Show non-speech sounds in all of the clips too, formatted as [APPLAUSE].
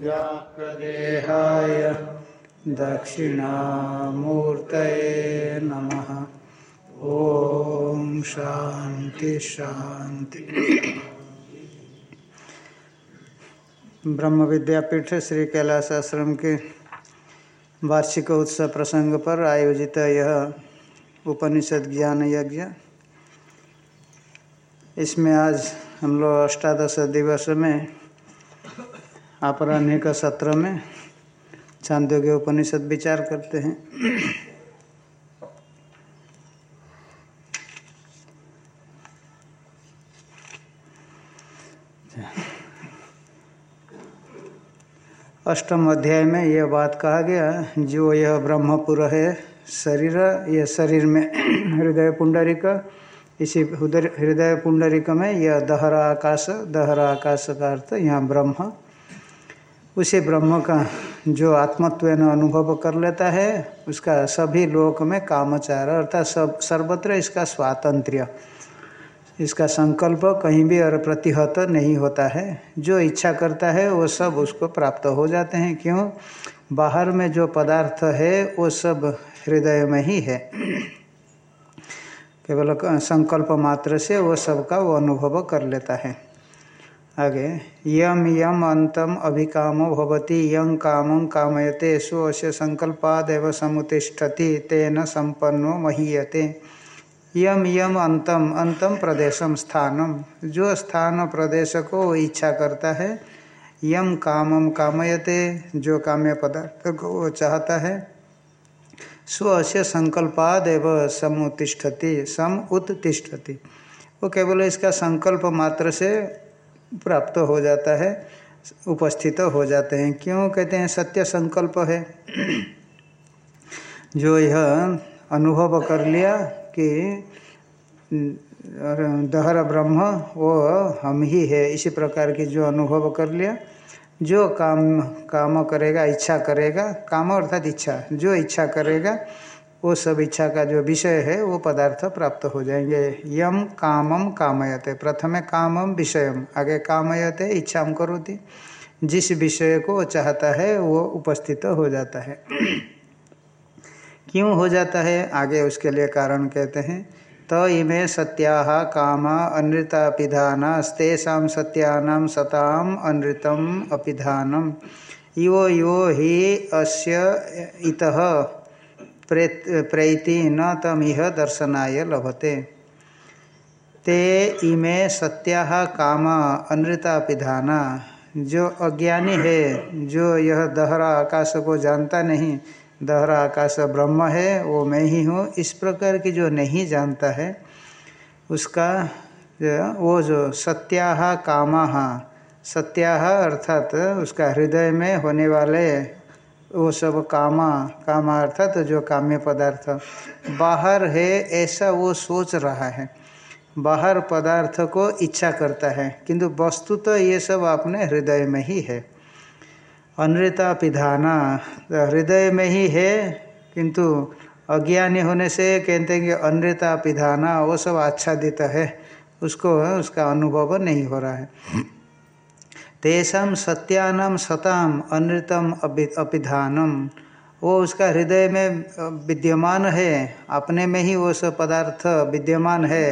व्याप्रदेहाय दक्षिणामूर्तये नमः। ॐ शान्ति शान्ति। ब्रह्म विद्यापीठ श्री कैलाश आश्रम के वार्षिक उत्सव प्रसंग पर आयोजित यह उपनिषद ज्ञान यज्ञ। इसमें आज हम लोग अष्टादश दिवस में अपराह्न का सत्र में के उपनिषद विचार करते हैं। अष्टम अध्याय में यह बात कहा गया, जो यह ब्रह्मपुर है, शरीर, यह शरीर में हृदय पुंडरिक, इसी हृदय पुंडरिक में यह दहरा आकाश दहरा आकाश का अर्थ यहाँ ब्रह्म उसी ब्रह्म का जो आत्मत्व अनुभव कर लेता है, उसका सभी लोक में कामचार, अर्थात सब, सर्वत्र इसका स्वातंत्र्य, इसका संकल्प कहीं भी और प्रतिहत नहीं होता है। जो इच्छा करता है, वो सब उसको प्राप्त हो जाते हैं। क्यों? बाहर में जो पदार्थ है, वो सब हृदय में ही है। केवल संकल्प मात्र से वो सबका वो अनुभव कर लेता है। आगे यम यम अंतम अभिकामो भवती, यं कामं कामयते स्वस्य संकल्पादेव समुतिष्ठति, तेन संपन्नो महीयते। यम यम अंतम अंतम प्रदेशम स्थानम जो स्थान प्रदेश को इच्छा करता है यम कामम कामयते, जो काम्य पदार्थ को वो चाहता है स्व से संकल्पादेव समुतिष्ठति सम उत्तिष्ठति वो केवल इसका संकल्प मात्र से प्राप्त हो जाता है, उपस्थित हो जाते हैं। क्यों कहते हैं? सत्य संकल्प है। [CLEARS THROAT] जो यह अनुभव कर लिया कि दहर ब्रह्म, वो हम ही है। इसी प्रकार की जो अनुभव कर लिया, जो काम काम करेगा, इच्छा करेगा, काम अर्थात इच्छा, जो इच्छा करेगा वो सब इच्छा का जो विषय है, वो पदार्थ प्राप्त हो जाएँगे। यम कामम कामयते। प्रथमे कामम विषयम। आगे कामयते इच्छा करोति। जिस विषय को चाहता है, वो उपस्थित हो जाता है। [CLEARS THROAT] क्यों हो जाता है? आगे उसके लिए कारण कहते हैं। तो इमे सत्या काम अनृता पिधानास्तेषा सत्यानाम सताम अनृतम अपिधानम। यो यो ही अस्य इतः। प्रैति न तम तमिह दर्शनाय लभते। ते इमे सत्या काम अनृता पिधाना जो अज्ञानी है, जो यह दहरा आकाश को जानता नहीं, दहरा आकाश ब्रह्म है, वो मैं ही हूँ। इस प्रकार की जो नहीं जानता है, उसका जो वो जो सत्या कामा, सत्या अर्थात उसका हृदय में होने वाले वो सब कामा कामा अर्थात तो जो काम्य पदार्थ। बाहर है, ऐसा वो सोच रहा है। बाहर पदार्थ को इच्छा करता है, किंतु वस्तु तो ये सब अपने हृदय में ही है। अनृता पिधाना, हृदय में ही है, किंतु अज्ञानी होने से कहते हैं कि अनृता पिधाना, वो सब आच्छादित है, उसको, उसका अनुभव नहीं हो रहा है। तेषा सत्यानाम सताम अनृतम अपिधानम वो उसका हृदय में विद्यमान है। अपने में ही वो सब पदार्थ विद्यमान है।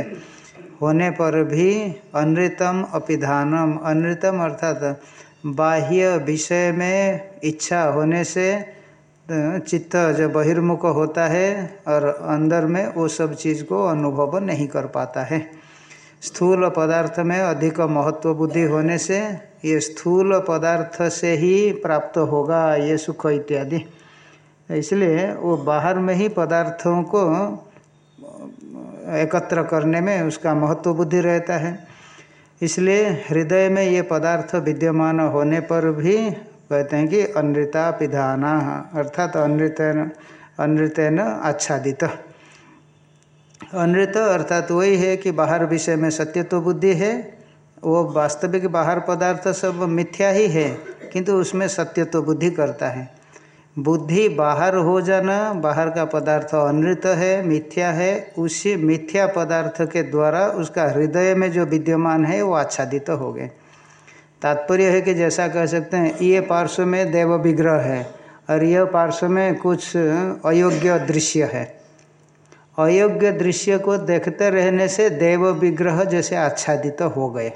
होने पर भी अनृतम अपिधानम अनृतम अर्थात बाह्य विषय में इच्छा होने से चित्त जो बहिर्मुख होता है और अंदर में वो सब चीज़ को अनुभव नहीं कर पाता है। स्थूल पदार्थ में अधिक महत्व बुद्धि होने से ये स्थूल पदार्थ से ही प्राप्त होगा, ये सुख इत्यादि। इसलिए वो बाहर में ही पदार्थों को, एकत्र करने में उसका महत्व बुद्धि रहता है। इसलिए हृदय में ये पदार्थ विद्यमान होने पर भी कहते हैं कि अनृता पिधाना अर्थात अनृतन अनृतन आच्छादित। अनृत अर्थात वही है कि बाहर विषय में सत्य तो बुद्धि है, वो वास्तविक बाहर पदार्थ सब मिथ्या ही है, किंतु उसमें सत्य तो बुद्धि करता है। बुद्धि बाहर हो जाना, बाहर का पदार्थ अनृत है, मिथ्या है, उसी मिथ्या पदार्थ के द्वारा उसका हृदय में जो विद्यमान है, वो आच्छादित तो हो गए। तात्पर्य है कि जैसा कह सकते हैं, ये पार्श्व में देव विग्रह है, और यह पार्श्व में कुछ अयोग्य दृश्य है। अयोग्य दृश्य को देखते रहने से देव विग्रह जैसे आच्छादित तो हो गए।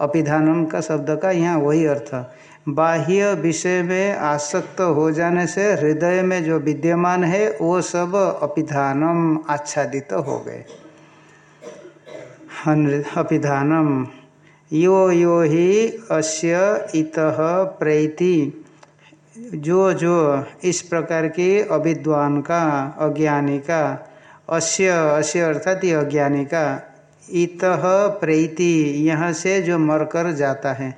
अपिधानम का शब्द का यहाँ वही अर्थ। बाह्य विषय में आसक्त हो जाने से हृदय में जो विद्यमान है, वो सब अपिधानम आच्छादित तो हो गए। अपिधानम। यो यो ही अस्य इत प्रेति। जो जो इस प्रकार की अविद्वान का, अज्ञानी का अस्य अस्य अर्थात ये अज्ञानी का इत प्रेति यहाँ से जो मरकर जाता है।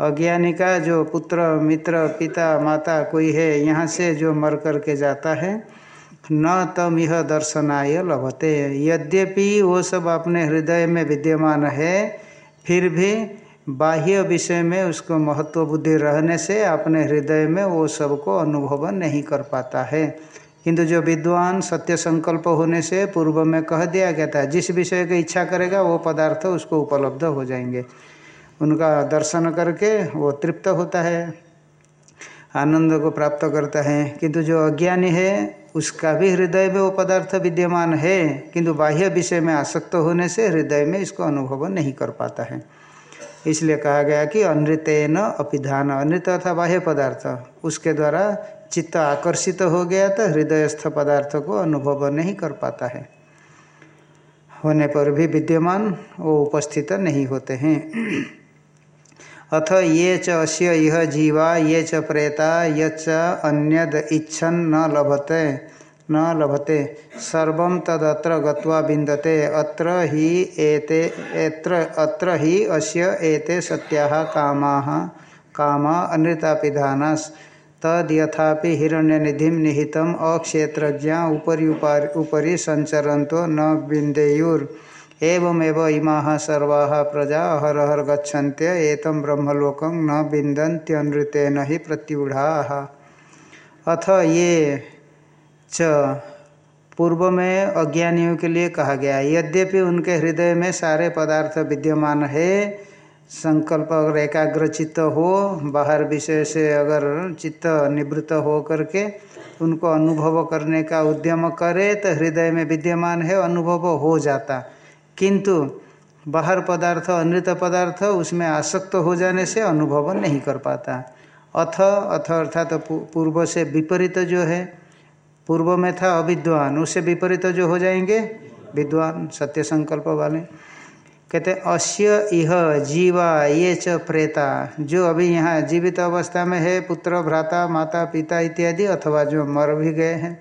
अज्ञानी का जो पुत्र, मित्र, पिता, माता कोई है, यहाँ से जो मर कर के जाता है, न तम यह दर्शनाय लभते। यद्यपि वो सब अपने हृदय में विद्यमान है, फिर भी बाह्य विषय में उसको महत्व बुद्धि रहने से अपने हृदय में वो सबको अनुभव नहीं कर पाता है। किंतु जो विद्वान सत्य संकल्प होने से पूर्व में कह दिया गया था, जिस विषय की इच्छा करेगा वो पदार्थ उसको उपलब्ध हो जाएँगे। उनका दर्शन करके वो तृप्त होता है, आनंद को प्राप्त करता है। किंतु जो अज्ञानी है, उसका भी हृदय में वो पदार्थ विद्यमान है, किंतु बाह्य विषय में आसक्त होने से हृदय में इसको अनुभव नहीं कर पाता है। इसलिए कहा गया कि अनृतेन अपिधान, अनृत अर्थात बाह्य पदार्थ, उसके द्वारा चित्त आकर्षित हो गया तो हृदयस्थ पदार्थ को अनुभव नहीं कर पाता है। होने पर भी विद्यमान वो उपस्थित नहीं होते हैं। अथ ये च अस्य यह जीवा, ये च प्रेता, यच्च अन्यद इच्छन न लभते न लभते। सर्व तदत्र गत्वा बिंदते अत्र ही एते एत्र अत्र ही अस्य एते सत्या कामा कामा अनृतापिधानस। तद यथापि हिरण्यनिधि निहित अक्षेत्रज्ञा उपरी उपरी संचरंतो न बिंदेयुर एवमेव इमा सर्वा प्रजा अहरहर गच्छन्त्य एतम ब्रह्मलोक न बिंदन्त्यनृतेन ही प्रत्युढ़ा अथ ये च पूर्व में अज्ञानियों के लिए कहा गया यद्यपि उनके हृदय में सारे पदार्थ विद्यमान है संकल्प अगर एकाग्र चित्त हो, बाहर विषय से अगर चित्त निवृत्त हो करके उनको अनुभव करने का उद्यम करे तो हृदय में विद्यमान है, अनुभव हो जाता। किंतु बाहर पदार्थ, अनृत पदार्थ, उसमें आसक्त हो जाने से अनुभव नहीं कर पाता। अथ अथ अर्थात तो पूर्व से विपरीत जो है, पूर्व में था अविद्वान, उससे विपरीत जो हो जाएँगे? विद्वान, सत्य संकल्प वाले। कहते अश्य इह जीवा ये च प्रेता। जो अभी यहाँ जीवित अवस्था में है, पुत्र, भ्राता, माता, पिता इत्यादि, अथवा जो मर भी गए हैं,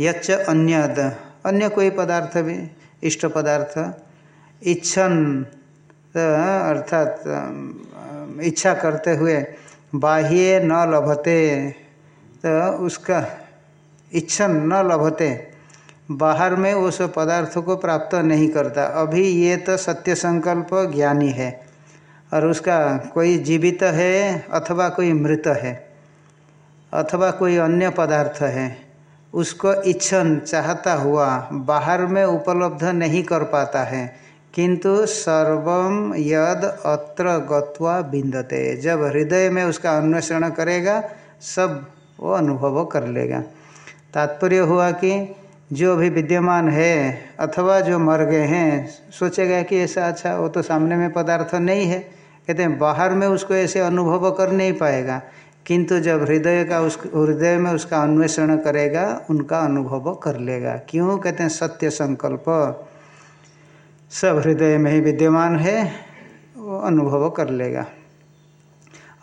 यच्च अन्यद। अन्य कोई पदार्थ भी, इष्ट पदार्थ, इच्छन अर्थात इच्छा करते हुए बाह्य न लभते तो उसका इच्छन न लभते बाहर में सब पदार्थों को प्राप्त नहीं करता। अभी ये तो सत्य संकल्प ज्ञानी है और उसका कोई जीवित है अथवा कोई मृत है अथवा कोई अन्य पदार्थ है, उसको इच्छन चाहता हुआ बाहर में उपलब्ध नहीं कर पाता है। किंतु सर्वम यद अत्र गत्वा बिंदते जब हृदय में उसका अन्वेषण करेगा, सब वो अनुभव कर लेगा। तात्पर्य हुआ कि जो भी विद्यमान है अथवा जो मर गए हैं, सोचेगा कि ऐसा अच्छा वो तो सामने में पदार्थ नहीं है। कहते हैं, बाहर में उसको ऐसे अनुभव कर नहीं पाएगा। किंतु जब हृदय का उस, हृदय में उसका अन्वेषण करेगा, उनका अनुभव कर लेगा। क्यों? कहते हैं, सत्य संकल्प। सब हृदय में ही विद्यमान है, वो अनुभव कर लेगा।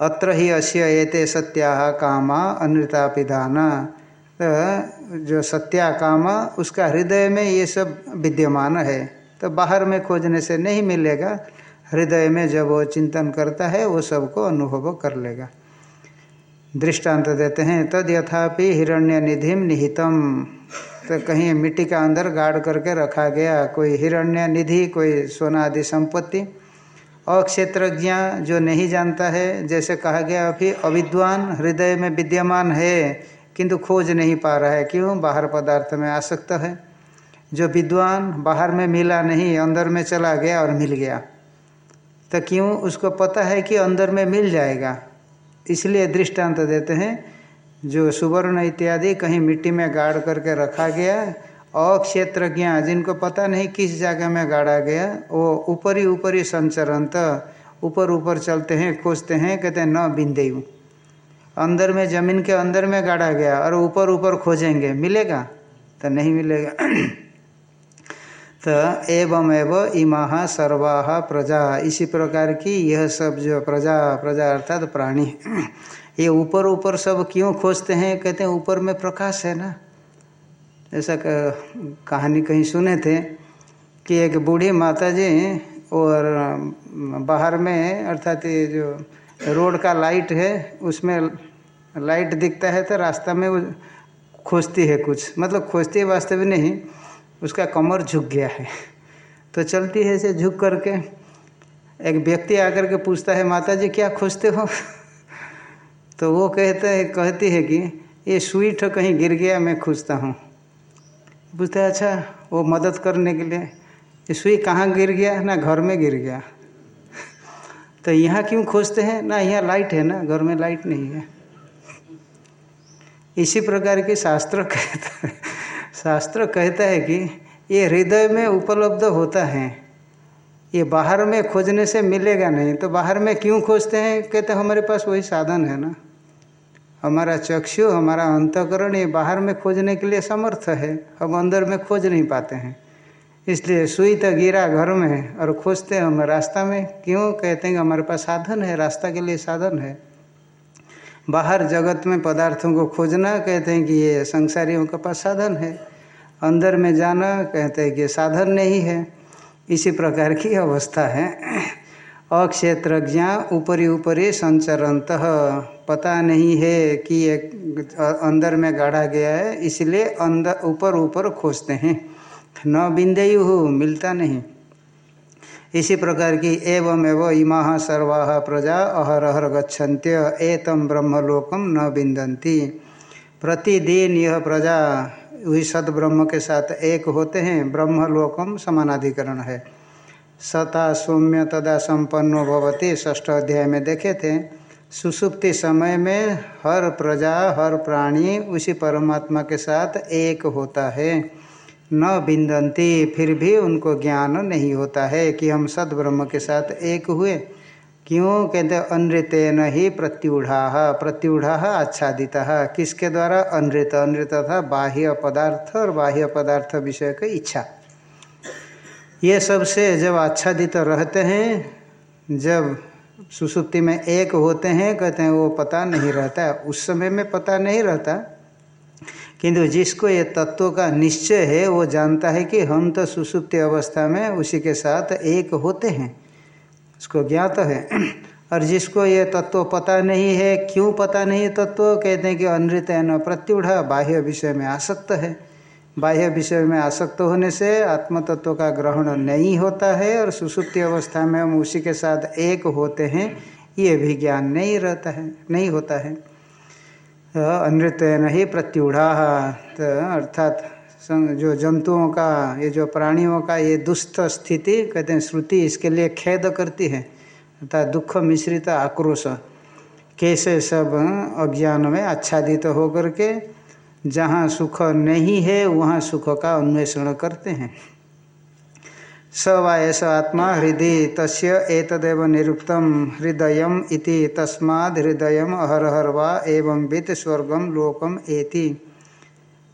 अत्र ही अश्य एते सत्या कामा अनृतापिधाना। तो जो सत्या काम, उसका हृदय में ये सब विद्यमान है। तो बाहर में खोजने से नहीं मिलेगा। हृदय में जब वो चिंतन करता है, वो सबको अनुभव कर लेगा। दृष्टांत देते हैं, तद यथापि हिरण्य निधिम निहितम। तो कहीं मिट्टी का अंदर गाड़ करके रखा गया, कोई हिरण्य निधि, कोई सोना आदि संपत्ति। अक्षेत्रज्ञ जो नहीं जानता है, जैसे कहा गया अभी, अविद्वान हृदय में विद्यमान है। किंतु खोज नहीं पा रहा है, क्यों? बाहर पदार्थ में आसक्त है। जो विद्वान बाहर में मिला नहीं, अंदर में चला गया और मिल गया तो क्यों? उसको पता है कि अंदर में मिल जाएगा। इसलिए दृष्टांत देते हैं, जो सुवर्ण इत्यादि कहीं मिट्टी में गाड़ करके रखा गया, अक्षेत्रज्ञ, जिनको पता नहीं किस जगह में गाड़ा गया, वो ऊपरी ऊपरी संचरंत ऊपर ऊपर चलते हैं, खोजते हैं, कहते हैं, न बिंदेयु। अंदर में, ज़मीन के अंदर में गाड़ा गया और ऊपर ऊपर खोजेंगे। मिलेगा? तो नहीं मिलेगा। [CLEARS THROAT] तो एवं एवं इमा सर्वा प्रजा। इसी प्रकार की यह सब जो प्रजा प्रजा अर्थात तो प्राणी ये ऊपर ऊपर सब क्यों खोजते हैं? कहते हैं, ऊपर में प्रकाश है ना। ऐसा कहानी कहीं सुने थे कि एक बूढ़ी माता जी और बाहर में अर्थात ये जो रोड का लाइट है, उसमें लाइट दिखता है तो रास्ता में खोजती है कुछ। मतलब खोजती है वास्तव में नहीं, उसका कमर झुक गया है। तो चलती है ऐसे झुक करके। एक व्यक्ति आकर के पूछता है माता जी क्या खोजते हो? तो वो कहते है, कहती है कि, ये स्वीट कहीं गिर गया, मैं खोजता हूँ। पूछता है अच्छा वो मदद करने के लिए, ये सुई कहाँ गिर गया? ना घर में गिर गया। तो यहाँ क्यों खोजते हैं? ना यहाँ लाइट है ना, घर में लाइट नहीं है। इसी प्रकार के शास्त्र कहता है, शास्त्र कहता है कि ये हृदय में उपलब्ध होता है। ये बाहर में खोजने से मिलेगा नहीं तो बाहर में क्यों खोजते हैं? कहते हमारे पास वही साधन है ना। हमारा चक्षु, हमारा अंतकरण, ये बाहर में खोजने के लिए समर्थ है। हम अंदर में खोज नहीं पाते हैं। इसलिए सुई तो गिरा घर में और खोजते हैं हम रास्ता में। क्यों? कहते हैं हमारे पास साधन है, रास्ता के लिए साधन है। बाहर जगत में पदार्थों को खोजना, कहते हैं कि ये संसारियों के पास साधन है। अंदर में जाना, कहते हैं कि साधन नहीं है। इसी प्रकार की अवस्था है। अक्षेत्रज्ञा ऊपरी ऊपरी संचरंत, पता नहीं है कि एक अंदर में गाढ़ा गया है, इसलिए अंदर ऊपर ऊपर खोजते हैं। न बिंदयु मिलता नहीं। इसी प्रकार की एवं एवं इमा सर्वा प्रजा अहरहर गच्छन्त्य एतम ब्रह्मलोकम न बिंदती प्रतिदिन यह प्रजा वही सद ब्रह्म के साथ एक होते हैं ब्रह्मलोकम समानाधिकरण है। सता सौम्य तदा संपन्नो भवती ष्ठ अध्याय में देखे थे। सुसुप्ति समय में हर प्रजा, हर प्राणी उसी परमात्मा के साथ एक होता है। न बिंदंती फिर भी उनको ज्ञान नहीं होता है कि हम सद ब्रह्म के साथ एक हुए। क्यों? कहते अनृतेन ही प्रत्युढ़ा प्रत्युढ़ा आच्छादिता। किसके द्वारा? अनृत। अनृत था बाह्य पदार्थ और बाह्य पदार्थ विषय की इच्छा। ये सबसे जब आच्छादित रहते हैं, जब सुसुप्ति में एक होते हैं, कहते हैं, वो पता नहीं रहता। उस समय में पता नहीं रहता। किंतु जिसको ये तत्व का निश्चय है, वो जानता है कि हम तो सुसुप्त अवस्था में उसी के साथ एक होते हैं। उसको ज्ञात है। और जिसको ये तत्व पता नहीं है, क्यों पता नहीं है तत्व? कहते हैं कि अनृत न प्रत्युढ़ बाह्य विषय में आसक्त है। बाह्य विषय में आसक्त होने से आत्म तत्व का ग्रहण नहीं होता है और सुसुप्ति अवस्था में हम उसी के साथ एक होते हैं, ये भी ज्ञान नहीं रहता है, नहीं होता है। अनृत्यन ही प्रत्युढ़ा। तो अर्थात जो जंतुओं का, ये जो प्राणियों का ये दुष्ट स्थिति, कहते हैं श्रुति, इसके लिए खेद करती है। अर्थात दुख मिश्रित आक्रोश। कैसे सब अज्ञान में आच्छादित तो होकर के जहाँ सुख नहीं है, वहाँ सुख का अन्वेषण करते हैं। स वा एस आत्मा हृदय तस्य एतदेव निरुक्तम हृदय इति तस्माद् हृदय अहरहर वा एवं वित स्वर्गम लोकम एति।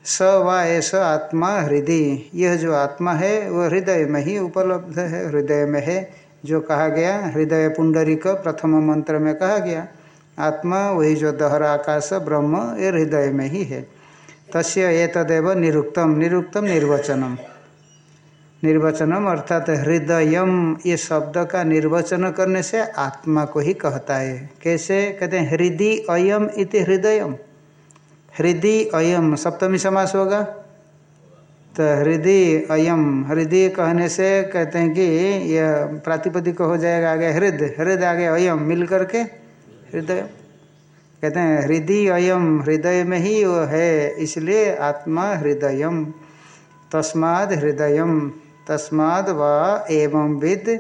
स वा एस आत्मा हृदय यह जो आत्मा है, वह हृदय में ही उपलब्ध है, हृदय में है, जो कहा गया, हृदय पुंडरिक प्रथम मंत्र में कहा गया। आत्मा वही जो दहरा, आकाश, ब्रह्म, ये हृदय में ही है। तस्य एतदेव निरुक्तम निरुक्तम निर्वचनम। निर्वचनम अर्थात हृदयम, ये शब्द का निर्वचन करने से आत्मा को ही कहता है। कैसे? कहते हैं, हृदय अयम इति हृदयम। हृदय अयम, सप्तमी समास होगा। तो हृदय अयम, हृदय कहने से कहते हैं कि यह प्रातिपदिक हो जाएगा आगे हृदय हृदय आगे अयम, मिल करके हृदय। कहते हैं, हृदय अयम, हृदय में ही वो है, इसलिए आत्मा हृदयम, तस्माद हृदयम। तस्माद व एवं विद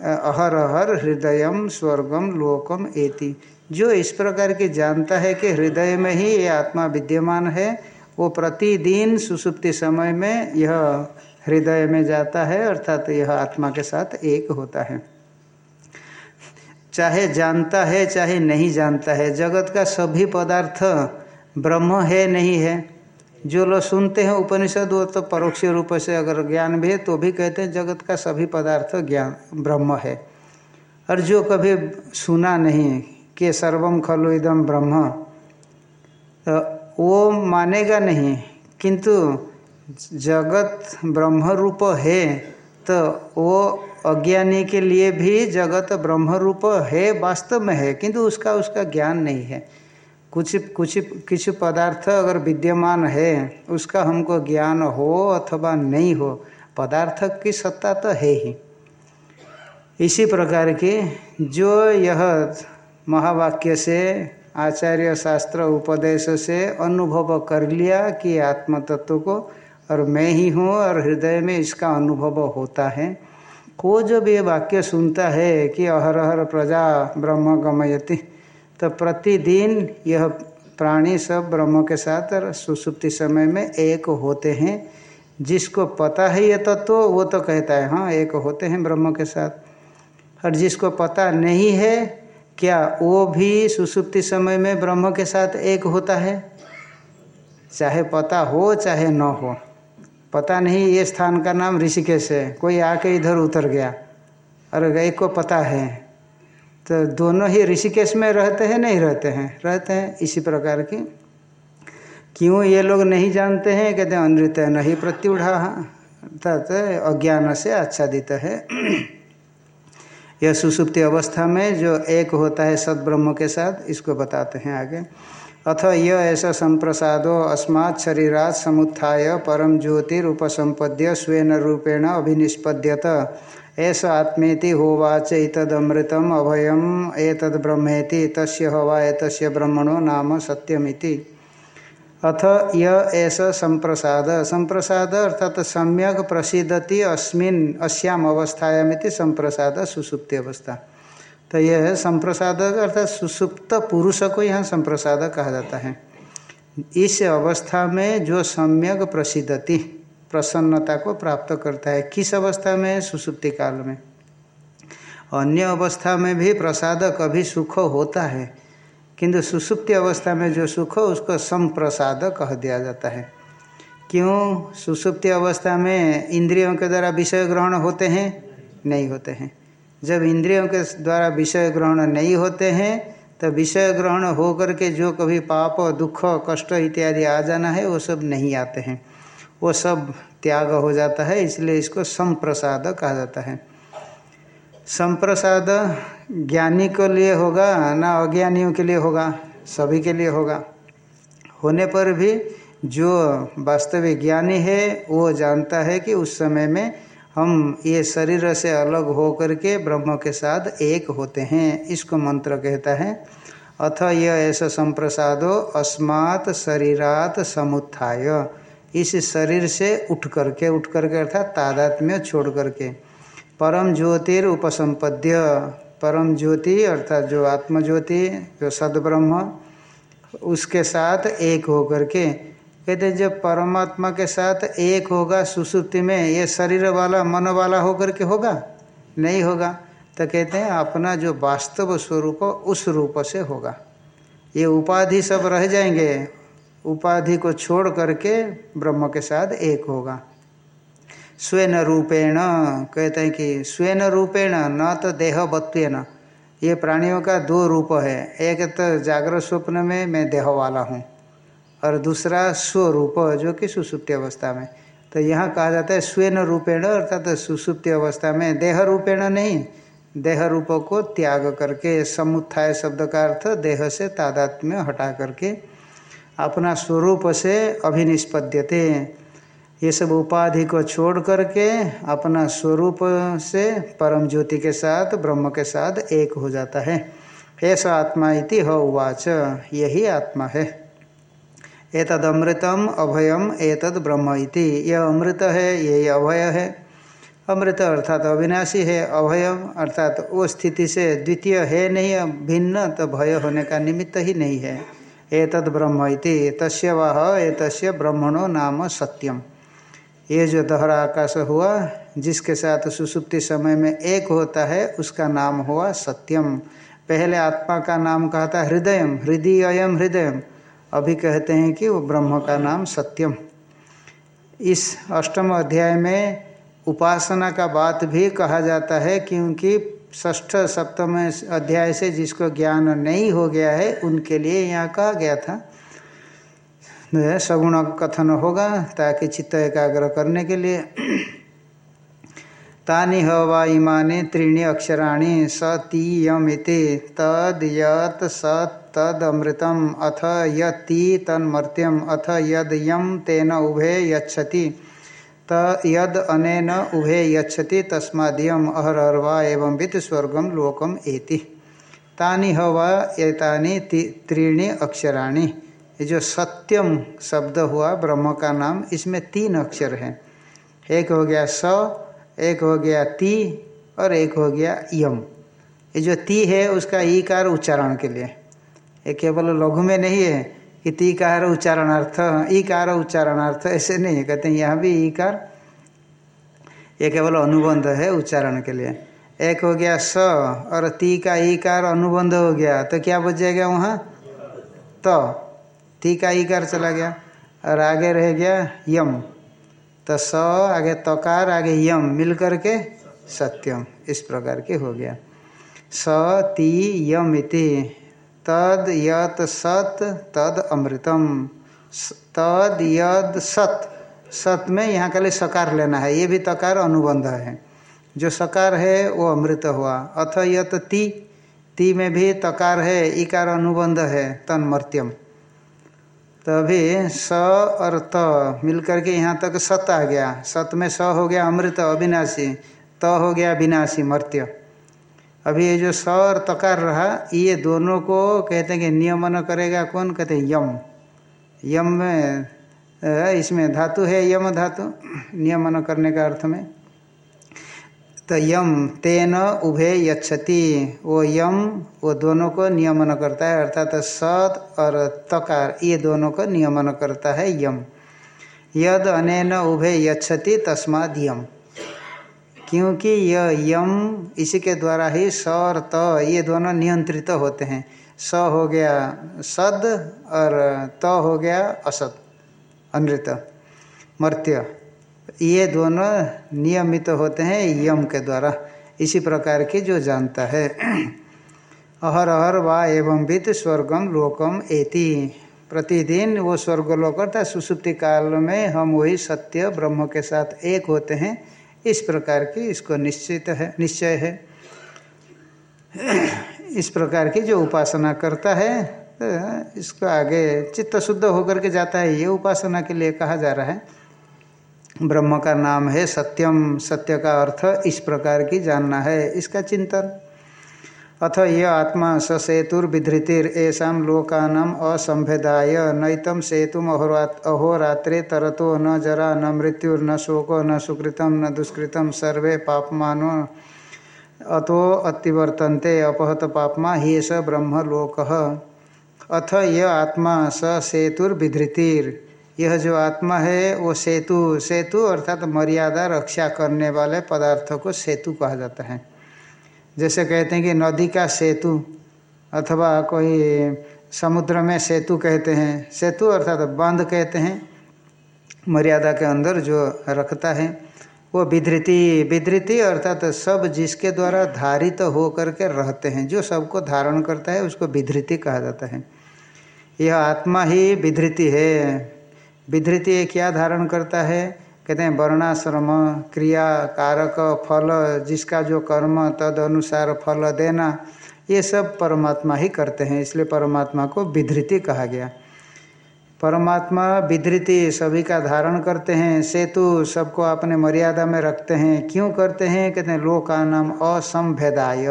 अहरहर हृदय स्वर्गम लोकम एति। जो इस प्रकार की जानता है कि हृदय में ही ये आत्मा विद्यमान है, वो प्रतिदिन सुसुप्ति समय में यह हृदय में जाता है, अर्थात यह आत्मा के साथ एक होता है। चाहे जानता है, चाहे नहीं जानता है, जगत का सभी पदार्थ ब्रह्म है, नहीं है। जो लोग सुनते हैं उपनिषद, वो तो परोक्ष रूप से अगर ज्ञान भी है तो भी कहते हैं, जगत का सभी पदार्थ ज्ञान, ब्रह्म है। और जो कभी सुना नहीं कि सर्वम खलु इदम ब्रह्म तो वो मानेगा नहीं। किंतु जगत ब्रह्म रूप है तो वो अज्ञानी के लिए भी जगत ब्रह्म रूप है, वास्तव में है, किंतु उसका उसका ज्ञान नहीं है। कुछ कुछ कुछ पदार्थ अगर विद्यमान है, उसका हमको ज्ञान हो अथवा नहीं हो, पदार्थ की सत्ता तो है ही। इसी प्रकार की जो यह महावाक्य से, आचार्य शास्त्र उपदेश से अनुभव कर लिया कि आत्म तत्व को, और मैं ही हूँ और हृदय में इसका अनुभव होता है को जब ये वाक्य सुनता है कि अहरहर प्रजा ब्रह्म गमयति तो प्रतिदिन यह प्राणी सब ब्रह्म के साथ और सुसुप्ति समय में एक होते हैं। जिसको पता है ये तत्व तो वो तो कहता है हाँ एक होते हैं ब्रह्म के साथ। और जिसको पता नहीं है, क्या वो भी सुसुप्ति समय में ब्रह्म के साथ एक होता है? चाहे पता हो, चाहे न हो। पता नहीं ये स्थान का नाम ऋषिकेश है। कोई आके इधर उतर गया। और एक को पता है। तो दोनों ही ऋषिकेश में रहते हैं, नहीं रहते हैं? रहते हैं इसी प्रकार की। क्यों ये लोग नहीं जानते हैं? कहते हैं, अनृत नहीं प्रत्युढ़ा। अर्थात अज्ञान से आच्छादित है। यह सुसुप्ति अवस्था में जो एक होता है सदब्रह्म के साथ, इसको बताते हैं आगे। अथ य ऐसा संप्रसादो अस्मात् शरीरात समुत्थाय परम ज्योतिरुपसंपद्य स्वेन रूपेण अभिनिष्पद्यत। ऐसा आत्मेति होवाच इतदमृतम अभयम, एतद ब्रह्मेति, तस्य हवा, एतस्य ब्रह्मणो नाम सत्यमिति। अथ य ऐसा संप्रसाद संप्रसाद अर्थात सम्यक प्रसिद्धति अस्मिन, अस्याम अवस्थायामिति संप्रसाद सुसुप्ति अवस्था तो यह संप्रसाद अर्थात सुसुप्त पुरुष को यहाँ संप्रसाद कहा जाता है। इस अवस्था में जो सम्यक प्रसिद्धति प्रसन्नता को प्राप्त करता है। किस अवस्था में? सुसुप्ति काल में। अन्य अवस्था में भी प्रसाद कभी सुख होता है, किंतु सुसुप्ति अवस्था में जो सुख, उसको संप्रसाद कह दिया जाता है। क्यों? सुसुप्ति अवस्था में इंद्रियों के द्वारा विषय ग्रहण होते हैं? नहीं होते हैं। जब इंद्रियों के द्वारा विषय ग्रहण नहीं होते हैं तो विषय ग्रहण होकर के जो कभी पाप, दुख, कष्ट इत्यादि आ जाना है, वो सब नहीं आते हैं। वो सब त्याग हो जाता है, इसलिए इसको संप्रसाद कहा जाता है। संप्रसाद ज्ञानी के लिए होगा ना अज्ञानियों के लिए होगा? सभी के लिए होगा। होने पर भी जो वास्तविक ज्ञानी है, वो जानता है कि उस समय में हम ये शरीर से अलग हो करके ब्रह्म के साथ एक होते हैं, इसको मंत्र कहता है। अथ यह ऐसा संप्रसादो, अस्मात् शरीरात समुत्थाय। इस शरीर से उठ करके उठ करके अर्थात तादात्म्य छोड़ करके। परम ज्योतिर उपसंपद्य, परम ज्योति अर्थात जो आत्मज्योति, जो सदब्रह्म, उसके साथ एक हो करके कहते जब परमात्मा के साथ एक होगा, सुसुप्ति में ये शरीर वाला, मन वाला होकर के होगा? नहीं होगा। तो कहते हैं अपना जो वास्तव स्वरूप, उस रूप से होगा। ये उपाधि सब रह जाएँगे। उपाधि को छोड़ करके ब्रह्म के साथ एक होगा। स्वेन रूपेण, कहते हैं कि स्वेन रूपेण, न तो देहवत्वेन। ये प्राणियों का दो रूप है। एक तो जागृत स्वप्न में मैं देह वाला हूँ और दूसरा स्वरूप, जो कि सुसुप्ति अवस्था में। तो यहाँ कहा जाता है स्वेन रूपेण, अर्थात सुसुप्ति अवस्था में देह रूपेण नहीं, देह रूप को त्याग करके, समुत्थाय शब्द का अर्थ देह से तादात्म्य हटा करके अपना स्वरूप से अभिनिष्पद्यते। ये सब उपाधि को छोड़ करके अपना स्वरूप से परम ज्योति के साथ, ब्रह्म के साथ एक हो जाता है। ऐसा आत्मा इति ह उवाच, यही आत्मा है। एतद अमृतम अभयम एतद ब्रह्म इति। यह अमृत है यही अभय है। अमृत अर्थात अविनाशी है अभयम अर्थात वो स्थिति से द्वितीय है नहीं, भिन्न तो भय होने का निमित्त ही नहीं है। एतद ब्रह्म इति तस्य वह एतस्य ब्रह्मणो नाम सत्यम। ये जो दोहरा आकाश हुआ, जिसके साथ सुसुप्ति समय में एक होता है, उसका नाम हुआ सत्यम। पहले आत्मा का नाम कहता हृदयम हृदय हृदय अयम हृदय अभी कहते हैं कि वो ब्रह्म का नाम सत्यम। इस अष्टम अध्याय में उपासना का बात भी कहा जाता है, क्योंकि ष्ठ सप्तम अध्याय से जिसको ज्ञान नहीं हो गया है, उनके लिए यहाँ कहा गया था। सगुण कथन होगा, ताकि चित्त एकाग्र करने के लिए। तानि ह वा इमानि त्रीणि अक्षराणि सतीयमिति तद यत सत तदमृतम अथ यति तन्मर्त्यम अथ यद यम तेन उभे यच्छति। त यद अनेन उभे यच्छति तस्मादियम अहरहर्वा एवं वित्त स्वर्गम लोकम एति। तानि ह वा एतानि त्रीणि अक्षराणि। ये जो सत्यम शब्द हुआ ब्रह्म का नाम, इसमें तीन अक्षर हैं। एक हो गया स, एक हो गया ती और एक हो गया यम। ये जो ती है, उसका ईकार उच्चारण के लिए। ये केवल लघु में नहीं है कि तीकार उच्चारणार्थ ईकार उच्चारणार्थ, ऐसे नहीं है। कहते हैं, यहाँ भी ईकार ये केवल अनुबंध है उच्चारण के लिए। एक हो गया स और ती का ईकार अनुबंध हो गया तो क्या बच जाएगा वहाँ? तो। ती का ईकार चला गया और आगे रह गया यम। तो स, आगे तकार आगे यम, मिल करके सत्यम, इस प्रकार के हो गया। स, ती, यम इति। तद यत सत, तद अमृतम। तद यद सत। सत में यहाँ के लिए सकार लेना है। ये भी तकार अनुबंध है। जो सकार है, वो अमृत हुआ। अथ यत ती। ती में भी तकार है, इकार अनुबंध है तन्मर्त्यम तभी स और त मिल करके यहाँ तक सत आ गया। सत में स हो गया अमृत, अविनाशी। त हो गया विनाशी, मर्त्य। अभी ये जो स और तकार रहा, ये दोनों को कहते हैं कि नियमन करेगा कौन? कहते हैं यम। यम में इसमें धातु है, यम धातु। नियमन करने का अर्थ में। तो यम, तेन, उभे, यच्छति। वो यम, वो दोनों को नियमन करता है, अर्थात सत और तकार, ये दोनों को नियमन करता है यम। यद अनेन, उभे, यच्छति, तस्माद यम। क्योंकि यह यम इसी के द्वारा ही स और त, ये दोनों नियंत्रित होते हैं। स हो गया सद और त हो गया असत अनृत, मर्त्य। ये दोनों नियमित होते हैं यम के द्वारा। इसी प्रकार की जो जानता है। [CLEARS THROAT] अहर अहर वा एवं विद स्वर्गम लोकम एति। प्रतिदिन वो स्वर्गलोक अर्थात सुसुप्ति काल में हम वही सत्य ब्रह्म के साथ एक होते हैं। इस प्रकार की इसको निश्चित है, निश्चय है। इस प्रकार की जो उपासना करता है तो इसको आगे चित्त शुद्ध होकर के जाता है, ये उपासना के लिए कहा जा रहा है। ब्रह्म का नाम है सत्यम, सत्य का अर्थ इस प्रकार की जानना है, इसका चिंतन। अथ यह आत्मा स सेतुर्विधृतिर ऐसा लोकानाम असंभेदाय नैतम सेतुम अहोरात्रे तरतो न जरा, न मृत्युर्न शोको, न सुकृतम न दुष्कृतम सर्वे पापमानो अतो अतिवर्तन्ते। अपहत पापमा ही स ब्रह्मलोक। अथ यह आत्मा स सेतुर्विधृतिर यह जो आत्मा है, वो सेतु सेतु अर्थात मर्यादा रक्षा करने वाले पदार्थ को सेतु कहा जाता है। जैसे कहते हैं कि नदी का सेतु अथवा कोई समुद्र में सेतु कहते हैं। सेतु अर्थात बाँध कहते हैं। मर्यादा के अंदर जो रखता है, वो विधृति विधृति अर्थात सब जिसके द्वारा धारित तो हो करके रहते हैं, जो सबको धारण करता है, उसको विधृति कहा जाता है। यह आत्मा ही विधृति है। विधृति क्या धारण करता है? कहते हैं, वर्णाश्रम क्रिया कारक फल, जिसका जो कर्म तद अनुसार फल देना, ये सब परमात्मा ही करते हैं, इसलिए परमात्मा को विधृति कहा गया। परमात्मा विधृति सभी का धारण करते हैं, सेतु सबको अपने मर्यादा में रखते हैं। क्यों करते हैं? कहते हैं, लोका नाम असंभेदाय।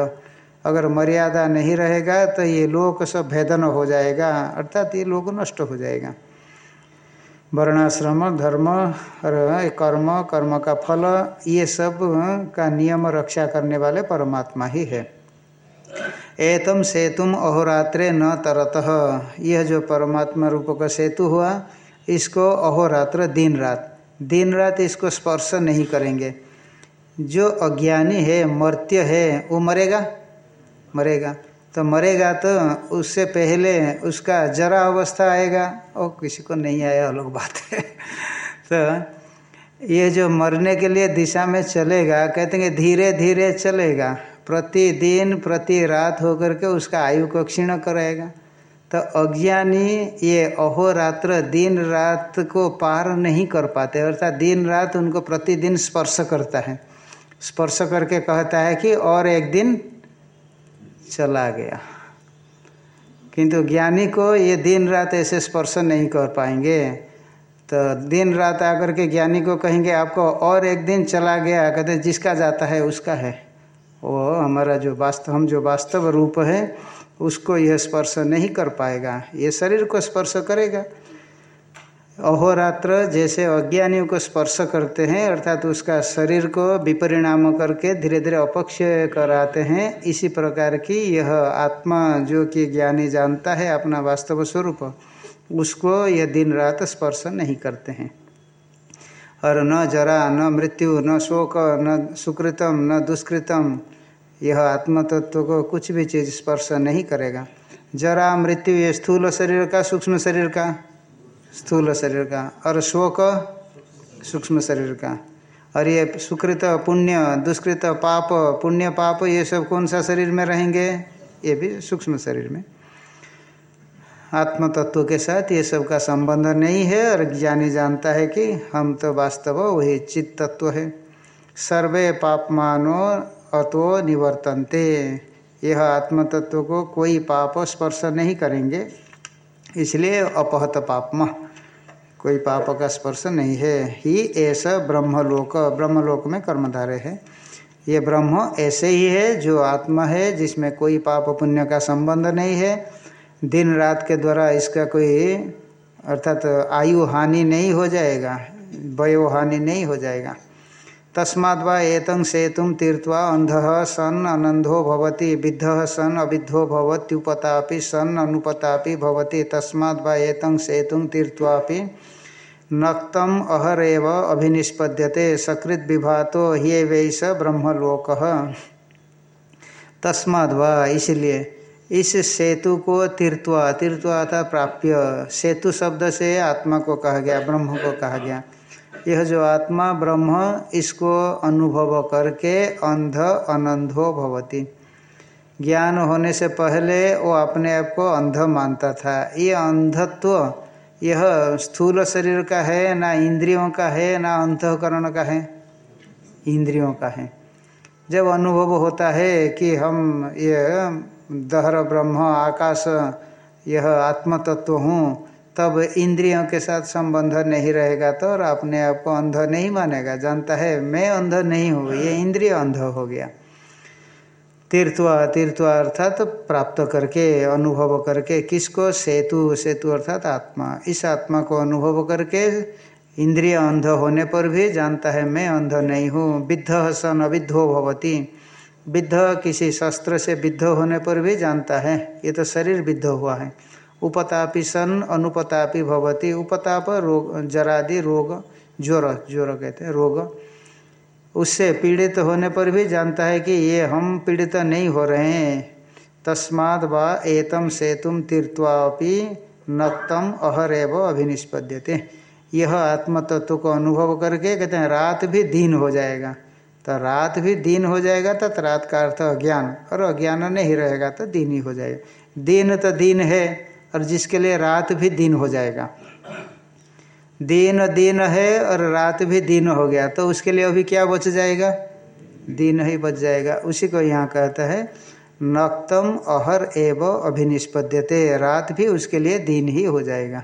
अगर मर्यादा नहीं रहेगा तो ये लोक सब भेदन हो जाएगा, अर्थात ये लोग नष्ट हो जाएगा। वर्णाश्रम, धर्म और कर्म कर्म का फल, ये सब का नियम रक्षा करने वाले परमात्मा ही है। एतम सेतुम अहोरात्रे न तरत। यह जो परमात्मा रूप का सेतु हुआ, इसको अहोरात्र दिन रात दिन रात इसको स्पर्श नहीं करेंगे। जो अज्ञानी है, मर्त्य है, वो मरेगा? मरेगा। तो मरेगा तो उससे पहले उसका जरा अवस्था आएगा। और किसी को नहीं आया अलग बात। है [LAUGHS] तो ये जो मरने के लिए दिशा में चलेगा, कहते हैं धीरे धीरे चलेगा। प्रतिदिन प्रति रात होकर के उसका आयु को क्षीण कराएगा। तो अज्ञानी ये अहोरात्र दिन रात को पार नहीं कर पाते, अर्थात दिन रात उनको प्रतिदिन स्पर्श करता है। स्पर्श करके कहता है कि और एक दिन चला गया। किंतु ज्ञानी को ये दिन रात ऐसे स्पर्श नहीं कर पाएँगे। तो दिन रात आकर के ज्ञानी को कहेंगे, आपको और एक दिन चला गया। कहते, जिसका जाता है उसका है। वो हमारा जो वास्तव, हम जो वास्तव रूप है, उसको यह स्पर्श नहीं कर पाएगा। ये शरीर को स्पर्श करेगा। अहोरात्र जैसे अज्ञानियों को स्पर्श करते हैं, अर्थात उसका शरीर को विपरिणाम करके धीरे धीरे अपक्ष कराते हैं, इसी प्रकार की यह आत्मा जो कि ज्ञानी जानता है अपना वास्तव स्वरूप, उसको यह दिन रात स्पर्श नहीं करते हैं। और न जरा, न मृत्यु, न शोक, न सुकृतम, न दुष्कृतम, यह आत्मतत्व को कुछ भी चीज़ स्पर्श नहीं करेगा। जरा मृत्यु ये स्थूल शरीर का, सूक्ष्म शरीर का स्थूल शरीर का और शोक सूक्ष्म शरीर का। और ये सुकृत पुण्य, दुष्कृत पाप, पुण्य पाप, ये सब कौन सा शरीर में रहेंगे? ये भी सूक्ष्म शरीर में। आत्म तत्व के साथ ये सब का संबंध नहीं है और ज्ञानी जानता है कि हम तो वास्तव वही चित्त तत्व है। सर्वे पापमानो अतो निवर्तनते। यह आत्म तत्व को कोई पाप स्पर्श नहीं करेंगे, इसलिए अपहत पापमा। कोई पाप का स्पर्श नहीं है। ही ऐसा ब्रह्मलोक ब्रह्मलोक में कर्मधारे है। ये ब्रह्म ऐसे ही है जो आत्मा है, जिसमें कोई पाप पुण्य का संबंध नहीं है। दिन रात के द्वारा इसका कोई, अर्थात आयु हानि नहीं हो जाएगा, वयो हानि नहीं हो जाएगा। तस्माद् वा सेतुं तीर्त्वा अंधः सन् अनंधो भवति, विद्धः सन् अविद्धो भवत्युपतापि, सन् अनुपतापि भवति। तस्माद् वा एतं सेतुं तीर्त्वापि नक्तम अहरेव अभिनिष्पद्यते सकृत विभातो ये वैस ब्रह्मलोक। तस्माद् इसलिए, इस सेतु को तीर्थवा तीर्थवा था प्राप्य, सेतु शब्द से आत्मा को कहा गया, ब्रह्म को कहा गया। यह जो आत्मा, ब्रह्म, इसको अनुभव करके अंध अनंधो भवती। ज्ञान होने से पहले वो अपने आप को अंध मानता था। ये अंधत्व यह स्थूल शरीर का है, ना इंद्रियों का है, ना अंतकरण का है, इंद्रियों का है। जब अनुभव होता है कि हम ये दहर, ब्रह्म, आकाश, यह आत्म तत्व हूँ, तब इंद्रियों के साथ संबंध नहीं रहेगा तो और अपने आप को अंध नहीं मानेगा। जानता है, मैं अंध नहीं हूँ, ये इंद्रिय अंध हो गया। तीर्थवा तीर्थवा अर्थात तो प्राप्त करके, अनुभव करके, किसको? सेतु सेतु अर्थात आत्मा। इस आत्मा को अनुभव करके इंद्रिय अंध होने पर भी जानता है, मैं अंध नहीं हूँ। विद्ध सन अविद्धो भवती। विद्ध किसी शस्त्र से विद्ध होने पर भी जानता है। ये तो शरीर विद्ध हुआ है। उपतापी सन अनुपतापी भवती। उपताप रोग, जरादि रोग, ज्वर ज्वर कहते हैं, रोग। उससे पीड़ित होने पर भी जानता है कि ये हम पीड़ित नहीं हो रहे हैं। तस्माद व एतम सेतुम तीर्थवापि नक्तम अहरेव अभिनिष्पद्यते। यह आत्मतत्व को अनुभव करके कहते हैं, रात भी दिन हो जाएगा। तो रात भी दिन हो जाएगा तो रात का अर्थ अज्ञान। और अज्ञान नहीं रहेगा तो दिन ही हो जाएगा। दिन तो दिन है, और जिसके लिए रात भी दिन हो जाएगा। दिन दिन है और रात भी दिन हो गया। तो उसके लिए अभी क्या बच जाएगा? दिन ही बच जाएगा। उसी को यहाँ कहता है, नक्तम अहर एव अभिनिष्पद्यते। रात भी उसके लिए दिन ही हो जाएगा।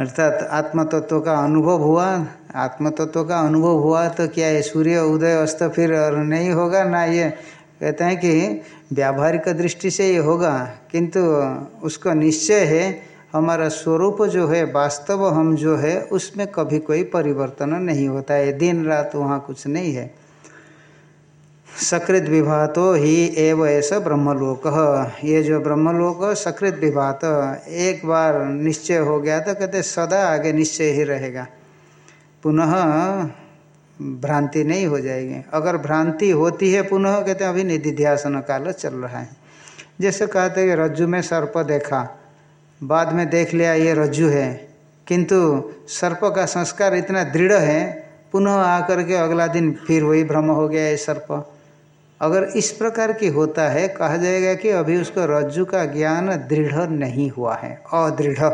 अर्थात आत्म तत्व का अनुभव हुआ। आत्म तत्व का अनुभव हुआ तो क्या है सूर्य उदय अस्त फिर और नहीं होगा? ना ये कहते हैं कि व्यावहारिक दृष्टि से ये होगा। किंतु उसका निश्चय है हमारा स्वरूप जो है, वास्तव हम जो है, उसमें कभी कोई परिवर्तन नहीं होता है। दिन रात वहाँ कुछ नहीं है। सकृत विभातो ही एव ऐसा ब्रह्मलोक। ये जो ब्रह्मलोक, सकृत विभात, एक बार निश्चय हो गया तो कहते सदा आगे निश्चय ही रहेगा। पुनः भ्रांति नहीं हो जाएगी। अगर भ्रांति होती है पुनः, कहते अभी निधिध्यासन काल चल रहा है। जैसे कहते हैं, रज्जु में सर्प देखा। बाद में देख लिया, ये रज्जु है। किंतु सर्प का संस्कार इतना दृढ़ है, पुनः आकर के अगला दिन फिर वही भ्रम हो गया ये सर्प। अगर इस प्रकार की होता है, कहा जाएगा कि अभी उसको रज्जु का ज्ञान दृढ़ नहीं हुआ है, अदृढ़।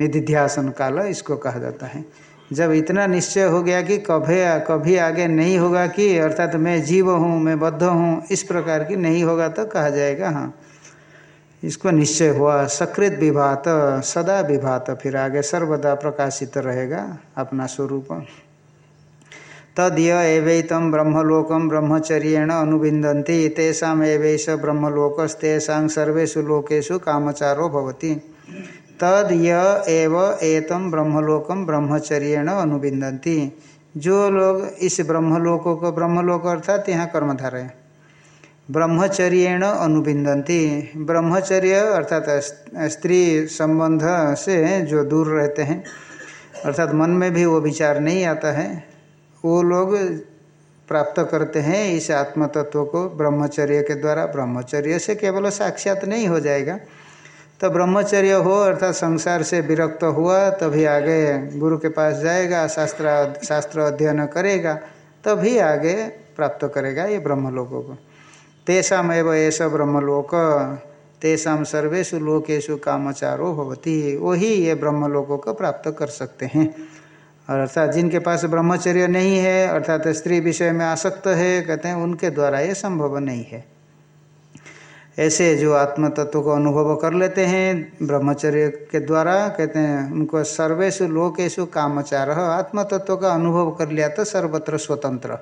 निधिध्यासन काल इसको कहा जाता है। जब इतना निश्चय हो गया कि कभी कभी आगे नहीं होगा कि, अर्थात मैं जीव हूँ, मैं बद्ध हूँ, इस प्रकार की नहीं होगा तो कहा जाएगा हाँ। इसको निश्चय हुआ। सकृत विभात, सदा विभात, फिर आगे सर्वदा प्रकाशित रहेगा अपना स्वरूप। तद एवं ब्रह्मलोकम ब्रह्मचर्येण अनुबिंदती तेषा एवैष ब्रह्मलोकस्तेषा सर्वेशु लोकेशु कामचारो भवति। तद एव एतम ब्रह्मलोकम ब्रह्मचर्येण जो लोग इस ब्रह्मलोकों को ब्रह्मलोक अर्थात यहाँ कर्मधार है ब्रह्मचर्येण अनुबिंदती ब्रह्मचर्य अर्थात स्त्री संबंध से जो दूर रहते हैं, अर्थात मन में भी वो विचार नहीं आता है, वो लोग प्राप्त करते हैं इस आत्म तत्व को ब्रह्मचर्य के द्वारा। ब्रह्मचर्य से केवल साक्षात नहीं हो जाएगा। तो ब्रह्मचर्य हो अर्थात संसार से विरक्त हुआ, तभी आगे गुरु के पास जाएगा शास्त्र शास्त्र अध्ययन करेगा, तभी आगे प्राप्त करेगा ये ब्रह्म लोगों को। तेषाम एवं ऐसा ब्रह्मलोक तेषाम सर्वेशु लोकेशु कामचारो होती वही ये ब्रह्मलोकों को प्राप्त कर सकते हैं। अर्थात जिनके पास ब्रह्मचर्य नहीं है, अर्थात स्त्री विषय में आसक्त है, कहते हैं, उनके द्वारा ये संभव नहीं है। ऐसे जो आत्म तत्व को अनुभव कर लेते हैं ब्रह्मचर्य के द्वारा, कहते हैं, उनको सर्वेशु लोकेशु कामचार आत्म तत्व का अनुभव कर लिया तो सर्वत्र स्वतंत्र।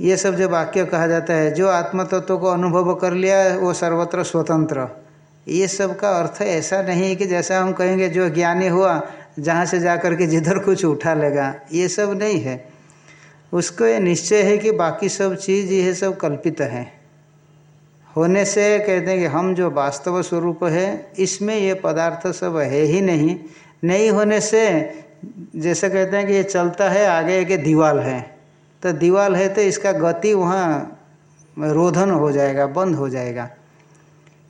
ये सब जो वाक्य कहा जाता है, जो आत्म तत्व को अनुभव कर लिया, वो सर्वत्र स्वतंत्र। ये सब का अर्थ ऐसा नहीं है कि जैसा हम कहेंगे, जो ज्ञानी हुआ, जहाँ से जाकर के जिधर कुछ उठा लेगा। ये सब नहीं है। उसको ये निश्चय है कि बाकी सब चीज़ ये सब कल्पित है। होने से कहते हैं कि हम जो वास्तव स्वरूप है, इसमें ये पदार्थ सब है ही नहीं। नहीं होने से, जैसे कहते हैं कि ये चलता है, आगे एक दीवाल है। तो दीवाल है तो इसका गति वहाँ रोधन हो जाएगा, बंद हो जाएगा।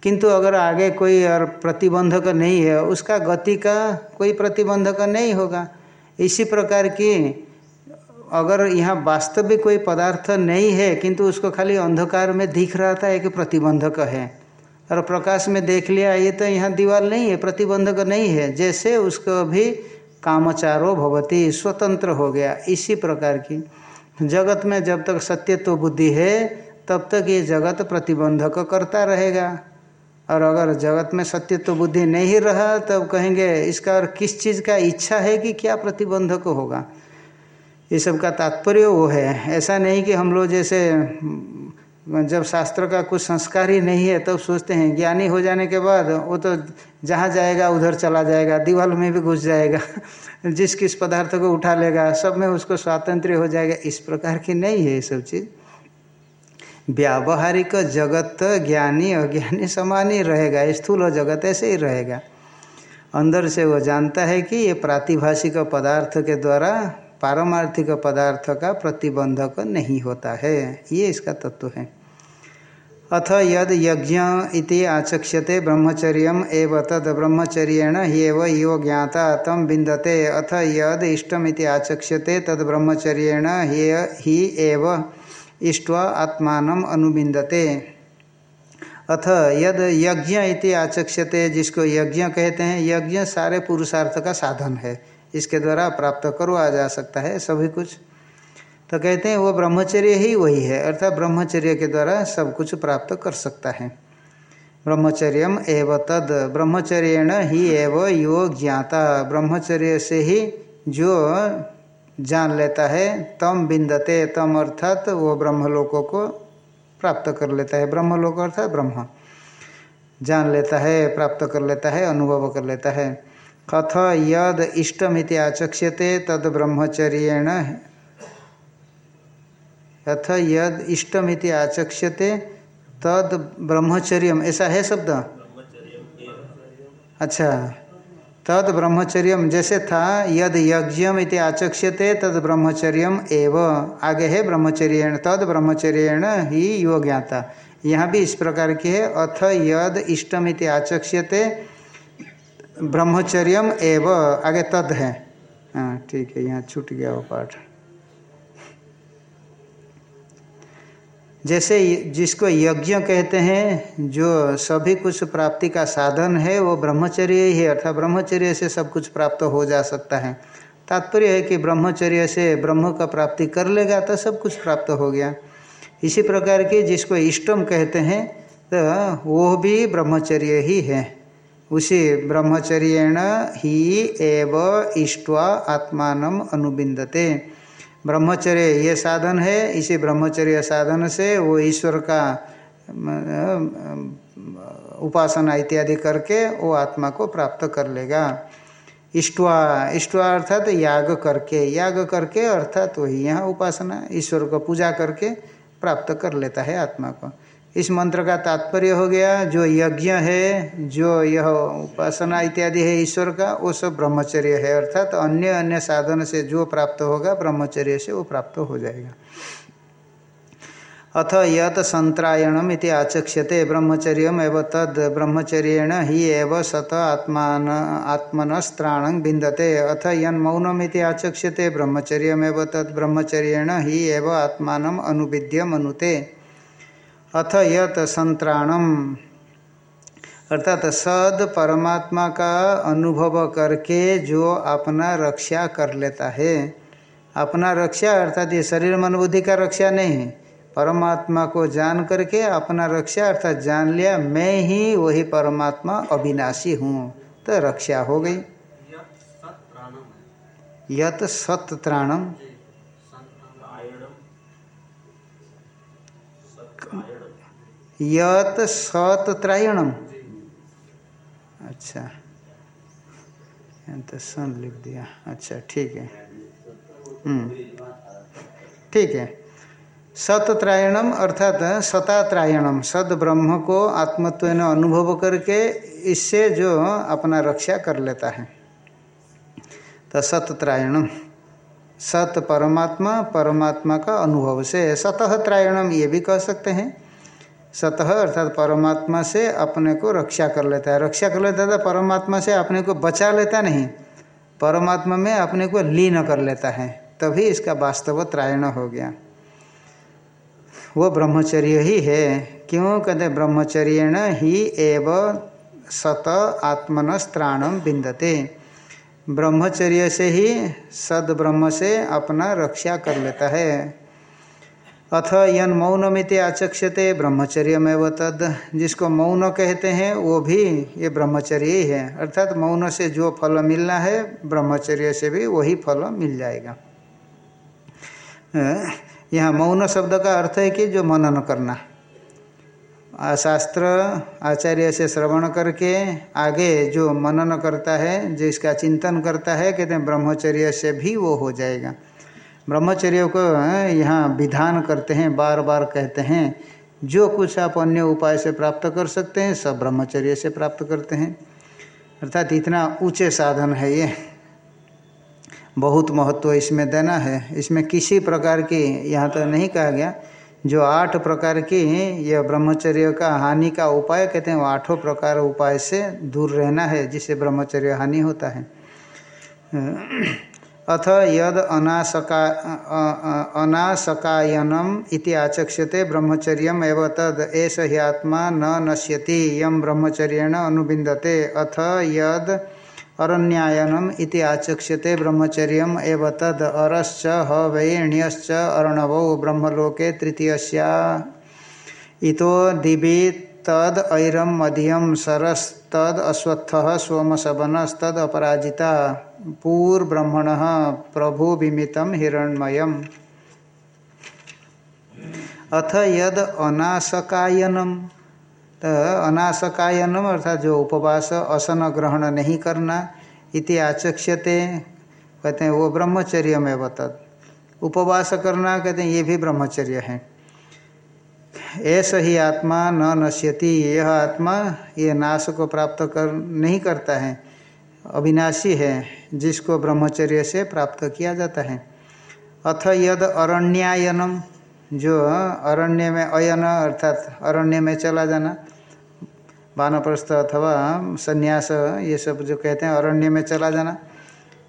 किंतु अगर आगे कोई और प्रतिबंधक नहीं है, उसका गति का कोई प्रतिबंधक नहीं होगा। इसी प्रकार की अगर यहाँ वास्तविक कोई पदार्थ नहीं है, किंतु उसको खाली अंधकार में दिख रहा था, एक प्रतिबंधक है। और प्रकाश में देख लिया, ये तो यहाँ दीवार नहीं है, प्रतिबंधक नहीं है। जैसे उसको भी कामचारो भवती, स्वतंत्र हो गया, इसी प्रकार की। जगत में जब तक सत्यत्व बुद्धि है, तब तक ये जगत प्रतिबंधक करता रहेगा। और अगर जगत में सत्यत्व बुद्धि नहीं रहा, तब कहेंगे, इसका और किस चीज़ का इच्छा है कि क्या प्रतिबंधक होगा? ये सब का तात्पर्य वो है। ऐसा नहीं कि हम लोग जैसे जब शास्त्र का कुछ संस्कार ही नहीं है, तब तो सोचते हैं, ज्ञानी हो जाने के बाद वो तो जहाँ जाएगा, उधर चला जाएगा दीवार में भी घुस जाएगा, [LAUGHS] जिस किस पदार्थ को उठा लेगा, सब में उसको स्वातंत्र हो जाएगा। इस प्रकार की नहीं है ये सब चीज़। व्यावहारिक जगत ज्ञानी अज्ञानी समान ही रहेगा, स्थूल जगत ऐसे ही रहेगा। अंदर से वो जानता है कि ये प्रातिभाषिक पदार्थ के द्वारा पारमार्थिक पदार्थ का प्रतिबंधक नहीं होता है। ये इसका तत्व है। अथ यद यज्ञ इति आचक्ष्यते ब्रह्मचर्य तद ब्रह्मचर्येण ह्यव ज्ञाता तम बिंदते अथ यद इष्टम आचक्ष्यते तद ब्रह्मचर्येण ही एव इष्ट्वा आत्मान अनुबिंदते अथ यद यज्ञ इति आचक्ष्यते जिसको यज्ञ कहते हैं, यज्ञ सारे पुरुषार्थ का साधन है। इसके द्वारा प्राप्त करवा जा सकता है, सभी कुछ। तो कहते हैं वो ब्रह्मचर्य ही वही है, अर्थात ब्रह्मचर्य के द्वारा सब कुछ प्राप्त कर सकता है। ब्रह्मचर्य एव तद, ब्रह्मचर्यण ही एव यो ज्ञाता। ब्रह्मचर्य से ही जो जान लेता है, तम बिंदते, तम अर्थात वो ब्रह्मलोकों को प्राप्त कर लेता है। ब्रह्मलोक अर्थात ब्रह्म। जान लेता है, प्राप्त कर लेता है, अनुभव कर लेता है। कथ यद इष्टमिति आचक्ष्यते, तद ब्रह्मचर्येण अथ यद इष्टमिति आचक्ष्यते तद ब्रह्मचर्य ऐसा है शब्द? अच्छा। तद ब्रह्मचर्य जैसे था, यद यज्ञम इति आचक्ष्यते, तद ब्रह्मचर्य एव। आगे है ब्रह्मचर्य तद ब्रह्मचर्य ही यो ज्ञाता। यहाँ भी इस प्रकार की है, अथ यद इष्टम आचक्ष्यते ब्रह्मचर्य एव। आगे तद है। हाँ ठीक है, यहाँ छूट गया वो पाठ। जैसे जिसको यज्ञ कहते हैं, जो सभी कुछ प्राप्ति का साधन है, वो ब्रह्मचर्य ही है, अर्थात ब्रह्मचर्य से सब कुछ प्राप्त हो जा सकता है। तात्पर्य है कि ब्रह्मचर्य से ब्रह्म का प्राप्ति कर लेगा तो सब कुछ प्राप्त हो गया। इसी प्रकार के जिसको इष्टम कहते हैं तो वो भी ब्रह्मचर्य ही है। उसी ब्रह्मचर्यण ही एव इष्टवा आत्मान अनुबिंदते। ब्रह्मचर्य ये साधन है, इसी ब्रह्मचर्य साधन से वो ईश्वर का उपासना इत्यादि करके वो आत्मा को प्राप्त कर लेगा। इष्टवा इष्टवा अर्थात याग करके याग करके अर्थात वही यहाँ उपासना, ईश्वर को पूजा करके प्राप्त कर लेता है आत्मा को। इस मंत्र का तात्पर्य हो गया, जो यज्ञ है, जो यह उपासना इत्यादि है ईश्वर का, वो सब ब्रह्मचर्य है। अर्थात तो अन्य अन्य साधन से जो प्राप्त होगा, ब्रह्मचर्य से वो प्राप्त हो जाएगा। अथ यत संत्रायणम इति आचक्ष्यते ब्रह्मचर्य एवं तद, ब्रह्मचर्येण ही एव सत आत्मान, आत्मनस्त्राण बिंदते अथ यन मौनम इति आचक्ष्यते ब्रह्मचर्य तद, ब्रह्मचर्येण ही एव आत्मान मनुते अथ यत संत्राणम। अर्थात सद परमात्मा का अनुभव करके जो अपना रक्षा कर लेता है। अपना रक्षा अर्थात ये शरीर मन बुद्धि का रक्षा नहीं है परमात्मा को जान करके अपना रक्षा अर्थात जान लिया मैं ही वही परमात्मा अविनाशी हूँ तो रक्षा हो गई। यत सत त्राणम यत सत अच्छा। तो सन लिख दिया। अच्छा ठीक है। हम्म। ठीक है। सतत्रायणम अर्थात सतात्रायणम सद ब्रह्म को आत्मत्व ने अनुभव करके इससे जो अपना रक्षा कर लेता है। तो सतत्रायणम सत परमात्मा परमात्मा का अनुभव से सतह त्रायणम ये भी कह सकते हैं। सतह अर्थात परमात्मा से अपने को रक्षा कर लेता है। रक्षा कर लेता है परमात्मा से अपने को बचा लेता नहीं। परमात्मा में अपने को लीन कर लेता है। तभी इसका वास्तव त्रायण हो गया। वो ब्रह्मचर्य ही है। क्यों? कहते ब्रह्मचर्य ही एव सत आत्मन त्राणम बिंदते ब्रह्मचर्य से ही सद ब्रह्म से अपना रक्षा कर लेता है। अथ यन मौनमिति आचक्ष्यते ब्रह्मचर्य में वो तद। जिसको मौन कहते हैं, वो भी ये ब्रह्मचर्य ही है। अर्थात मौन से जो फल मिलना है, ब्रह्मचर्य से भी वही फल मिल जाएगा। यहाँ मौन शब्द का अर्थ है कि जो मनन करना। शास्त्र आचार्य से श्रवण करके आगे जो मनन करता है जिसका चिंतन करता है, कहते हैं ब्रह्मचर्य से भी वो हो जाएगा। ब्रह्मचर्य को यहाँ विधान करते हैं बार बार कहते हैं। जो कुछ आप अन्य उपाय से प्राप्त कर सकते हैं, सब ब्रह्मचर्य से प्राप्त करते हैं। अर्थात इतना ऊँचे साधन है ये। बहुत महत्व इसमें देना है। इसमें किसी प्रकार की, यहाँ तो नहीं कहा गया, जो आठ प्रकार की यह ब्रह्मचर्य का हानि का उपाय कहते हैं, वो आठों प्रकार उपाय से दूर रहना है, जिससे ब्रह्मचर्य हानि होता है। अथ यद अनासका अनासकायनम आचक्ष्यते ब्रह्मचर्य तद एष आत्मा न नश्यति यम ब्रह्मचर्येण अनुबिंदते अथ यद अरण्यायनम आचक्ष्यते ब्रह्मचर्य तद अरश्च ह वैण्यश्च अर्णवौ ब्रह्मलोके तृतीयस्या। इतो दिवि तद ऐरम मध्यम सरस्तद अश्वत्थ सोमशबनस्तद अपराजिता। पूर्ब्रह्मण प्रभु विमित हिरण्मय अथ यद अनाशकायनम अनाशकायनम अर्थात जो उपवास असन ग्रहण नहीं करना, इति आचक्ष्यते। कहते हैं, वो ब्रह्मचर्य में बता उपवास करना, कहते हैं, ये भी ब्रह्मचर्य है। ऐसा ही आत्मा न नश्यति, यह आत्मा ये नाश को प्राप्त कर, नहीं करता है। अविनाशी है, जिसको ब्रह्मचर्य से प्राप्त किया जाता है। अथ यद अरण्यायनम, जो अरण्य में अयन, अर्थात अरण्य में चला जाना, वानप्रस्थ अथवा संन्यास, ये सब जो कहते हैं, अरण्य में चला जाना,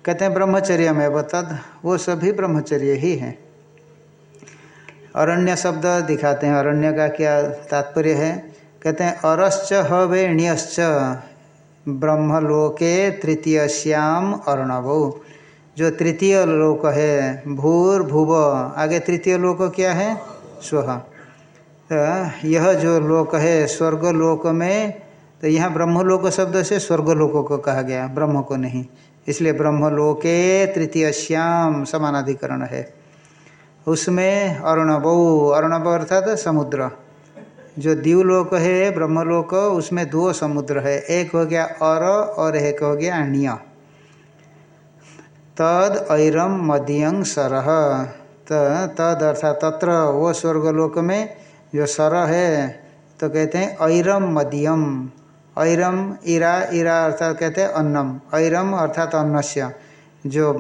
कहते हैं ब्रह्मचर्य में बतद वो सभी ब्रह्मचर्य ही हैं। अरण्य शब्द दिखाते हैं, अरण्य का क्या तात्पर्य है? कहते हैं, अरश्च हवेण्यश्च ब्रह्मलोके तृतीय श्याम अर्णव। जो तृतीय लोक है, भूर, भुव, आगे तृतीय लोक क्या है? स्व। तो यह जो लोक है स्वर्ग लोक में तो यहाँ ब्रह्मलोक शब्द से स्वर्गलोक को कहा गया, ब्रह्म को नहीं। इसलिए ब्रह्मलोके तृतीय श्याम समानाधिकरण है। उसमें अर्णव अर्णव अर्थात समुद्र। जो दीवलोक है, ब्रह्मलोक, उसमें दो समुद्र है, एक हो गया अर और एक हो गया अण्य। तद ऐरम मध्यंग सरह। तद अर्थात तत्र, वो स्वर्गलोक में जो सर है तो कहते हैं ऐरम मध्यम ऐरम, इरा इरा अर्थात कहते हैं अन्नम। ऐरम अर्थात अन्नस्य। जो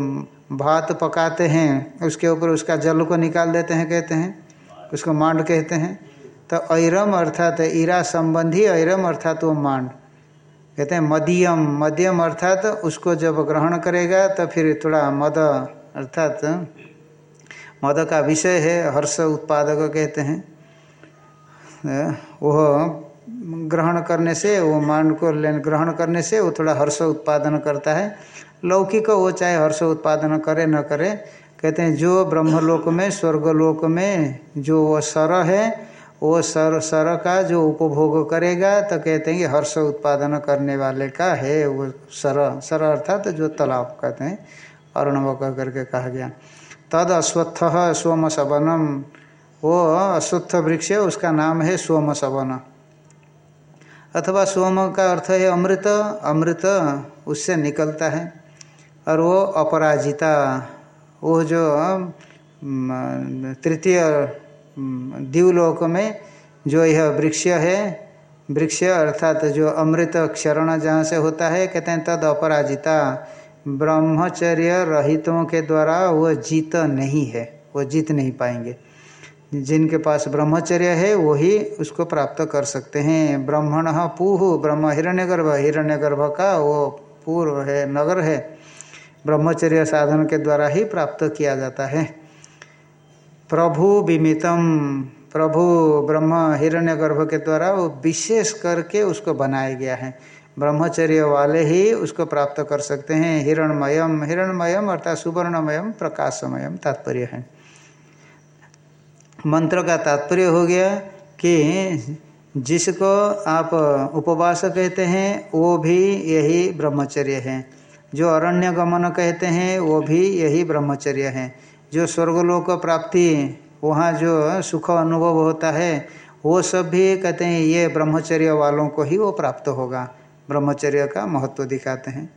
भात पकाते हैं, उसके ऊपर उसका जल को निकाल देते हैं, कहते हैं, उसको मांड कहते हैं। तो ऐरम अर्थात ईरा संबंधी ऐरम अर्थात वो मांड। कहते हैं मध्यम मध्यम अर्थात उसको जब ग्रहण करेगा तो फिर थोड़ा मद अर्थात मद का विषय है, हर्ष उत्पादक कहते हैं। वह ग्रहण करने से, वो मांड को ग्रहण करने से वो थोड़ा हर्ष उत्पादन करता है। लौकिक वो चाहे हर्ष उत्पादन करे, न करे, कहते हैं जो ब्रह्मलोक में, स्वर्गलोक में जो वो सर है वो सर सर का जो उपभोग करेगा तो कहते हैं कि हर्ष उत्पादन करने वाले का है वो सर सर अर्थात तो जो तालाब कहते हैं अरुणव कह करके कहा गया। तद अश्वत्थ सोम सवनम वो अश्वत्थ वृक्ष उसका नाम है सोम सवन अथवा सोम का अर्थ है अमृत अमृत उससे निकलता है, और वो अपराजिता, वो जो तृतीय दीवलोक में जो यह वृक्ष है, वृक्ष अर्थात जो अमृत क्षरण जहाँ से होता है, कहते हैं तद अपराजिता। ब्रह्मचर्य रहितों के द्वारा वह जीत नहीं है, वो जीत नहीं पाएँगे। जिनके पास ब्रह्मचर्य है, वही उसको प्राप्त कर सकते हैं। ब्रह्मण पूह, ब्रह्म हिरण्यगर्भ हिरण्यगर्भ का वो पूर्व है, नगर है। ब्रह्मचर्य साधन के द्वारा ही प्राप्त किया जाता है। प्रभु विमितम प्रभु ब्रह्म हिरण्यगर्भ के द्वारा वो विशेष करके उसको बनाया गया है। ब्रह्मचर्य वाले ही उसको प्राप्त कर सकते हैं। हिरणमयम। हिरणमयम अर्थात सुवर्णमयम, प्रकाशमयम तात्पर्य है। मंत्र का तात्पर्य हो गया कि जिसको आप उपवास कहते हैं, वो भी यही ब्रह्मचर्य है। जो अरण्य गमन कहते हैं, वो भी यही ब्रह्मचर्य है। जो स्वर्गलोक प्राप्ति, वहाँ जो सुख अनुभव होता है, वो सब भी कहते हैं, ये ब्रह्मचर्य वालों को ही वो प्राप्त होगा। ब्रह्मचर्य का महत्व दिखाते हैं।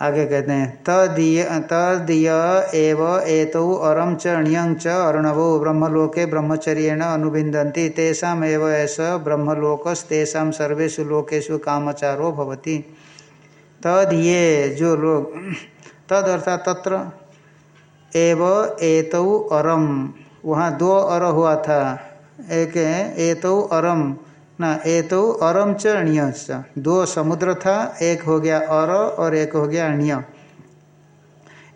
आगे कहते हैं, तदीय तदीय एव एतौ अरम च अण्यं च अर्णवो ब्रह्मलोके ब्रह्मचर्येण अनुबिंदन्ति तेषा एव ऐसा ब्रह्मलोकस्तेषा सर्वेषु लोकेषु कामचारो भवति। तद ये जो लोग तद अर्थात तत्र एव एतौ अरम। वहाँ दो अर हुआ था। एक एतौ अरम। ना, एतौ अरम च अण्य दो समुद्र था, एक हो गया अर और एक हो गया अण्य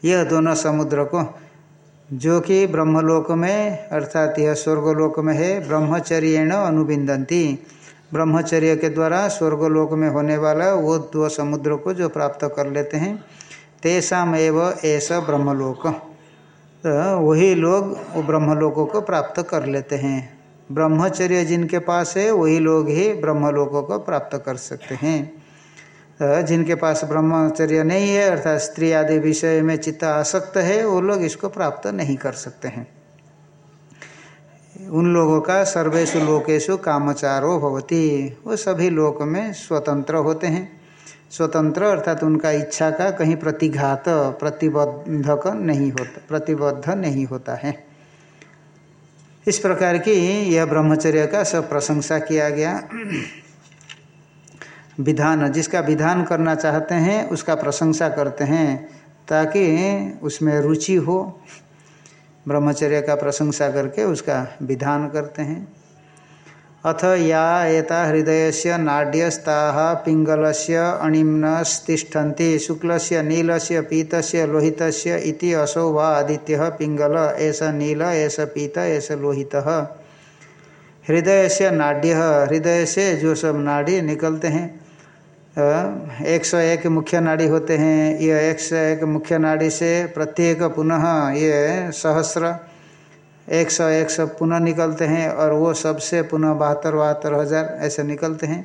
यह दोनों समुद्र को, जो कि ब्रह्मलोक में, अर्थात यह स्वर्गलोक में है, ब्रह्मचर्येण अनुबिंदंती ब्रह्मचर्य के द्वारा स्वर्गलोक में होने वाला वो दो समुद्र को जो प्राप्त कर लेते हैं तेषाम एव ऐसा ब्रह्मलोक। तो वही लोग वो ब्रह्म ब्रह्मलोकों को प्राप्त कर लेते हैं। ब्रह्मचर्य जिनके पास है, वही लोग ही ब्रह्म ब्रह्मलोकों को प्राप्त कर सकते हैं। तो जिनके पास ब्रह्मचर्य नहीं है, अर्थात स्त्री आदि विषय में चित्त आसक्त है, वो लोग इसको प्राप्त नहीं कर सकते हैं। उन लोगों का सर्वेशु लोकेशु कामचारो भवती। वो सभी लोक में स्वतंत्र होते हैं। स्वतंत्र अर्थात उनका इच्छा का कहीं प्रतिघात प्रतिबद्धक नहीं होता, प्रतिबद्ध नहीं होता है। इस प्रकार की यह ब्रह्मचर्य का सब प्रशंसा किया गया। विधान, जिसका विधान करना चाहते हैं, उसका प्रशंसा करते हैं, ताकि उसमें रुचि हो। ब्रह्मचर्य का प्रशंसा करके उसका विधान करते हैं। अथ या एता हृदय से नाड्यस्ता पिंगल से अणिम्नस्तिष्ठन्ति शुक्ल से नील से पीत से लोहित असौ वा आदित्य पिंगल ऐस नील ऐस पीत ऐस लोहित। हृदय से नाड्य हृदय से जो सब नाड़ी निकलते हैं एक सौ एक मुख्य नाड़ी होते हैं। ये एक सौ एक मुख्य नाड़ी से प्रत्येक पुनः ये सहस्र एक सौ एक सौ पुनः निकलते हैं और वो सबसे पुनः बहत्तर बहत्तर हज़ार ऐसे निकलते हैं।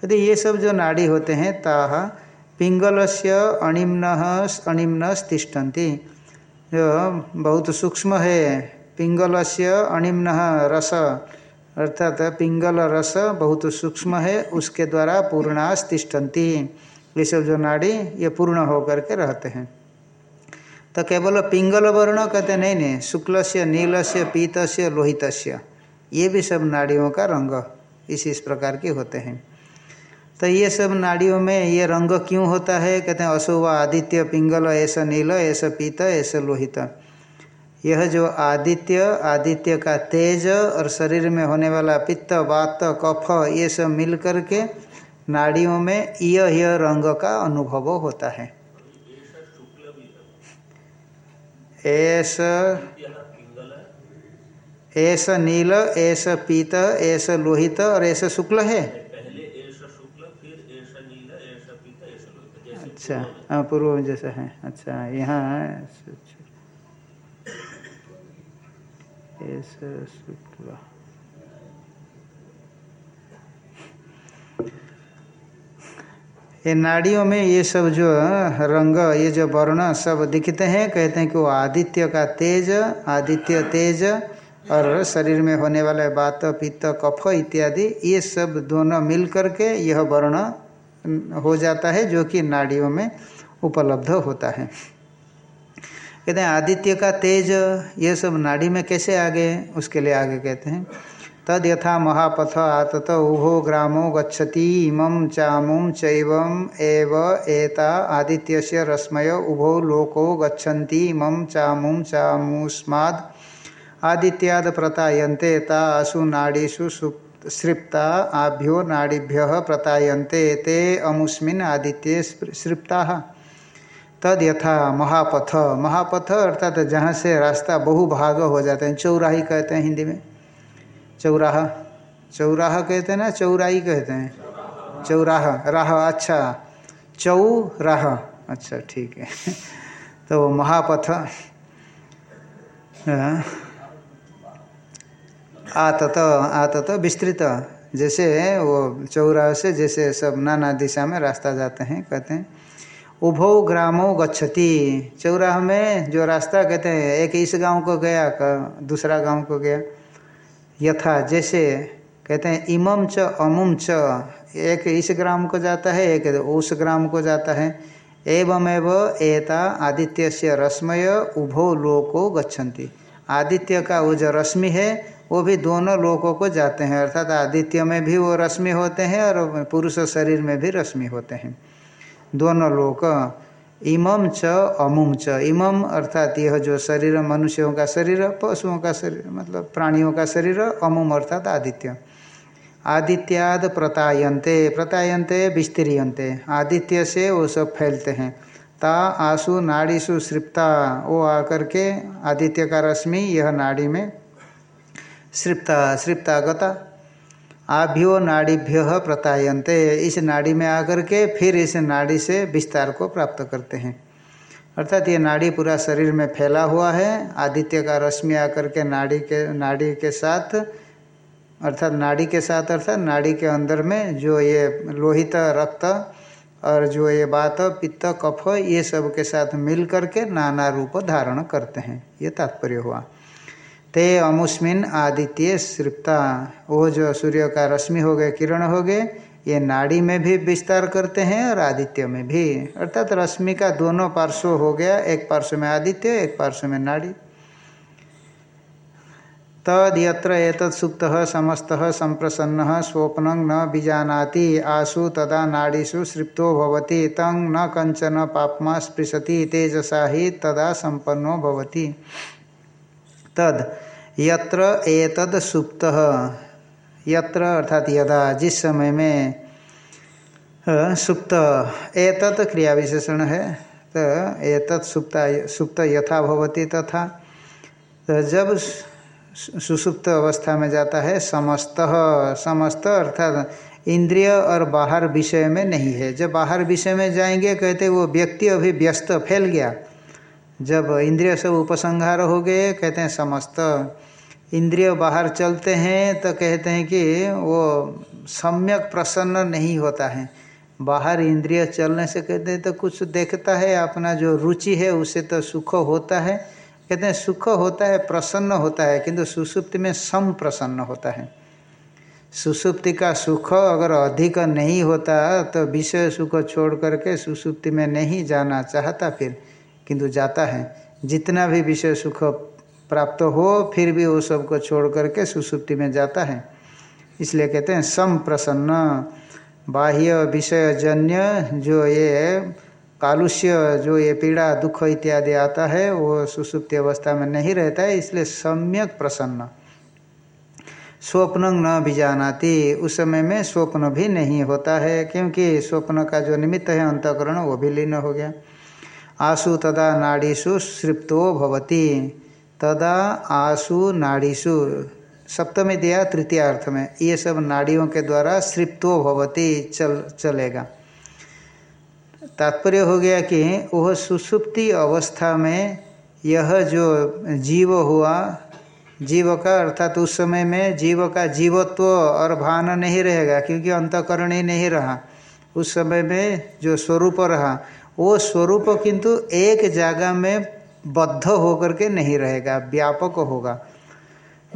कहते ये सब जो नाड़ी होते हैं ताह पिंगल से अणिम्न अणिम्न तिष्ठन्ति। जो बहुत सूक्ष्म है पिंगल से अणिम्न रस, अर्थात पिंगल रस बहुत सूक्ष्म है, उसके द्वारा पूर्णास ये सब जो नाड़ी, ये पूर्ण होकर के रहते हैं। तो केवल पिंगल वर्ण कहते नहीं नहीं शुक्ल से नील से पीत से लोहित ये भी सब नाड़ियों का रंग इस इस प्रकार के होते हैं। तो ये सब नाड़ियों में ये रंग क्यों होता है? कहते हैं, अशुभ, आदित्य, पिंगल, ऐसा, नील, ऐसा, पीत, ऐसा, लोहित। यह जो आदित्य आदित्य का तेज और शरीर में होने वाला पित्त, वात, कफ, ये सब मिल करके नाड़ियों में यह यह रंग का अनुभव होता है। ऐसा एस नील एस पीत एस लोहित और एस शुक्ल है? अच्छा हाँ पूर्व जैसा है। अच्छा यहाँ ऐसा शुक्ल। ये नाड़ियों में ये सब जो रंग, ये जो वर्ण सब दिखते हैं, कहते हैं कि वो आदित्य का तेज, आदित्य तेज, और शरीर में होने वाले बात, पित्त, कफ इत्यादि, ये सब दोनों मिल करके यह वर्ण हो जाता है, जो कि नाड़ियों में उपलब्ध होता है। कहते हैं, आदित्य का तेज, ये सब नाड़ी में कैसे आगे, उसके लिए आगे कहते हैं तद यथा महापथ आतत उभो ग्रामो गच्छति, इमं चामुम चैवम एव एता आदित्य से रश्मय उभो लोको गच्छन्ति, इमं चामुम चामुस्माद आदित्याद प्रतायन्ते ता आसु नाड़ीषु सृप्ता आभ्यो नाड़ीभ्य प्रतायन्ते, ते अमुस्मिन् आदित्य सृप्ता। तद यथा महापथ। महापथ अर्थात जहाँ से रास्ता बहुभाग हो जाते हैं, चौराही कहते हैं हिंदी में। चौराहा। चौराहा कहते हैं ना? चौराई कहते हैं। चौराह। राह अच्छा। चौ राह अच्छा ठीक है। [LAUGHS] तो महापथ। आतत आतत, विस्तृत। जैसे वो चौराह से जैसे सब नाना दिशा में रास्ता जाते हैं, कहते हैं, उभो ग्रामो गच्छति। चौराह में जो रास्ता, कहते हैं, एक इस गाँव को गया दूसरा गाँव को गया। यथा, जैसे कहते हैं इमम च अमुम च। एक इस ग्राम को जाता है, एक उस ग्राम को जाता है। एवं एव एता आदित्य से रश्मय उभो लोको गच्छन्ति। आदित्य का वो जो रश्मि है, वो भी दोनों लोकों को जाते हैं। अर्थात आदित्य में भी वो रश्मि होते हैं और पुरुष शरीर में भी रश्मि होते हैं। दोनों लोक इमम च अमुम च। इमम अर्थात यह जो शरीर, मनुष्यों का शरीर, पशुओं का शरीर मतलब प्राणियों का शरीर अमुम अर्थात आदित्य। आदित्याद प्रतायन्ते प्रतायन्ते विस्तीयते आदित्य से वो सब फैलते हैं। ता, आसु, नाड़ीसु, सृप्ता, वो आकर के आदित्य का रश्मि यह नाड़ी में सृप्ता सृप्ता गता आभ्यो नाड़ीभ्य प्रतायन्ते। इस नाड़ी में आकर के फिर इस नाड़ी से विस्तार को प्राप्त करते हैं। अर्थात ये नाड़ी पूरा शरीर में फैला हुआ है। आदित्य का रश्मि आकर के नाड़ी के नाड़ी के साथ, अर्थात नाड़ी के साथ, अर्थात नाड़ी के अंदर में जो ये लोहित रक्त और जो ये बात, पित्त, कफ, ये सब के साथ मिल करके नाना रूप धारण करते हैं। ये तात्पर्य हुआ। ते अमुस्मिन आदित्य सृप्ता। वो जो सूर्य का रश्मि हो गए, किरण हो गए, ये नाड़ी में भी विस्तार करते हैं और आदित्य में भी। अर्थात रश्मि का दोनों पार्श्व हो गया, एक पार्श्व में आदित्य, एक पार्श्व में नाड़ी। तद यत्र सुप्त, समस्त संप्रसन्न, स्वप्न न बीजानाति आसु तदा नाड़ीसु सृप्तो भवति तंग न कंचन पापमा स्पृशति तेजसा ही तदा संपन्नो भवति। तद, यत्र एतद सुप्त। यत्र अर्थात यदा, जिस समय में सुप्त। एतत् क्रिया विशेषण है तो एतत् सुप्त सुप्त यथा भवती तथा तो जब सुसुप्त अवस्था में जाता है, समस्त। समस्त अर्थात इंद्रिय और बाहर विषय में नहीं है। जब बाहर विषय में जाएँगे, कहते वो व्यक्ति अभी व्यस्त, फैल गया। जब इंद्रिय सब उपसंहार हो गए, कहते हैं, समस्त इंद्रिय बाहर चलते हैं तो कहते हैं कि वो सम्यक प्रसन्न नहीं होता है। बाहर इंद्रिय चलने से कहते हैं तो कुछ देखता है, अपना जो रुचि है उससे तो सुख होता है। कहते हैं, सुख होता है, प्रसन्न होता है, किंतु सुसुप्ति में सम प्रसन्न होता है। सुसुप्ति का सुख अगर अधिक नहीं होता तो विषय सुख छोड़ करके सुसुप्ति में नहीं जाना चाहता फिर। किंतु जाता है। जितना भी विषय सुख प्राप्त हो, फिर भी वो सबको छोड़ करके सुसुप्ति में जाता है। इसलिए कहते हैं सम प्रसन्न बाह्य विषय जन्य जो ये कालुष्य, जो ये पीड़ा, दुख इत्यादि आता है, वो सुसुप्ति अवस्था में नहीं रहता है, इसलिए सम्यक प्रसन्न। स्वप्न न भी जानाती। उस समय में स्वप्न भी नहीं होता है, क्योंकि स्वप्न का जो निमित्त है, अंतकरण, वो भी लीन हो गया। आसु तदा नाड़ीसु सृप्तो भवती। तदा आसु नाड़ीसु सप्तमी दिया तृतीय अर्थ में, ये सब नाड़ियों के द्वारा सृप्तो भवती, चल, चलेगा। तात्पर्य हो गया कि वह सुसुप्ति अवस्था में यह जो जीव हुआ, जीव का, अर्थात उस समय में जीव का जीवत्व और भान नहीं रहेगा, क्योंकि अंतकरण ही नहीं रहा। उस समय में जो स्वरूप रहा वो स्वरूप किंतु एक जगह में बद्ध होकर के नहीं रहेगा, व्यापक होगा।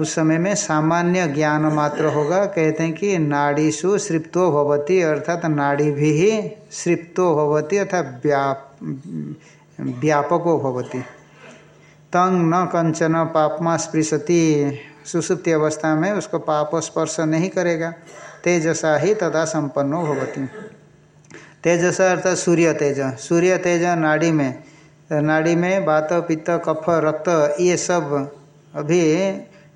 उस समय में सामान्य ज्ञान मात्र होगा। कहते हैं कि नाड़ीसु सृप्तो भवती, अर्थात नाड़ी भी ही सृप्तो भवती अर्थात व्याप, व्यापको भवती। तंग न कंचन पापमा स्पृशति, सुसुप्ति अवस्था में उसको पाप स्पर्श नहीं करेगा। तेजसा ही तदा संपन्नो भवती। तेजसा अर्थात सूर्य तेज। सूर्य तेज नाड़ी में नाड़ी में बात, पित्त, कफ, रक्त, ये सब अभी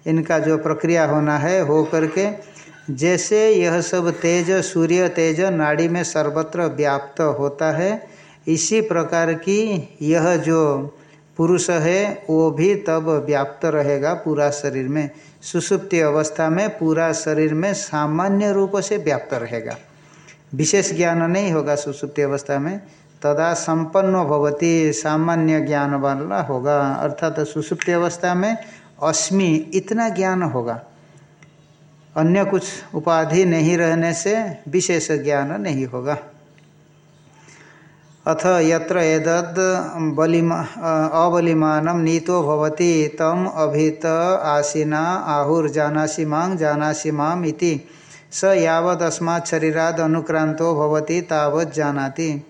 इनका जो प्रक्रिया होना है, हो करके जैसे यह सब तेज, सूर्य तेज नाड़ी में सर्वत्र व्याप्त होता है, इसी प्रकार की यह जो पुरुष है, वो भी तब व्याप्त रहेगा पूरा शरीर में। सुसुप्ति अवस्था में पूरा शरीर में सामान्य रूप से व्याप्त रहेगा। विशेष ज्ञान नहीं होगा सुसुप्ति अवस्था में, तदा संपन्न भवती, सामान्य ज्ञान वाला होगा। अर्थात सुसुप्ति अवस्था में अस्मि इतना ज्ञान होगा। अन्य कुछ उपाधि नहीं रहने से विशेष ज्ञान नहीं होगा। अथ यत्र एदद बलिमा अबलिमानम नीतो भवति, तम अभित आसीना, आहुर्जानासी मांग जानासी माम इति। स यावदस्मात् शरीराद अनुक्रांतो भवति तावत् जानाति।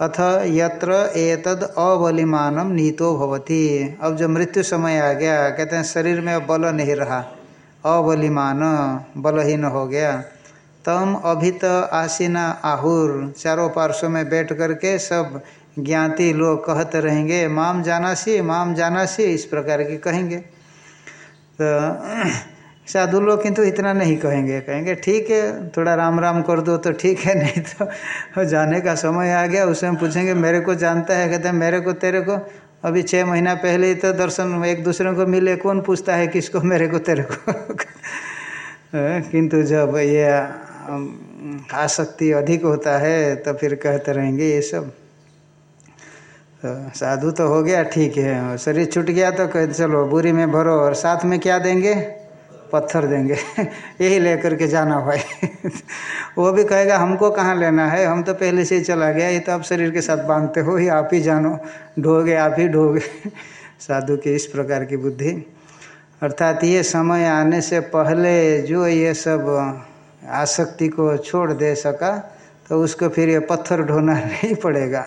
अथ यत्र एतद अबलिमानम नीतो भवती। अब जो मृत्यु समय आ गया, कहते हैं, शरीर में बल नहीं रहा। अबलिमान बलहीन हो गया। तम अभित आसीना आहुर। चारों पार्श्व में बैठ करके सब ज्ञाति लोग कहते रहेंगे, माम जानासी माम जानासी, इस प्रकार की कहेंगे। तो साधु लोग किंतु इतना नहीं कहेंगे। कहेंगे, ठीक है, थोड़ा राम राम कर दो तो ठीक है, नहीं तो जाने का समय आ गया। उसमें पूछेंगे, मेरे को जानता है? कहते हैं, मेरे को, तेरे को। अभी छः महीना पहले ही तो दर्शन एक दूसरे को मिले, कौन पूछता है किसको? मेरे को, तेरे को। [LAUGHS] किंतु जब ये आसक्ति अधिक होता है तो फिर कहते रहेंगे ये सब। तो साधु तो हो गया, ठीक है। शरीर छूट गया तो कह, चलो, बुरी में भरो और साथ में क्या देंगे? पत्थर देंगे। [LAUGHS] यही लेकर के जाना भाई। [LAUGHS] वो भी कहेगा, हमको कहाँ लेना है? हम तो पहले से ही चला गया, ये तो आप शरीर के साथ बांधते हो ही आप ही जानो। ढोगे, आप ही ढोगे। [LAUGHS] साधु की इस प्रकार की बुद्धि। अर्थात ये समय आने से पहले जो ये सब आसक्ति को छोड़ दे सका तो उसको फिर ये पत्थर ढोना नहीं पड़ेगा।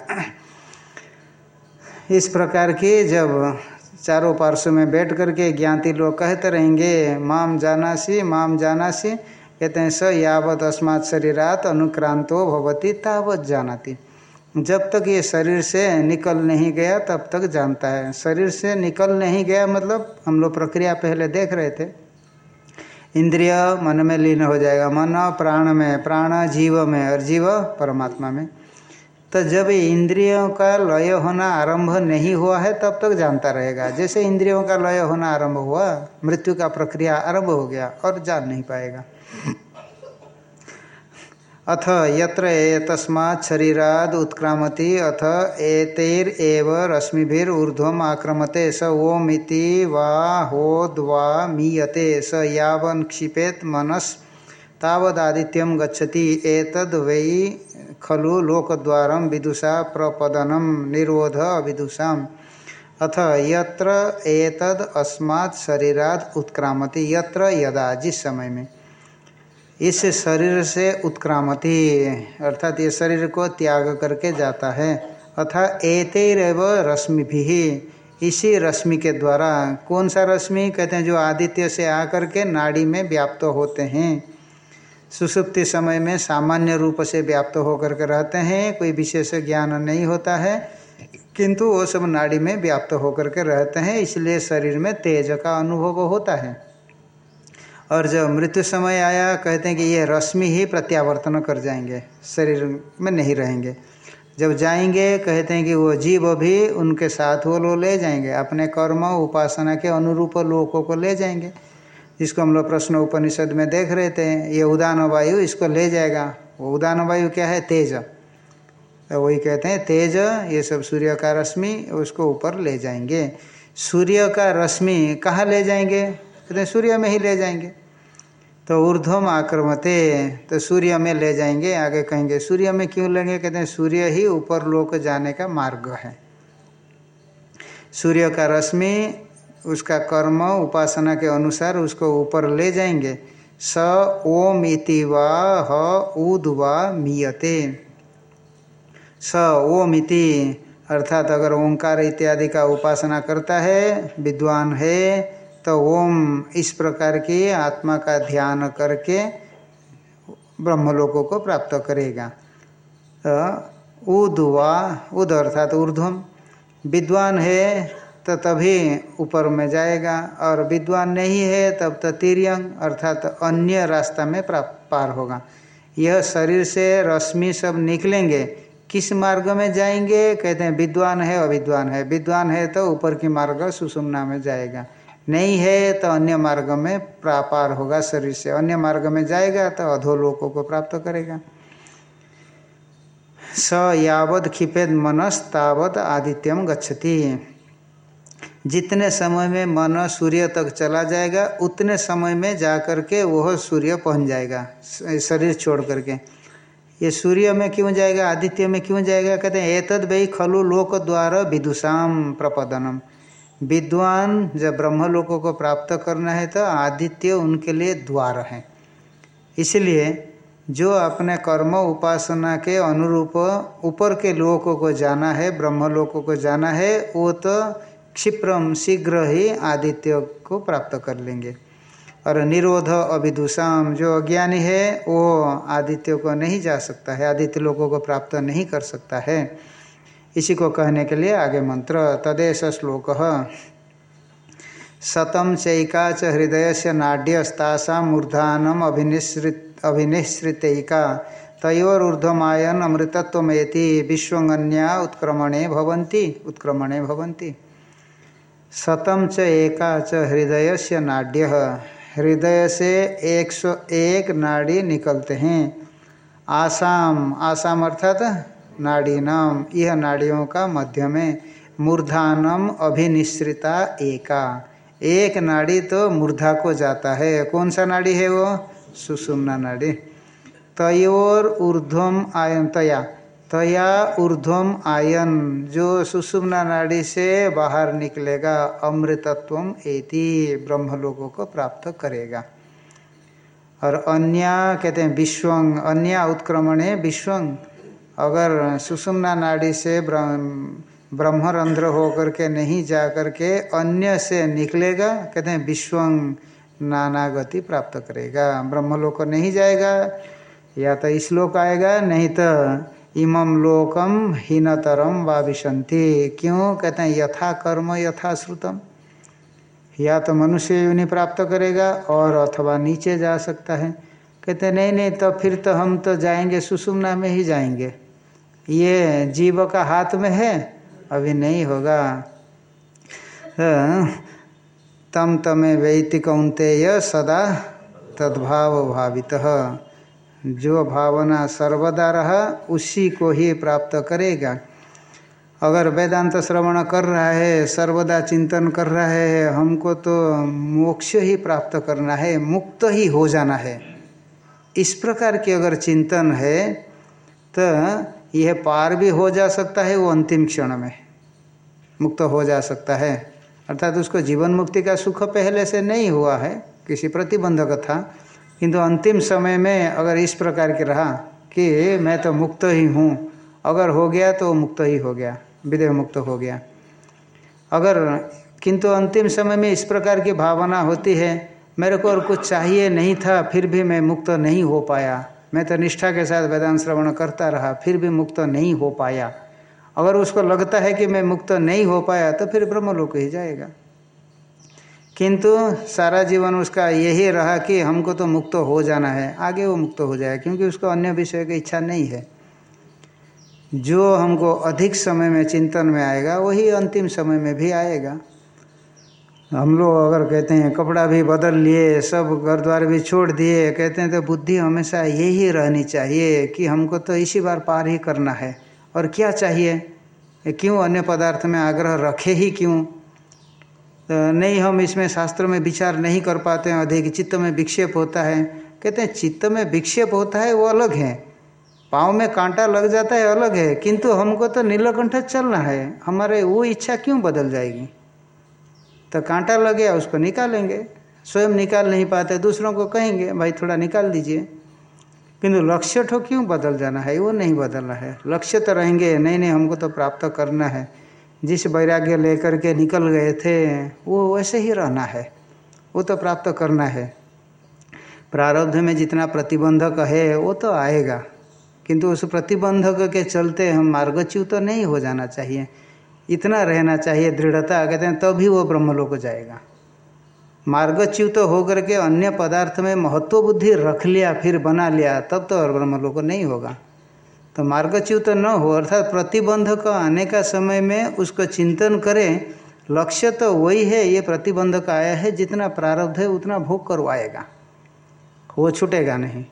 इस प्रकार की जब चारों पार्श्व में बैठ करके ज्ञाति लोग कहते रहेंगे, माम जानासी माम जानासी। कहते हैं, स यावत अस्मात् शरीरात अनुक्रांतो भवती, तावत जानाती। जब तक ये शरीर से निकल नहीं गया, तब तक जानता है। शरीर से निकल नहीं गया मतलब हम लोग प्रक्रिया पहले देख रहे थे। इंद्रिय मन में लीन हो जाएगा। मन प्राण में, प्राण जीव में और जीव परमात्मा में। तो जब इंद्रियों का लय होना आरंभ नहीं हुआ है, तब तक जानता रहेगा। जैसे इंद्रियों का लय होना आरंभ हुआ, मृत्यु का प्रक्रिया आरंभ हो गया और जान नहीं पाएगा। अथ यत्र एतस्मात् शरीराद उत्क्रामति, अथ एतेर एव रश्मिभिर ऊर्ध्वम आक्रमते, स ओमिति वा होद वा मीयते, स यावन क्षिपेत मनस तावदादित्यम गच्छति। एतद वै खलु लोकद्वारम विदुषा प्रपदनम निरोध अविदुषा अथ यत्र एतद अस्मात् शरीराद उत्क्रामति, यत्र यदा जिस समय में इस शरीर से उत्क्रामति, अर्थात ये शरीर को त्याग करके जाता है। अथा एतेरव रश्मि भी इसी रश्मि के द्वारा। कौन सा रश्मि? कहते हैं जो आदित्य से आकर के नाड़ी में व्याप्त होते हैं। सुसुप्ति समय में सामान्य रूप से व्याप्त होकर के रहते हैं, कोई विशेष ज्ञान नहीं होता है, किंतु वो सब नाड़ी में व्याप्त होकर के रहते हैं, इसलिए शरीर में तेज का अनुभव होता है। और जब मृत्यु समय आया, कहते हैं कि ये रश्मि ही प्रत्यावर्तन कर जाएँगे, शरीर में नहीं रहेंगे। जब जाएँगे, कहते हैं कि वो जीव भी उनके साथ वो लोग ले जाएँगे, अपने कर्म उपासना के अनुरूप लोगों को ले जाएँगे। जिसको हम लोग प्रश्न उपनिषद में देख रहे थे, ये उदान वायु इसको ले जाएगा। वो उदान वायु क्या है? तेज। तो वही कहते हैं, तेज, ये सब सूर्य का रश्मि, उसको ऊपर ले जाएँगे। सूर्य का रश्मि कहाँ ले जाएँगे? कहते हैं, सूर्य में ही ले जाएँगे। तो ऊर्ध्वम आक्रमते तो सूर्य में ले जाएँगे। आगे कहेंगे, सूर्य में क्यों लेंगे? कहते हैं, सूर्य ही ऊपर लोक जाने का मार्ग है। सूर्य का रश्मि उसका कर्म उपासना के अनुसार उसको ऊपर ले जाएँगे। स ओम इति वा, ह, उद वा, मीयते। स ओम इति अर्थात अगर ओंकार इत्यादि का उपासना करता है, विद्वान है तो ओम इस प्रकार की आत्मा का ध्यान करके ब्रह्मलोकों को प्राप्त करेगा। तो उद वा, उद अर्थात ऊर्ध्वम। विद्वान है तो तभी ऊपर में जाएगा और विद्वान नहीं है तब तो तिरंग अर्थात तो अन्य रास्ता में पार होगा। यह शरीर से रश्मि सब निकलेंगे। किस मार्ग में जाएँगे? कहते हैं, विद्वान है, अविद्वान है। विद्वान है तो ऊपर की मार्ग सुषुम्ना में जाएगा। नहीं है तो अन्य मार्ग में प्रापार होगा शरीर से। अन्य मार्ग में जाएगा तो अधोलोकों को प्राप्त करेगा। स यावद क्षिपेद मनस तावत आदित्यम गच्छति। जितने समय में मन सूर्य तक चला जाएगा, उतने समय में जा कर के वह सूर्य पहुँच जाएगा शरीर छोड़ करके। ये सूर्य में क्यों जाएगा, आदित्य में क्यों जाएगा? कहते हैं, एतद वही खलु लोक द्वारा विदुषाम प्रपदनम। विद्वान जब ब्रह्मलोकों को प्राप्त करना है तो आदित्य उनके लिए द्वार है। इसलिए जो अपने कर्म उपासना के अनुरूप ऊपर के लोकों को जाना है, ब्रह्मलोकों को जाना है, वो तो क्षिप्रम शीघ्र ही आदित्य को प्राप्त कर लेंगे। और निरोध अभिदुषाम जो अज्ञानी है, वो आदित्य को नहीं जा सकता है, आदित्य लोगों को प्राप्त नहीं कर सकता है। इसी को कहने के लिए आगे मंत्र, तदेश श्लोक शतम चैका च हृदय से नाड्यस्तासा मूर्धानम अभिनिश्रित अभिनिश्रितैका तयोरूर्धमायन अमृतत्वमेति विश्वंगन्या उत्क्रमणे भवन्ति उत्क्रमणे भवन्ति। शतम च एका च हृदय से नाड्य। हृदय से एक सौ एक नाड़ी निकलते हैं। आसाम आसाम अर्थात नाड़ी नाम यह नाड़ियों का मध्य में मूर्धानम अभिनिश्रिता एका। एक नाड़ी तो मूर्धा को जाता है। कौन सा नाड़ी है वो? सुषुम्ना नाड़ी। तयोर ऊर्ध्वम आयन तया ऊर्ध्वम आयन, जो सुषुम्ना नाड़ी से बाहर निकलेगा अमृतत्व एति ब्रह्म लोगों को प्राप्त करेगा। और अन्य, कहते हैं विश्वंग अन्य उत्क्रमण है विश्वंग अगर सुषुम्ना नाड़ी से ब्रह्म, ब्रह्मरंध्र होकर के नहीं जा करके अन्य से निकलेगा, कहते हैं विश्वंग नाना गति प्राप्त करेगा। ब्रह्मलोक नहीं जाएगा, या तो इस लोक आएगा, नहीं तो इमम लोकम हीनतरम वा विशंति क्यों? कहते हैं, यथा कर्म, यथा श्रुतम। या तो मनुष्य योनि प्राप्त करेगा और अथवा नीचे जा सकता है। कहते नहीं नहीं तो फिर तो हम तो जाएँगे, सुषुम्ना में ही जाएँगे। ये जीव का हाथ में है, अभी नहीं होगा। तम तमे वैति कौंतेय सदा तद्भाव भावित। जो भावना सर्वदा रहा, उसी को ही प्राप्त करेगा। अगर वेदांत श्रवण कर रहा है, सर्वदा चिंतन कर रहा है, हमको तो मोक्ष ही प्राप्त करना है, मुक्त ही हो जाना है। इस प्रकार की अगर चिंतन है तो यह पार भी हो जा सकता है, वो अंतिम क्षण में मुक्त हो जा सकता है। अर्थात उसको जीवन मुक्ति का सुख पहले से नहीं हुआ है, किसी प्रतिबंधक था किंतु अंतिम समय में अगर इस प्रकार के रहा कि मैं तो मुक्त ही हूँ, अगर हो गया तो मुक्त ही हो गया, विदेह मुक्त हो गया। अगर किंतु अंतिम समय में इस प्रकार की भावना होती है, मेरे को और कुछ चाहिए नहीं था, फिर भी मैं मुक्त नहीं हो पाया। मैं तो निष्ठा के साथ वेदांत श्रवण करता रहा, फिर भी मुक्त नहीं हो पाया। अगर उसको लगता है कि मैं मुक्त नहीं हो पाया तो फिर ब्रह्मलोक ही जाएगा। किंतु सारा जीवन उसका यही रहा कि हमको तो मुक्त हो जाना है। आगे वो मुक्त हो जाए क्योंकि उसको अन्य विषय की इच्छा नहीं है। जो हमको अधिक समय में चिंतन में आएगा, वही अंतिम समय में भी आएगा। हम लोग अगर कहते हैं, कपड़ा भी बदल लिए, सब घर द्वार भी छोड़ दिए, कहते हैं तो बुद्धि हमेशा यही रहनी चाहिए कि हमको तो इसी बार पार ही करना है। और क्या चाहिए? क्यों अन्य पदार्थ में आग्रह रखे ही क्यों? तो नहीं, हम इसमें शास्त्र में विचार नहीं कर पाते हैं। अधिक चित्त में विक्षेप होता है। कहते हैं, चित्त में विक्षेप होता है, वो अलग है। पाँव में कांटा लग जाता है, अलग है। किंतु हमको तो नीलकंठ चलना है। हमारे वो इच्छा क्यों बदल जाएगी? तो कांटा लग गया उसको निकालेंगे। स्वयं निकाल नहीं पाते, दूसरों को कहेंगे, भाई, थोड़ा निकाल दीजिए। किंतु लक्ष्य ठो क्यों बदल जाना है? वो नहीं बदलना है। लक्ष्य तो रहेंगे, नहीं नहीं, हमको तो प्राप्त करना है। जिस वैराग्य लेकर के निकल गए थे, वो वैसे ही रहना है। वो तो प्राप्त करना है। प्रारब्ध में जितना प्रतिबंधक है, वो तो आएगा। किंतु उस प्रतिबंधक के चलते हम मार्गच्युत तो नहीं हो जाना चाहिए। इतना रहना चाहिए, दृढ़ता, कहते हैं, तभी तो वो ब्रह्मलोक जाएगा। मार्गच्युत तो होकर के अन्य पदार्थ में महत्व बुद्धि रख लिया, फिर बना लिया, तब तो और ब्रह्मलोक नहीं होगा। तो मार्गच्युत न हो, अर्थात प्रतिबंधक आने का समय में उसको चिंतन करें, लक्ष्य तो वही है, ये प्रतिबंधक आया है, जितना प्रारब्ध है, उतना भोग करवाएगा। वो छूटेगा नहीं।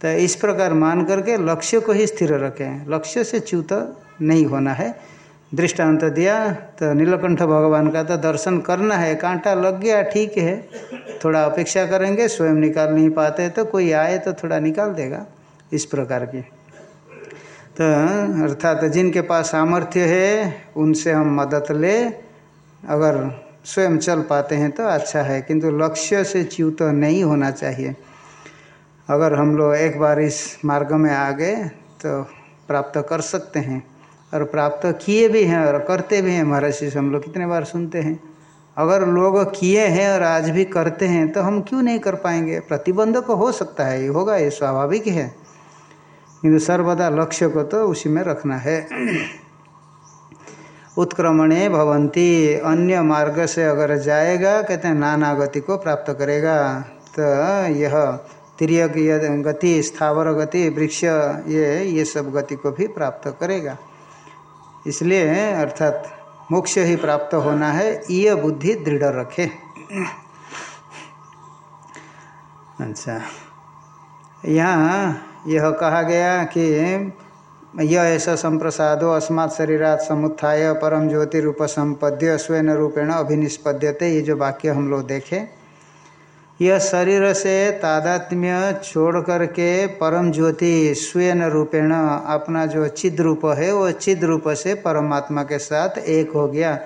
तो इस प्रकार मान करके लक्ष्य को ही स्थिर रखें। लक्ष्य से च्युत नहीं होना है। दृष्टांत दिया तो नीलकंठ भगवान का तो दर्शन करना है। कांटा लग गया, ठीक है। थोड़ा अपेक्षा करेंगे, स्वयं निकाल नहीं पाते तो कोई आए तो थोड़ा निकाल देगा। इस प्रकार की। तो अर्थात जिनके पास सामर्थ्य है, उनसे हम मदद ले। अगर स्वयं चल पाते हैं तो अच्छा है, किंतु लक्ष्य से च्युत नहीं होना चाहिए। अगर हम लोग एक बार इस मार्ग में आ गए तो प्राप्त कर सकते हैं। और प्राप्त किए भी हैं और करते भी हैं महाराज से हम लोग कितने बार सुनते हैं। अगर लोग किए हैं और आज भी करते हैं तो हम क्यों नहीं कर पाएँगे? प्रतिबंधक हो सकता है, ये होगा, ये स्वाभाविक है। किंतु सर्वदा लक्ष्य को तो उसी में रखना है उत्क्रमणे भवंती अन्य मार्ग से अगर जाएगा कहते हैं नाना गति को प्राप्त करेगा तो यह तिरक गति स्थावर गति वृक्ष ये ये सब गति को भी प्राप्त करेगा इसलिए अर्थात मोक्ष ही प्राप्त होना है ये बुद्धि दृढ़ रखे अच्छा यहाँ यह कहा गया कि यह ऐसा संप्रसादो अस्मात् शरीरात समुत्थाय परम ज्योति रूप संपद्य स्वयं रूपेण अभिनिष्पद्यते। ये जो वाक्य हम लोग देखें, यह शरीर से तादात्म्य छोड़ करके परम ज्योति स्वयं रूपेण अपना जो चिद रूप है, वो चिद रूप से परमात्मा के साथ एक हो गया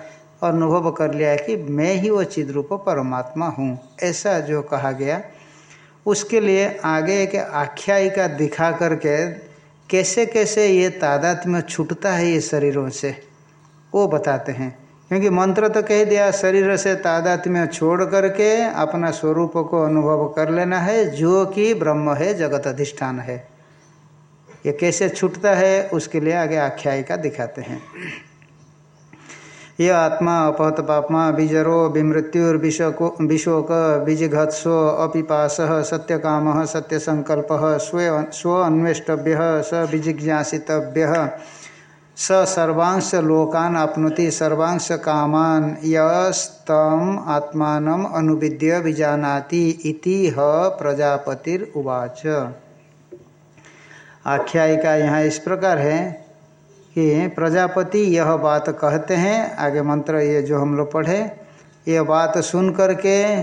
अनुभव कर लिया कि मैं ही वो चिद रूप परमात्मा हूँ। ऐसा जो कहा गया उसके लिए आगे एक आख्यायिका दिखा करके कैसे कैसे ये तादात्म्य छूटता है ये शरीरों से, वो बताते हैं। क्योंकि मंत्र तो कह दिया, शरीर से तादात्म्य छोड़ करके अपना स्वरूप को अनुभव कर लेना है, जो कि ब्रह्म है, जगत अधिष्ठान है। ये कैसे छूटता है, उसके लिए आगे आख्यायिका दिखाते हैं। यह आत्मा अपहत पापमा बीजरो विमृत्युर्विशोको विशोक बीजिघत्सो अपिपास सत्य काम सत्य संकल्प स्व स्व अन्वेष्टव्य स विजिज्ञासितव्य। स सर्वांश लोकान आपनोति, सर्वांश कामान यस्तम आत्मान अनुविद्य इति ह प्रजापतिर उवाच। आख्यायिका यहाँ इस प्रकार है। कि प्रजापति यह बात कहते हैं। आगे मंत्र ये जो हम लोग पढ़े, ये बात सुन करके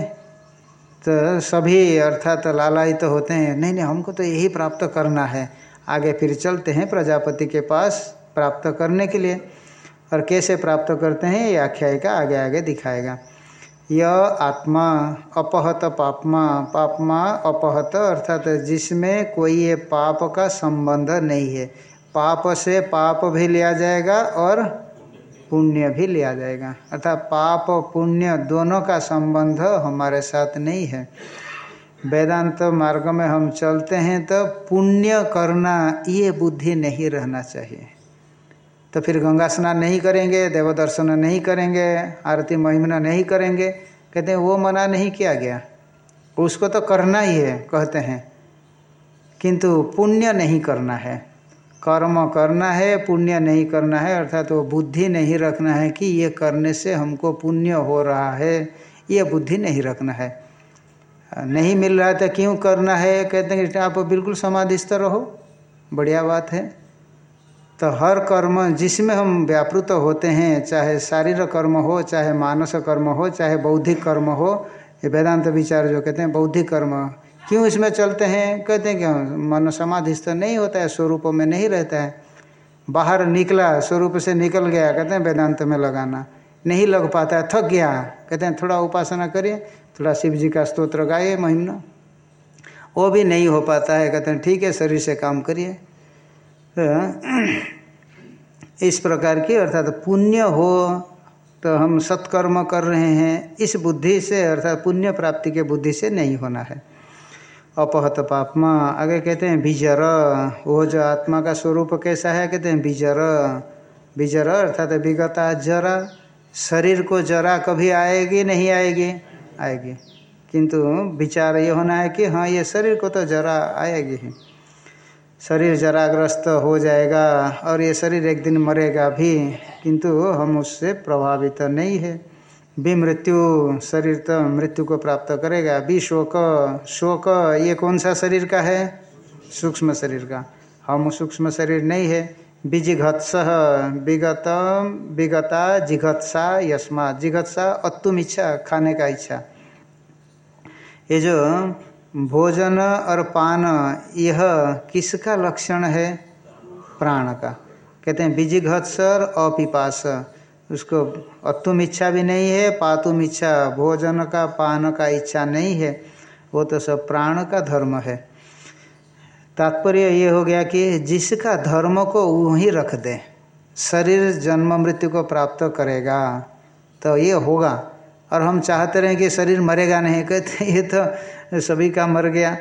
तो सभी अर्थात लालायित तो होते हैं। नहीं नहीं, हमको तो यही प्राप्त करना है। आगे फिर चलते हैं प्रजापति के पास प्राप्त करने के लिए। और कैसे प्राप्त करते हैं, ये आख्यायिका आगे आगे दिखाएगा। यह आत्मा, अपहत पापमा पापमा अपहत, अर्थात जिसमें कोई ये पाप का संबंध नहीं है। पाप से पाप भी लिया जाएगा और पुण्य भी लिया जाएगा। अर्थात पाप पुण्य दोनों का संबंध हमारे साथ नहीं है। वेदांत मार्ग में हम चलते हैं तो पुण्य करना ये बुद्धि नहीं रहना चाहिए। तो फिर गंगा स्नान नहीं करेंगे, देव दर्शन नहीं करेंगे, आरती महिमना नहीं करेंगे। कहते हैं, वो मना नहीं किया गया। उसको तो करना ही है, कहते हैं। किंतु पुण्य नहीं करना है। कर्म करना है, पुण्य नहीं करना है, अर्थात वो बुद्धि नहीं रखना है कि ये करने से हमको पुण्य हो रहा है, ये बुद्धि नहीं रखना है। नहीं मिल रहा था क्यों करना है? कहते हैं आप बिल्कुल समाधिस्थ रहो, बढ़िया बात है। तो हर कर्म जिसमें हम व्यापृत होते हैं, चाहे शारीरिक कर्म हो, चाहे मानस कर्म हो, चाहे बौद्धिक कर्म हो, ये वेदांत विचार जो कहते हैं बौद्धिक कर्म क्यों इसमें चलते हैं? कहते हैं क्यों मन समाधिस्थ नहीं होता है, स्वरूप में नहीं रहता है। बाहर निकला, स्वरूप से निकल गया, कहते हैं वेदांत में लगाना। नहीं लग पाता है, थक गया। कहते हैं थोड़ा उपासना करिए, थोड़ा शिव जी का स्त्रोत्र गाइए महिमना वो भी नहीं हो पाता है, कहते हैं ठीक है, शरीर से काम करिए। तो इस प्रकार की अर्थात पुण्य हो तो हम सत्कर्म कर रहे हैं। इस बुद्धि से अर्थात पुण्य प्राप्ति के बुद्धि से नहीं होना है। अपहत पापमा आगे कहते हैं, बीजर, वो जो आत्मा का स्वरूप कैसा है? कहते हैं, बीजर। बीजर अर्थात विगता जरा, शरीर को जरा कभी आएगी, नहीं आएगी? आएगी। किंतु विचार ये होना है कि हाँ ये शरीर को तो जरा आएगी ही। शरीर जराग्रस्त हो जाएगा और ये शरीर एक दिन मरेगा भी, किंतु हम उससे प्रभावित नहीं है। भी मृत्यु शरीर तो मृत्यु को प्राप्त करेगा। भी शोक शोक ये कौन सा शरीर का है? सूक्ष्म शरीर का। हम सूक्ष्म शरीर नहीं है। बीजिघत्स विगत विगता, जिघत्सा, यस्मा। जिघत्सा अत्तुम इच्छा, खाने का इच्छा। ये जो भोजन और पान, यह किसका लक्षण है? प्राण का। कहते हैं, बीजिघत्सर अपिपास। उसको अतुम इच्छा भी नहीं है, पातुम इच्छा, भोजन का, पान का इच्छा नहीं है, वो तो सब प्राण का धर्म है। तात्पर्य ये हो गया कि जिसका धर्म को वहीं रख दे, शरीर जन्म मृत्यु को प्राप्त करेगा तो ये होगा। और हम चाहते रहे कि शरीर मरेगा नहीं, कहते ये तो सभी का मर गया।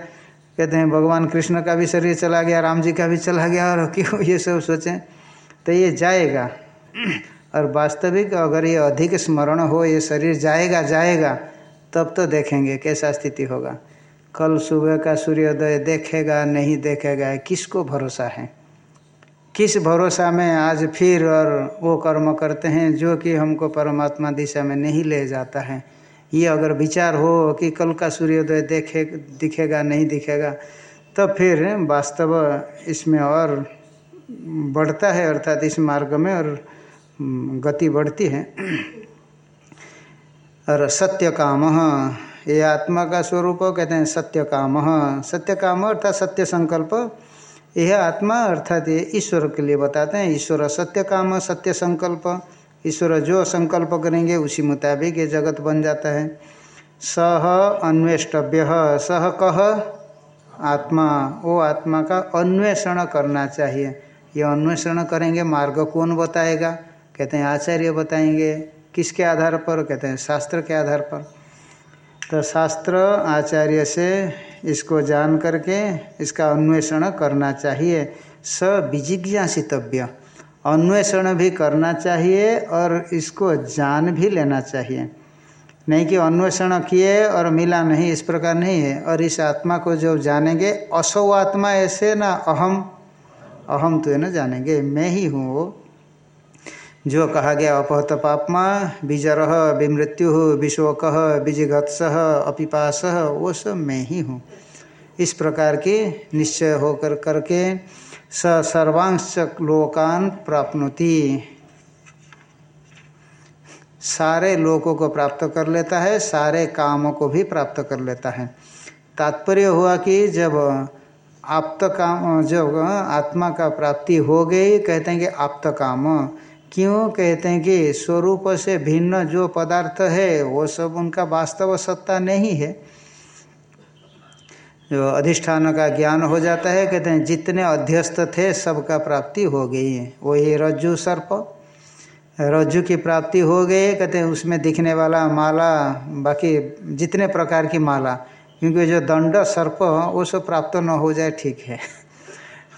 कहते हैं, भगवान कृष्ण का भी शरीर चला गया, राम जी का भी चला गया, और क्यों ये सब सोचें? तो ये जाएगा। और वास्तविक अगर ये अधिक स्मरण हो, ये शरीर जाएगा जाएगा, तब तो देखेंगे कैसा स्थिति होगा। कल सुबह का सूर्योदय देखेगा, नहीं देखेगा, किसको भरोसा है? किस भरोसा में आज फिर और वो कर्म करते हैं जो कि हमको परमात्मा दिशा में नहीं ले जाता है? ये अगर विचार हो कि कल का सूर्योदय देखे, दिखेगा, नहीं दिखेगा तो फिर वास्तव इसमें और बढ़ता है, अर्थात इस मार्ग में और गति बढ़ती है। और सत्य काम ये आत्मा का स्वरूप कहते हैं सत्य काम सत्य काम अर्थात सत्य संकल्प। यह आत्मा अर्थात ये ईश्वर के लिए बताते हैं। ईश्वर सत्य काम सत्य संकल्प। ईश्वर जो संकल्प करेंगे, उसी मुताबिक ये जगत बन जाता है। सह अन्वेष्टव्य। सह कह आत्मा। वो आत्मा का अन्वेषण करना चाहिए। ये अन्वेषण करेंगे, मार्ग कौन बताएगा? कहते हैं आचार्य बताएँगे, किसके आधार पर? कहते हैं शास्त्र के आधार पर। तो शास्त्र आचार्य से इसको जान करके इसका अन्वेषण करना चाहिए। स विजिज्ञासितव्य। अन्वेषण भी करना चाहिए और इसको जान भी लेना चाहिए। नहीं कि अन्वेषण किए और मिला नहीं, इस प्रकार नहीं है। और इस आत्मा को जो जानेंगे, असो आत्मा ऐसे ना अहम अहम तो है ना जानेंगे, मैं ही हूँ वो। जो कहा गया, अपहत पापमा बीजर विमृत्यु, विशोक बीजगत्स अपिपास, वो सब मैं ही हूँ। इस प्रकार की निश्चय होकर करके स सर्वांश लोकान प्राप्नोति। सारे लोकों को प्राप्त कर लेता है, सारे कामों को भी प्राप्त कर लेता है। तात्पर्य हुआ कि जब आप्त काम, जब आत्मा का प्राप्ति हो गई, कहते हैं कि आप्त काम क्यों कहते हैं कि स्वरूप से भिन्न जो पदार्थ है, वो सब उनका वास्तव सत्ता नहीं है। जो अधिष्ठान का ज्ञान हो जाता है, कहते हैं, जितने अध्यस्त थे, सबका प्राप्ति हो गई है। वही रज्जु सर्प। रज्जु की प्राप्ति हो गई, कहते हैं, उसमें दिखने वाला माला, बाकी जितने प्रकार की माला, क्योंकि जो दंड सर्प, वो सब प्राप्त न हो जाए, ठीक है।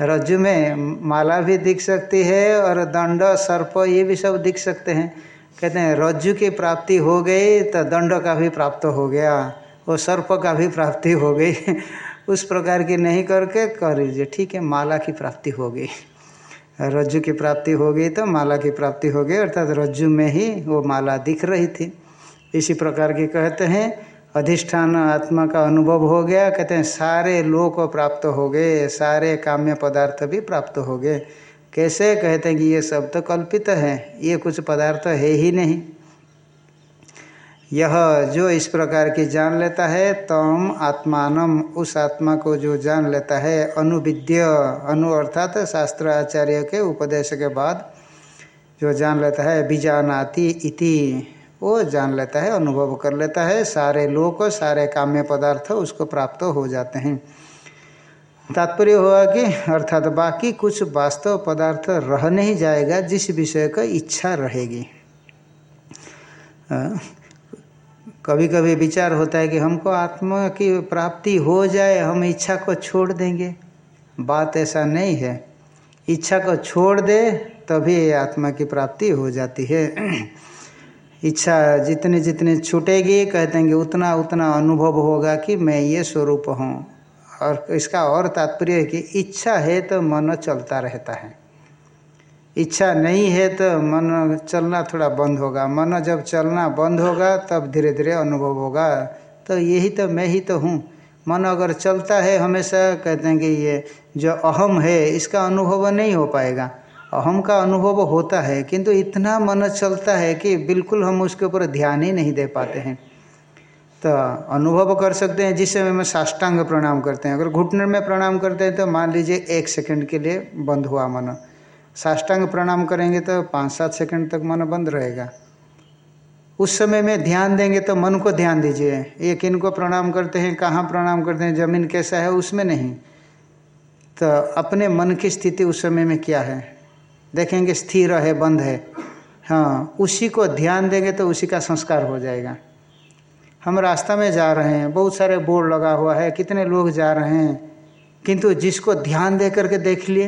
रज्जु में माला भी दिख सकती है और दंड, सर्प, ये भी सब दिख सकते हैं। कहते हैं, रज्जु की प्राप्ति हो गई तो दंड का भी प्राप्त हो गया वो सर्प का भी प्राप्ति हो गई। [LAUGHS] उस प्रकार की नहीं करके कर लीजिए, ठीक है, माला की प्राप्ति हो गई। रज्जु की प्राप्ति हो गई तो माला की प्राप्ति हो गई, अर्थात रज्जु में ही वो माला दिख रही थी। इसी प्रकार की कहते हैं अधिष्ठान आत्मा का अनुभव हो गया। कहते हैं, सारे लोक प्राप्त हो गए, सारे काम्य पदार्थ भी प्राप्त हो गए। कैसे? कहते हैं कि ये सब तो कल्पित है, ये कुछ पदार्थ है ही नहीं। यह जो इस प्रकार की जान लेता है, तम आत्मान उस आत्मा को जो जान लेता है, अनुविद्य, अनु अर्थात शास्त्र आचार्य के उपदेश के बाद जो जान लेता है, बीजानाति इति। वो जान लेता है, अनुभव कर लेता है, सारे लोग सारे काम्य पदार्थ उसको प्राप्त हो जाते हैं। तात्पर्य हुआ कि, अर्थात बाकी कुछ वास्तव पदार्थ रह नहीं जाएगा, जिस विषय का इच्छा रहेगी। कभी कभी विचार होता है कि हमको आत्मा की प्राप्ति हो जाए, हम इच्छा को छोड़ देंगे। बात ऐसा नहीं है। इच्छा को छोड़ दे, तभी आत्मा की प्राप्ति हो जाती है। इच्छा जितनी जितनी छूटेगी, कहते हैं कि उतना उतना अनुभव होगा कि मैं ये स्वरूप हूँ। और इसका और तात्पर्य है कि इच्छा है तो मन चलता रहता है। इच्छा नहीं है तो मन चलना थोड़ा बंद होगा। मन जब चलना बंद होगा, तब धीरे धीरे अनुभव होगा। तो यही तो मैं ही तो हूँ। मन अगर चलता है हमेशा, कहते हैं कि ये जो अहम है, इसका अनुभव नहीं हो पाएगा। अहम का अनुभव होता है, किंतु इतना मन चलता है कि बिल्कुल हम उसके ऊपर ध्यान ही नहीं दे पाते हैं। तो अनुभव कर सकते हैं, जिस समय में साष्टांग प्रणाम करते हैं। अगर घुटने में प्रणाम करते हैं तो मान लीजिए एक सेकंड के लिए बंद हुआ मन। साष्टांग प्रणाम करेंगे तो पाँच सात सेकंड तक मन बंद रहेगा। उस समय में ध्यान देंगे तो मन को ध्यान दीजिए। ये किन को प्रणाम करते हैं, कहाँ प्रणाम करते हैं, ज़मीन कैसा है, उसमें नहीं। तो अपने मन की स्थिति उस समय में क्या है? देखेंगे स्थिर है, बंद है। हाँ उसी को ध्यान देंगे तो उसी का संस्कार हो जाएगा। हम रास्ता में जा रहे हैं, बहुत सारे बोर्ड लगा हुआ है, कितने लोग जा रहे हैं, किंतु जिसको ध्यान दे करके देख लिए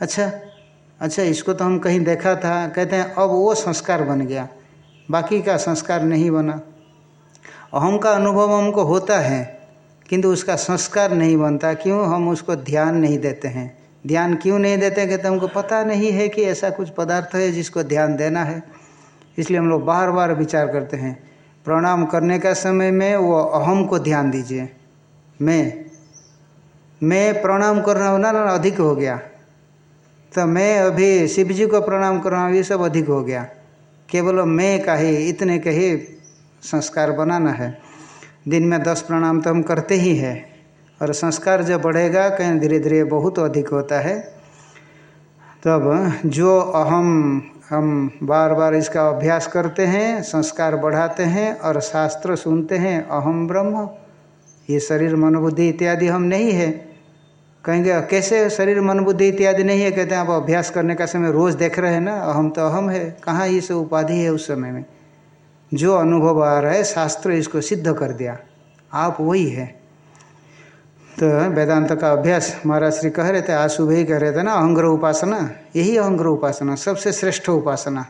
अच्छा अच्छा इसको तो हम कहीं देखा था, कहते हैं, अब वो संस्कार बन गया, बाकी का संस्कार नहीं बना। अहम का अनुभव हमको होता है, किंतु उसका संस्कार नहीं बनता, क्यों? हम उसको ध्यान नहीं देते हैं। ध्यान क्यों नहीं देते कहते हमको पता नहीं है कि ऐसा कुछ पदार्थ है जिसको ध्यान देना है? इसलिए हम लोग बार बार विचार करते हैं, प्रणाम करने का समय में वो अहम को ध्यान दीजिए। मैं मैं प्रणाम कर रहा हूँ, ना अधिक हो गया। तो मैं अभी शिव जी को प्रणाम कर रहा हूँ, ये सब अधिक हो गया। केवल मैं का ही, इतने के ही संस्कार बनाना है। दिन में दस प्रणाम तो हम करते ही हैं। और संस्कार जब बढ़ेगा, कहीं धीरे धीरे बहुत अधिक होता है, तब जो अहम, हम बार बार इसका अभ्यास करते हैं, संस्कार बढ़ाते हैं और शास्त्र सुनते हैं, अहम ब्रह्म, ये शरीर मनोबुद्धि इत्यादि हम नहीं है। कहेंगे कैसे शरीर मन बुद्धि इत्यादि नहीं है? कहते हैं, आप अभ्यास करने का समय रोज़ देख रहे हैं ना, अहम तो अहम है, कहाँ ये सब उपाधि है उस समय में? जो अनुभव आ रहा है, शास्त्र इसको सिद्ध कर दिया। आप वही है। तो वेदांत का अभ्यास महाराज श्री कह रहे थे, आज सुबह ही कह रहे थे ना, अहंग्र उपासना, यही अहंग्र उपासना, सबसे श्रेष्ठ उपासना।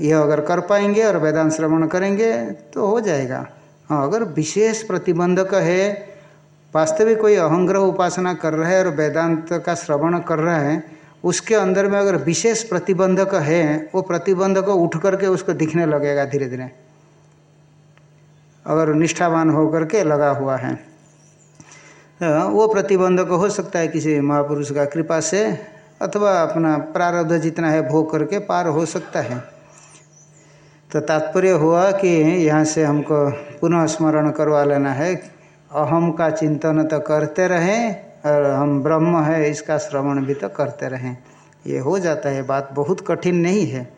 यह अगर कर पाएँगे और वेदांत श्रवण करेंगे तो हो जाएगा। हाँ अगर विशेष प्रतिबंधक है, वास्तविक कोई अहंग्रह उपासना कर रहा है और वेदांत का श्रवण कर रहा है, उसके अंदर में अगर विशेष प्रतिबंधक है, वो प्रतिबंधक उठ करके उसको दिखने लगेगा धीरे धीरे अगर निष्ठावान होकर के लगा हुआ है। वो प्रतिबंधक हो सकता है किसी महापुरुष का कृपा से, अथवा अपना प्रारब्ध जितना है भोग करके पार हो सकता है। तो तात्पर्य हुआ कि यहाँ से हमको पुनः स्मरण करवा लेना है अहम का चिंतन तो करते रहें और हम ब्रह्म है, इसका श्रवण भी तो करते रहें। ये हो जाता है बात बहुत कठिन नहीं है।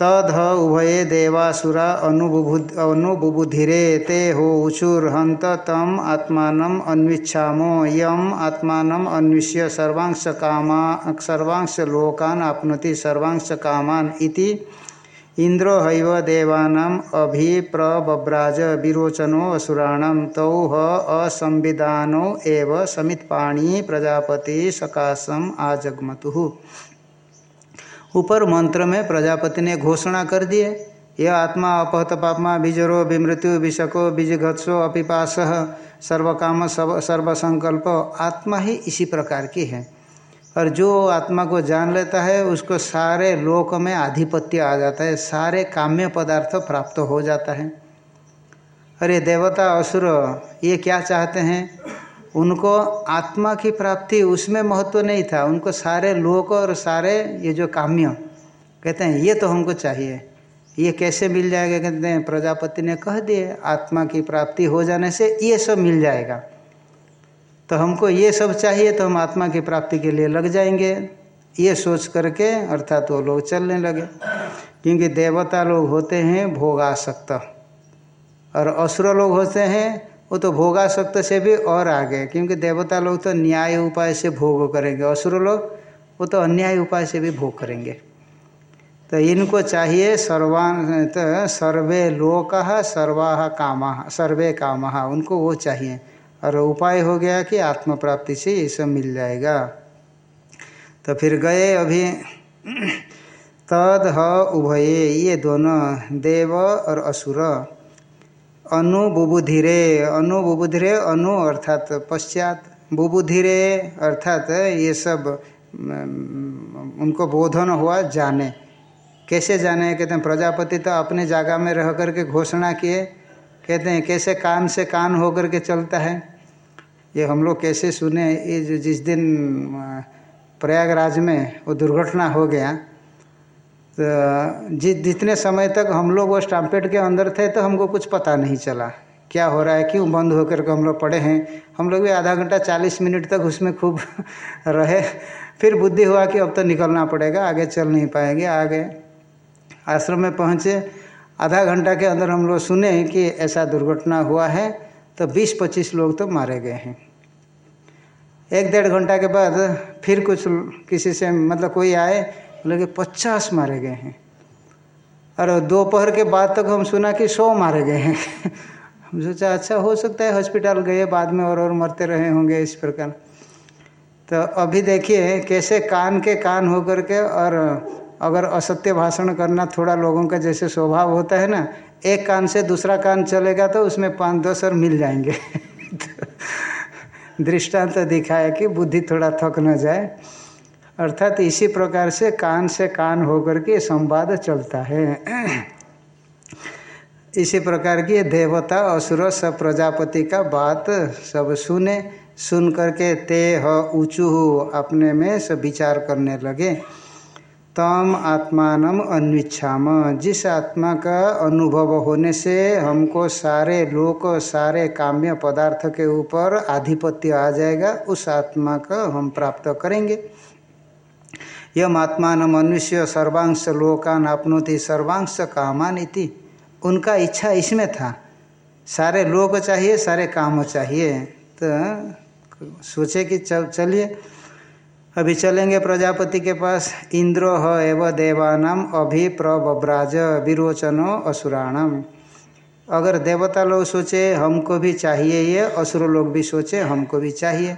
तद उभये देवासुरा अनुबुबुधिरे ते हो उचुर हंत तम आत्मान अन्विच्छामो यम आत्मान अन्विष्य सर्वांश कामा सर्वांश लोकान आपनोति सर्वांश कामान इति इंद्रो हैव देवानाम अभिप्रब्राज विरोचनो असुराणम तौ असंविधानो एव समितपाणी प्रजापति सकाशम आजगमतु ऊपर मंत्र में प्रजापति ने घोषणा कर दिए यह आत्मा अपहत पापमा बीजरो विमृत्यु विषको बीजघत्सो अपिपास सर्वकाम सर्वसंकल्प। आत्मा ही इसी प्रकार की है। और जो आत्मा को जान लेता है, उसको सारे लोक में आधिपत्य आ जाता है, सारे काम्य पदार्थ प्राप्त हो जाता है। अरे देवता असुर, ये क्या चाहते हैं? उनको आत्मा की प्राप्ति उसमें महत्व नहीं था। उनको सारे लोक और सारे ये जो काम्य, कहते हैं, ये तो हमको चाहिए। ये कैसे मिल जाएगा? कहते हैं, प्रजापति ने कह दिए, आत्मा की प्राप्ति हो जाने से ये सब मिल जाएगा। तो हमको ये सब चाहिए तो हम आत्मा की प्राप्ति के लिए लग जाएँगे। ये सोच करके अर्थात वो लोग चलने लगे। क्योंकि देवता लोग होते हैं भोगासक्त, और असुर लोग होते हैं वो तो भोगासक्त से भी और आगे क्योंकि देवता लोग तो न्याय उपाय से भोग करेंगे, असुर लोग वो तो अन्याय उपाय से भी भोग करेंगे। तो इनको चाहिए सर्वान तो सर्वे लोक सर्वा काम, सर्वे काम, उनको वो चाहिए। और उपाय हो गया कि आत्म प्राप्ति से ये सब मिल जाएगा। तो फिर गए अभी, तद, ह, उभये, ये दोनों देव और असुर। अनु बुबुधिरे अनु बुबुधिरे अनु अर्थात पश्चात, बुबुधिरे अर्थात ये सब उनको बोधन हुआ जाने। कैसे जाने? कहते हैं, प्रजापति तो अपने जगह में रह करके घोषणा किए। कहते हैं, कैसे कान से कान होकर के चलता है? ये हम लोग कैसे सुने? ये जो जिस दिन प्रयागराज में वो दुर्घटना हो गया तो जिस जितने समय तक हम लोग वो स्टाम्पेट के अंदर थे तो हमको कुछ पता नहीं चला। क्या हो रहा है, क्यों बंद होकर के हम लोग पड़े हैं। हम लोग भी आधा घंटा चालीस मिनट तक उसमें खूब [LAUGHS] रहे। फिर बुद्धि हुआ कि अब तो निकलना पड़ेगा, आगे चल नहीं पाएँगे, आगे। आश्रम में पहुँचे, आधा घंटा के अंदर हम लोग सुने कि ऐसा दुर्घटना हुआ है तो 20-25 लोग तो मारे गए हैं। एक डेढ़ घंटा के बाद फिर कुछ किसी से मतलब कोई आए बोले कि पचास मारे गए हैं। और दोपहर के बाद तक हम सुना कि सौ मारे गए हैं। हम सोचा अच्छा हो सकता है हॉस्पिटल गए, बाद में और और मरते रहे होंगे इस प्रकार। तो अभी देखिए कैसे कान के कान होकर के और अगर असत्य भाषण करना थोड़ा लोगों का जैसे स्वभाव होता है ना, एक कान से दूसरा कान चलेगा तो उसमें पाँच दस और मिल जाएँगे। [LAUGHS] दृष्टांत तो दिखाया कि बुद्धि थोड़ा थक न जाए। अर्थात इसी प्रकार से कान से कान होकर के संवाद चलता है। इसी प्रकार की देवता, असुर, सब प्रजापति का बात सब सुने, सुन करके ते ह, ऊँचू अपने में सब विचार करने लगे। तम आत्मान अन्विच्छाम। जिस आत्मा का अनुभव होने से हमको सारे लोक, सारे काम्य पदार्थ के ऊपर आधिपत्य आ जाएगा, उस आत्मा का हम प्राप्त करेंगे। यम आत्मान मनुष्य सर्वांश लोकान आपनोति सर्वांश कामान इति। उनका इच्छा इसमें था। सारे लोग चाहिए, सारे काम चाहिए। तो सोचे कि चल, चलिए। अभी चलेंगे प्रजापति के पास। इंद्रो ह एव देवानाम अभि प्रब्राज विरोचनो असुराणम। अगर देवता लोग सोचे हमको भी चाहिए ये, असुर लोग भी सोचे हमको भी चाहिए।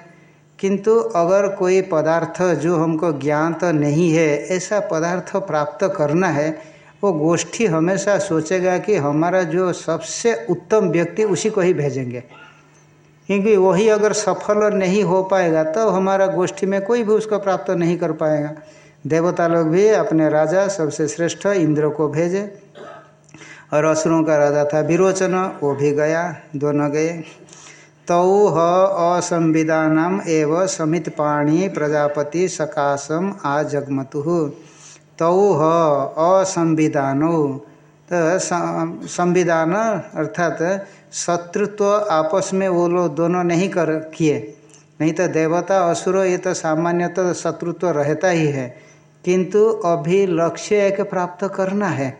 किंतु अगर कोई पदार्थ जो हमको ज्ञात तो नहीं है, ऐसा पदार्थ प्राप्त करना है, वो गोष्ठी हमेशा सोचेगा कि हमारा जो सबसे उत्तम व्यक्ति उसी को ही भेजेंगे। क्योंकि वही अगर सफल नहीं हो पाएगा, तब तो हमारा गोष्ठी में कोई भी उसको प्राप्त नहीं कर पाएगा। देवता लोग भी अपने राजा सबसे श्रेष्ठ इंद्र को भेजे, और असुरों का राजा था विरोचन, वो भी गया, दोनों गए। तौ ह एव समित पाणी प्रजापति सकाशम आ जगमतु तौ असंविदानो तो संविधान अर्थात शत्रुत्व आपस में वो लोग दोनों नहीं कर किए। नहीं तो देवता, असुर, ये तो सामान्यतः शत्रुत्व रहता ही है। किंतु अभी लक्ष्य एक प्राप्त करना है।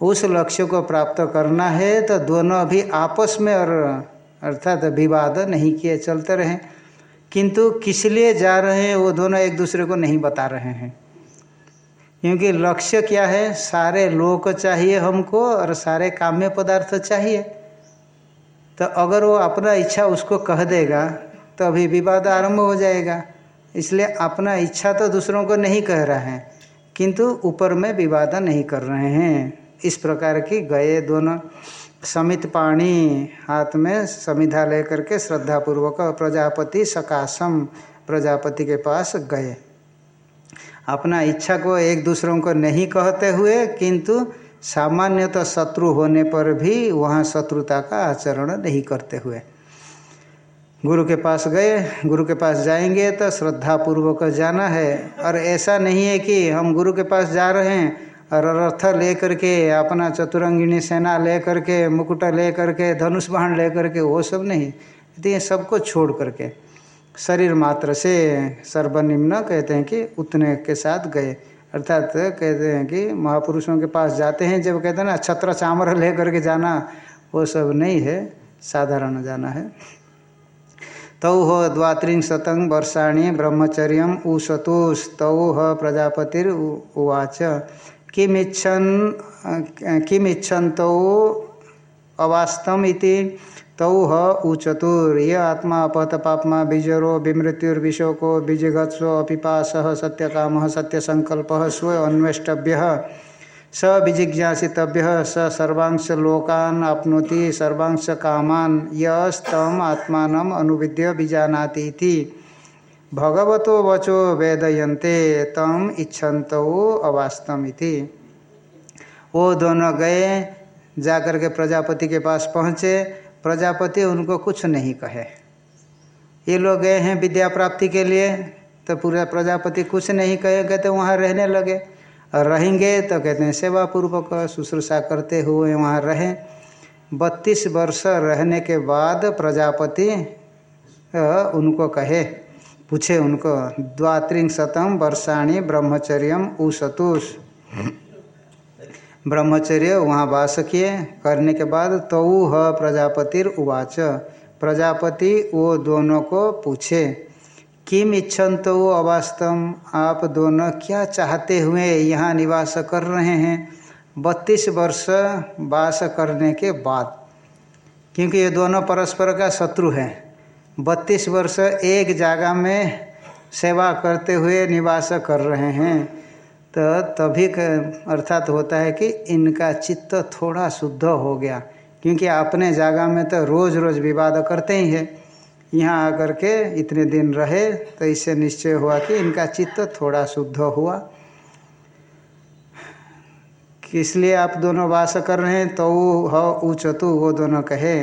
उस लक्ष्य को प्राप्त करना है तो दोनों अभी आपस में और अर्थात विवाद नहीं किए, चलते रहे। किंतु किस लिए जा रहे हैं, वो दोनों एक दूसरे को नहीं बता रहे हैं। क्योंकि लक्ष्य क्या है? सारे लोग चाहिए हमको और सारे काम्य पदार्थ चाहिए। तो अगर वो अपना इच्छा उसको कह देगा तो अभी विवाद आरंभ हो जाएगा। इसलिए अपना इच्छा तो दूसरों को नहीं कह रहा है, किंतु ऊपर में विवाद नहीं कर रहे हैं। इस प्रकार की गए दोनों। समित पाणी हाथ में समिधा लेकर के श्रद्धापूर्वक प्रजापति सकाशम प्रजापति के पास गए। अपना इच्छा को एक दूसरों को नहीं कहते हुए, किंतु सामान्यतः तो शत्रु होने पर भी वहाँ शत्रुता का आचरण नहीं करते हुए। गुरु के पास गए, गुरु के पास जाएँगे तो श्रद्धा पूर्वक जाना है। और ऐसा नहीं है कि हम गुरु के पास जा रहे हैं रथ ले करके अपना चतुरंगिणी सेना ले करके मुकुट ले करके धनुष बाण ले करके वो सब नहीं। ये सबको छोड़ करके, शरीर मात्र से सर्वनिम्न कहते हैं कि उतने के साथ गए। अर्थात कहते हैं कि महापुरुषों के पास जाते हैं, जब कहते हैं ना, छत्र चामर ले करके जाना, वो सब नहीं है, साधारण जाना है। तौ हो द्वात्रिंग शतंग वर्षाणी ब्रह्मचर्य उशतुष तौ प्रजापतिर उवाच किमिच्छन, किमिच्छन्तौ अवास्तम इति तौ ह ऊचतुर ये आत्मा अपहत पापमा, बीजरो विमृत्युर्विशोको बीजगत्सो अपिपास सत्य काम सत्य संकल्प स्व अन्वेष्टव्य, स विजिज्ञासितव्य, स सर्वांश लोकान आपनोति, सर्वांश कामान, यस्तम आत्मा अनुविद्य बीजानाती भगवतो वचो वेदयन्ते तम इच्छन्त अवास्तम इति। वो दोनों गए, जाकर के प्रजापति के पास पहुँचे। प्रजापति उनको कुछ नहीं कहे। ये लोग गए हैं विद्या प्राप्ति के लिए तो पूरा प्रजापति कुछ नहीं कहे, कहते वहाँ रहने लगे। और रहेंगे तो कहते हैं सेवा पूर्वक शुश्रूषा करते हुए वहाँ रहें। बत्तीस वर्ष रहने के बाद प्रजापति उनको कहे। पूछे उनको, द्वात्रिंग शतम वर्षाणी ब्रह्मचर्य उशतुष ब्रह्मचर्य वहाँ वास किए। करने के बाद तऊ तो ह प्रजापतिर उवाच। प्रजापति वो दोनों को पूछे, किम इच्छन तो वो अवास्तम? आप दोनों क्या चाहते हुए यहाँ निवास कर रहे हैं? बत्तीस वर्ष वास करने के बाद। क्योंकि ये दोनों परस्पर का शत्रु हैं। बत्तीस वर्ष एक जगह में सेवा करते हुए निवास कर रहे हैं। तो तभी अर्थात होता है कि इनका चित्त थोड़ा शुद्ध हो गया, क्योंकि अपने जगह में तो रोज़ रोज़ विवाद करते ही है। यहाँ आकर के इतने दिन रहे तो इससे निश्चय हुआ कि इनका चित्त थोड़ा शुद्ध हुआ। इसलिए आप दोनों वास कर रहे हैं? तो ह ऊचतु वो दोनों कहे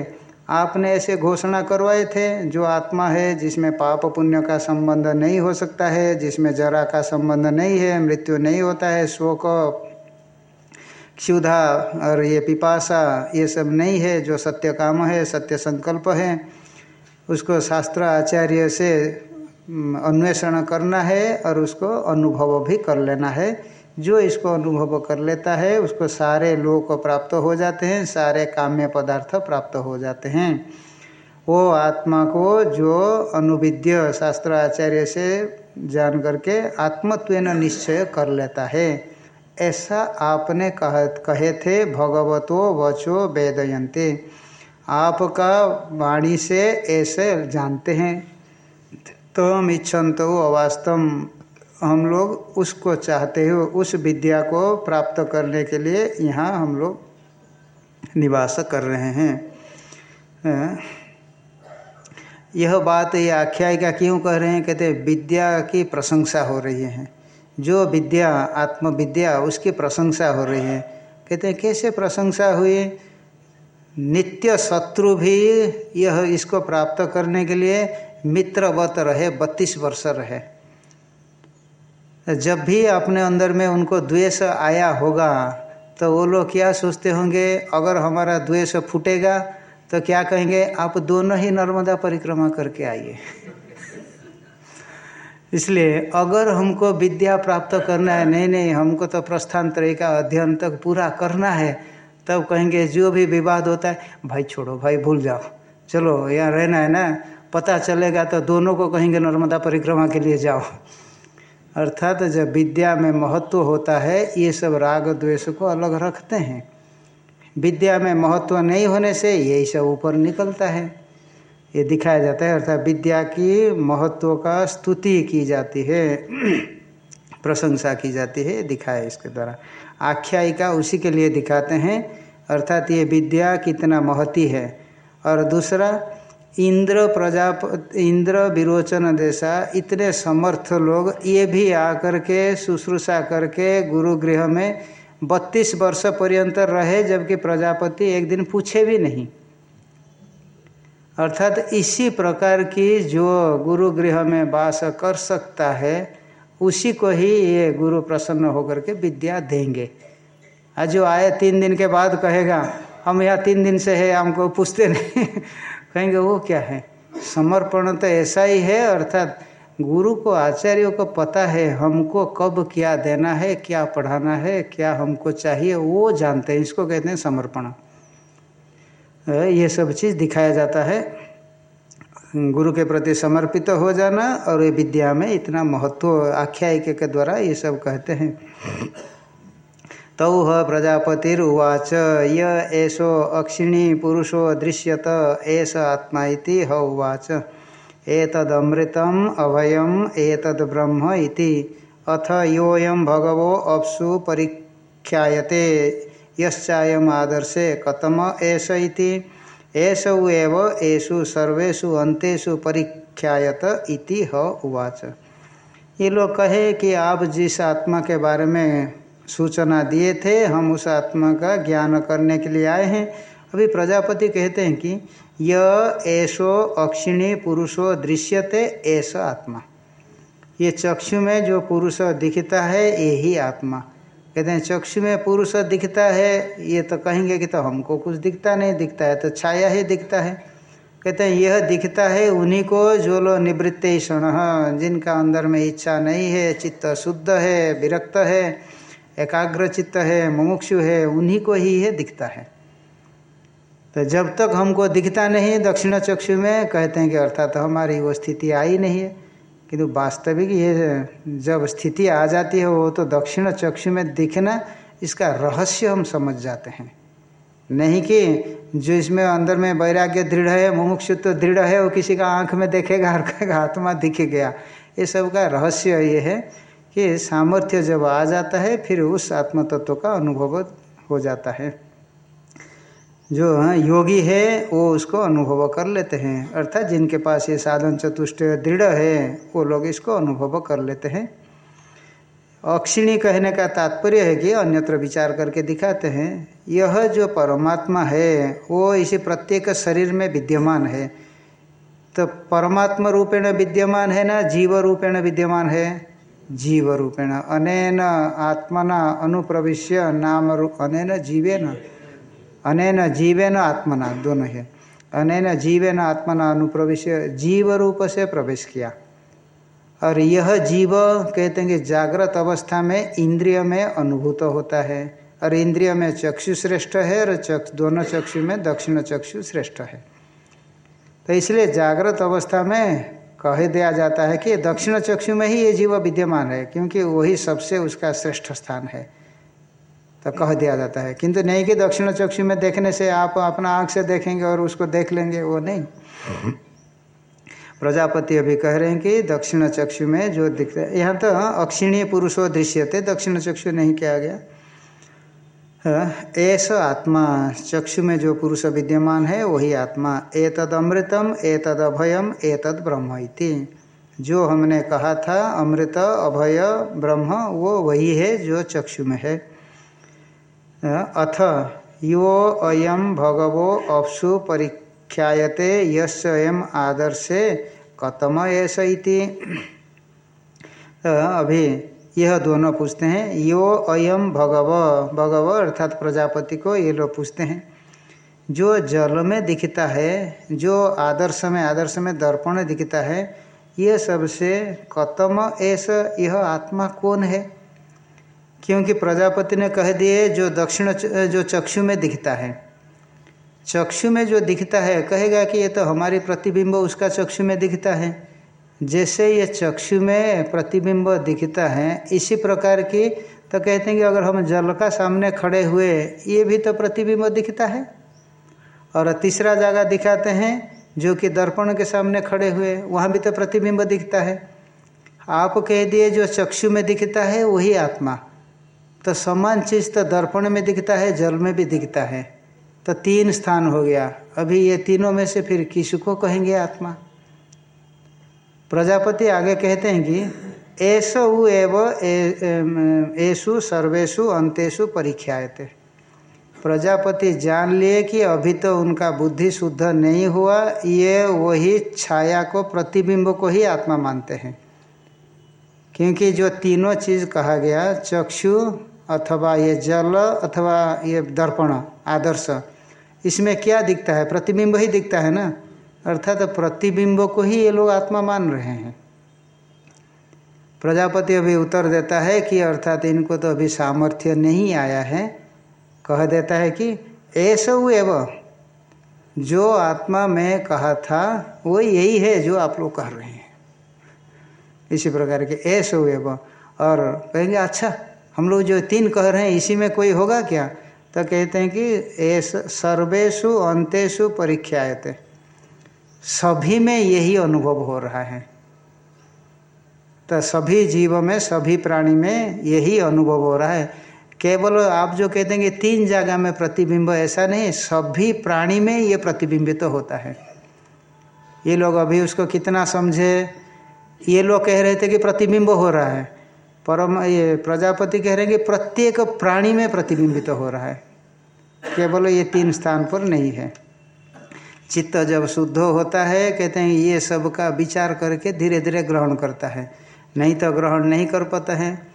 आपने ऐसे घोषणा करवाए थे जो आत्मा है, जिसमें पाप पुण्य का संबंध नहीं हो सकता है, जिसमें जरा का संबंध नहीं है, मृत्यु नहीं होता है, शोक, क्षुधा और ये पिपासा, ये सब नहीं है, जो सत्य काम है, सत्य संकल्प है, उसको शास्त्र आचार्य से अन्वेषण करना है और उसको अनुभव भी कर लेना है। जो इसको अनुभव कर लेता है, उसको सारे लोक प्राप्त हो जाते हैं, सारे काम्य पदार्थ प्राप्त हो जाते हैं। वो आत्मा को जो अनुविद्य शास्त्र आचार्य से जान करके आत्मत्व निश्चय कर लेता है। ऐसा आपने कह, कहे थे, भगवतो वचो वेदयंते आपका वाणी से ऐसे जानते हैं। तम तो इच्छन्तो अवास्तव हम लोग उसको चाहते हो उस विद्या को प्राप्त करने के लिए यहाँ हम लोग निवास कर रहे हैं? यह बात ये आख्यायिका क्यों कह रहे हैं? कहते हैं, विद्या की प्रशंसा हो रही है। जो विद्या, आत्मविद्या, उसकी प्रशंसा हो रही है। कहते हैं, कैसे प्रशंसा हुई? नित्य शत्रु भी यह इसको प्राप्त करने के लिए मित्रवत रहे, बत्तीस वर्ष रहे। जब भी अपने अंदर में उनको द्वेष आया होगा तो वो लोग क्या सोचते होंगे, अगर हमारा द्वेष फूटेगा तो क्या कहेंगे, आप दोनों ही नर्मदा परिक्रमा करके आइए। इसलिए अगर हमको विद्या प्राप्त करना है, नहीं नहीं, हमको तो प्रस्थान तरह का अध्ययन तक पूरा करना है, तब कहेंगे, जो भी विवाद होता है, भाई छोड़ो, भाई भूल जाओ। चलो, यहाँ रहना है ना, पता चलेगा तो दोनों को कहेंगे, नर्मदा परिक्रमा के लिए जाओ। अर्थात जब विद्या में महत्व होता है, ये सब राग द्वेष को अलग रखते हैं। विद्या में महत्व नहीं होने से यही सब ऊपर निकलता है। ये दिखाया जाता है, अर्थात विद्या की महत्व का स्तुति की जाती है, [CLEARS THROAT] प्रशंसा की जाती है, दिखाया इसके द्वारा। आख्यायिका उसी के लिए दिखाते हैं, अर्थात ये विद्या कितना महती है। और दूसरा इंद्र प्रजाप इंद्र विरोचन देशा, इतने समर्थ लोग, ये भी आकर के, शुश्रूषा करके गुरु गृह में बत्तीस वर्ष पर्यंत रहे, जबकि प्रजापति एक दिन पूछे भी नहीं। अर्थात इसी प्रकार की जो गुरु गृह में वास कर सकता है, उसी को ही ये गुरु प्रसन्न होकर के विद्या देंगे। आज जो आए तीन दिन के बाद कहेगा, हम यहाँ तीन दिन से है, हमको पूछते नहीं। कहेंगे, वो क्या है? समर्पण तो ऐसा ही है, अर्थात गुरु को, आचार्यों को पता है, हमको कब क्या देना है, क्या पढ़ाना है, क्या हमको चाहिए, वो जानते हैं, इसको कहते हैं समर्पण। ये सब चीज़ दिखाया जाता है। गुरु के प्रति समर्पित हो जाना और ये विद्या में इतना महत्व, आख्यायिके के द्वारा ये सब कहते हैं। तौ प्रजापतिर्वाच, य एषो अक्षिणी पुरुषो दृश्यत, एष आत्मा ह उवाच एतदमृतम अभयम एतद ब्रह्म अथ योऽयं भगवो अप्सु परीख्यायते, यश्चायम आदर्शे कतम एष इति। एषौ एव एषु इति ह उवाच। ये लोग कहे कि आप जिस आत्मा के बारे में सूचना दिए थे, हम उस आत्मा का ज्ञान करने के लिए आए हैं। अभी प्रजापति कहते हैं कि यह ऐसो अक्षिणी पुरुषो दृश्यते ऐसा आत्मा। ये चक्षु में जो पुरुष दिखता है यही आत्मा। कहते हैं, चक्षु में पुरुष दिखता है, ये तो कहेंगे कि तो हमको कुछ दिखता नहीं, दिखता है तो छाया ही दिखता है। कहते हैं, यह दिखता है उन्हीं को जो लो निवृत्त क्षण जिनका अंदर में इच्छा नहीं है, चित्त शुद्ध है, विरक्त है एकाग्र चित्त है, मुमुक्षु है, उन्हीं को ही है दिखता है। तो जब तक हमको दिखता नहीं दक्षिण चक्षु में, कहते हैं कि अर्थात हमारी वो स्थिति आई नहीं है। किंतु वास्तविक ये जब स्थिति आ जाती है, वो तो दक्षिण चक्षु में दिखना, इसका रहस्य हम समझ जाते हैं। नहीं कि जो इसमें अंदर में वैराग्य दृढ़ है, मुमुक्षु तो दृढ़ है, वो किसी का आँख में देखेगा और कहेगा, आत्मा दिख गया। ये सब का रहस्य ये है। कि सामर्थ्य जब आ जाता है, फिर उस आत्म तत्व का अनुभव हो जाता है। जो योगी है, वो उसको अनुभव कर लेते हैं। अर्थात जिनके पास ये साधन चतुष्ट दृढ़ है, वो लोग इसको अनुभव कर लेते हैं। अक्षिणी कहने का तात्पर्य है कि अन्यत्र विचार करके दिखाते हैं, यह जो परमात्मा है, वो इसी प्रत्येक शरीर में विद्यमान है। तो परमात्मा रूपेण विद्यमान है ना, जीव रूपेण विद्यमान है? जीव रूपेण अनेन आत्मना अनुप्रविश्य नाम रूप अनेन जीवेन अनेन जीवेन आत्मना दोनों है अनेन जीवेन आत्मना अनुप्रविश्य जीव रूप से प्रवेश किया और यह जीव कहते हैं कि जागृत अवस्था में इंद्रिय में अनुभूत होता है और इंद्रिय में चक्षु श्रेष्ठ है और चक्ष दोनों चक्षु में दक्षिण चक्षु श्रेष्ठ है तो इसलिए जागृत अवस्था में कह दिया जाता है कि दक्षिण चक्षु में ही ये जीव विद्यमान है, क्योंकि वही सबसे उसका श्रेष्ठ स्थान है। तो कह दिया जाता है। किंतु नहीं कि दक्षिण चक्षु में देखने से आप अपना आँख से देखेंगे और उसको देख लेंगे, वो नहीं। प्रजापति अभी कह रहे हैं कि दक्षिण चक्षु में जो दिखता है, यहाँ तो अक्षिणीय पुरुषो दृश्यते, दक्षिण चक्षु नहीं किया गया। ऐसा आत्मा, चक्षु में जो पुरुष विद्यमान है, वही आत्मा। एतद अमृतम एतद अभयम एतद ब्रह्म इति। जो हमने कहा था, अमृत, अभय, ब्रह्म, वो वही है जो चक्षु में है। अथ यो अयम भगवो अपसु परिख्यायते यश एम आदर्शे कतम ऐसा इति। अभी यह दोनों पूछते हैं, यो अयम भगव भगव अर्थात प्रजापति को ये लोग पूछते हैं, जो जल में दिखता है, जो आदर्श में आदर्श में दर्पण दिखता है, ये सबसे कतम ऐसा यह आत्मा कौन है? क्योंकि प्रजापति ने कह दिए, जो दक्षिण जो चक्षु में दिखता है। चक्षु में जो दिखता है, कहेगा कि ये तो हमारी प्रतिबिंब, उसका चक्षु में दिखता है। जैसे ये चक्षु में प्रतिबिंब दिखता है, इसी प्रकार की तो कहते हैं कि अगर हम जल का सामने खड़े हुए, ये भी तो प्रतिबिंब दिखता है। और तीसरा जगह दिखाते हैं, जो कि दर्पण के सामने खड़े हुए, वहाँ भी तो प्रतिबिंब दिखता है। आप कह दिए जो चक्षु में दिखता है, वही आत्मा। तो समान चीज़ तो दर्पण में दिखता है, जल में भी दिखता है। तो तीन स्थान हो गया। अभी ये तीनों में से फिर किसको कहेंगे आत्मा? प्रजापति आगे कहते हैं कि ऐसु एव ऐसु सर्वेशु अंतेषु परीक्षाएते प्रजापति जान लिए कि अभी तो उनका बुद्धि शुद्ध नहीं हुआ, ये वही छाया को प्रतिबिंब को ही आत्मा मानते हैं। क्योंकि जो तीनों चीज़ कहा गया, चक्षु अथवा ये जल अथवा ये दर्पण, आदर्श, इसमें क्या दिखता है? प्रतिबिंब ही दिखता है ना? अर्थात प्रतिबिंब को ही ये लोग आत्मा मान रहे हैं। प्रजापति अभी उत्तर देता है कि अर्थात इनको तो अभी सामर्थ्य नहीं आया है। कह देता है कि ऐसा एव, जो आत्मा में कहा था, वो यही है जो आप लोग कह रहे हैं। इसी प्रकार के ऐसा एव, और कहेंगे अच्छा हम लोग जो तीन कह रहे हैं, इसी में कोई होगा क्या? तो कहते हैं कि ऐस सर्वेशु अंतेशु परीक्षाएते सभी में यही अनुभव हो रहा है। तो सभी जीव में, सभी प्राणी में यही अनुभव हो रहा है। केवल आप जो कहते हैं कि तीन जगह में प्रतिबिंब ऐसा नहीं, सभी प्राणी में ये प्रतिबिंबित तो होता है। ये लोग अभी उसको कितना समझे? ये लोग कह रहे थे कि प्रतिबिंब हो रहा है। परम, ये प्रजापति कह रहे हैं कि प्रत्येक प्राणी में प्रतिबिंबित तो हो रहा है। केवल ये तीन स्थान पर नहीं है। चित्त जब शुद्ध होता है, कहते हैं, ये सब का विचार करके धीरे धीरे ग्रहण करता है। नहीं तो ग्रहण नहीं कर पाता है।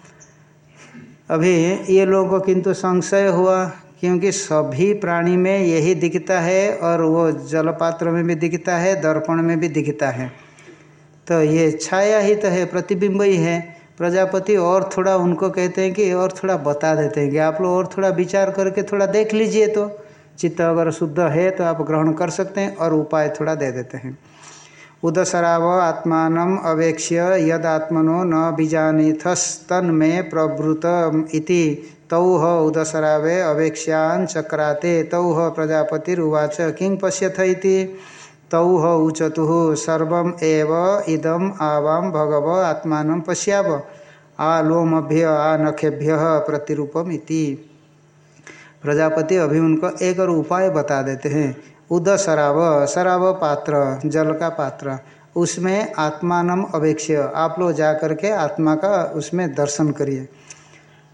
अभी ये लोगों को किंतु संशय हुआ, क्योंकि सभी प्राणी में यही दिखता है और वो जलपात्र में भी दिखता है, दर्पण में भी दिखता है। तो ये छाया ही तो है, प्रतिबिंब ही है। प्रजापति और थोड़ा उनको कहते हैं कि और थोड़ा बता देते हैं कि आप लोग और थोड़ा विचार करके थोड़ा देख लीजिए तो। चित्त अगर शुद्ध है तो आप ग्रहण कर सकते हैं और उपाय थोड़ा दे देते हैं। उदसराव आत्मान अवेक्ष्य यद आत्मनो न बीजानीथस्तन में प्रवृत इति। तौह उदसरावे अवेक्ष्यान चक्राते। तौह प्रजापतिरुवाच किं पश्यथ इति? तौह उचतु सर्व एव इदम आवाम भगव आत्मान पश्याव। आलोमभ्य आ नखेभ्य इति। प्रजापति अभी उनको एक और उपाय बता देते हैं। उद शराब शराब पात्र, जल का पात्र। उसमें आत्मान अवेक्ष्य। आप लोग जा करके आत्मा का उसमें दर्शन करिए।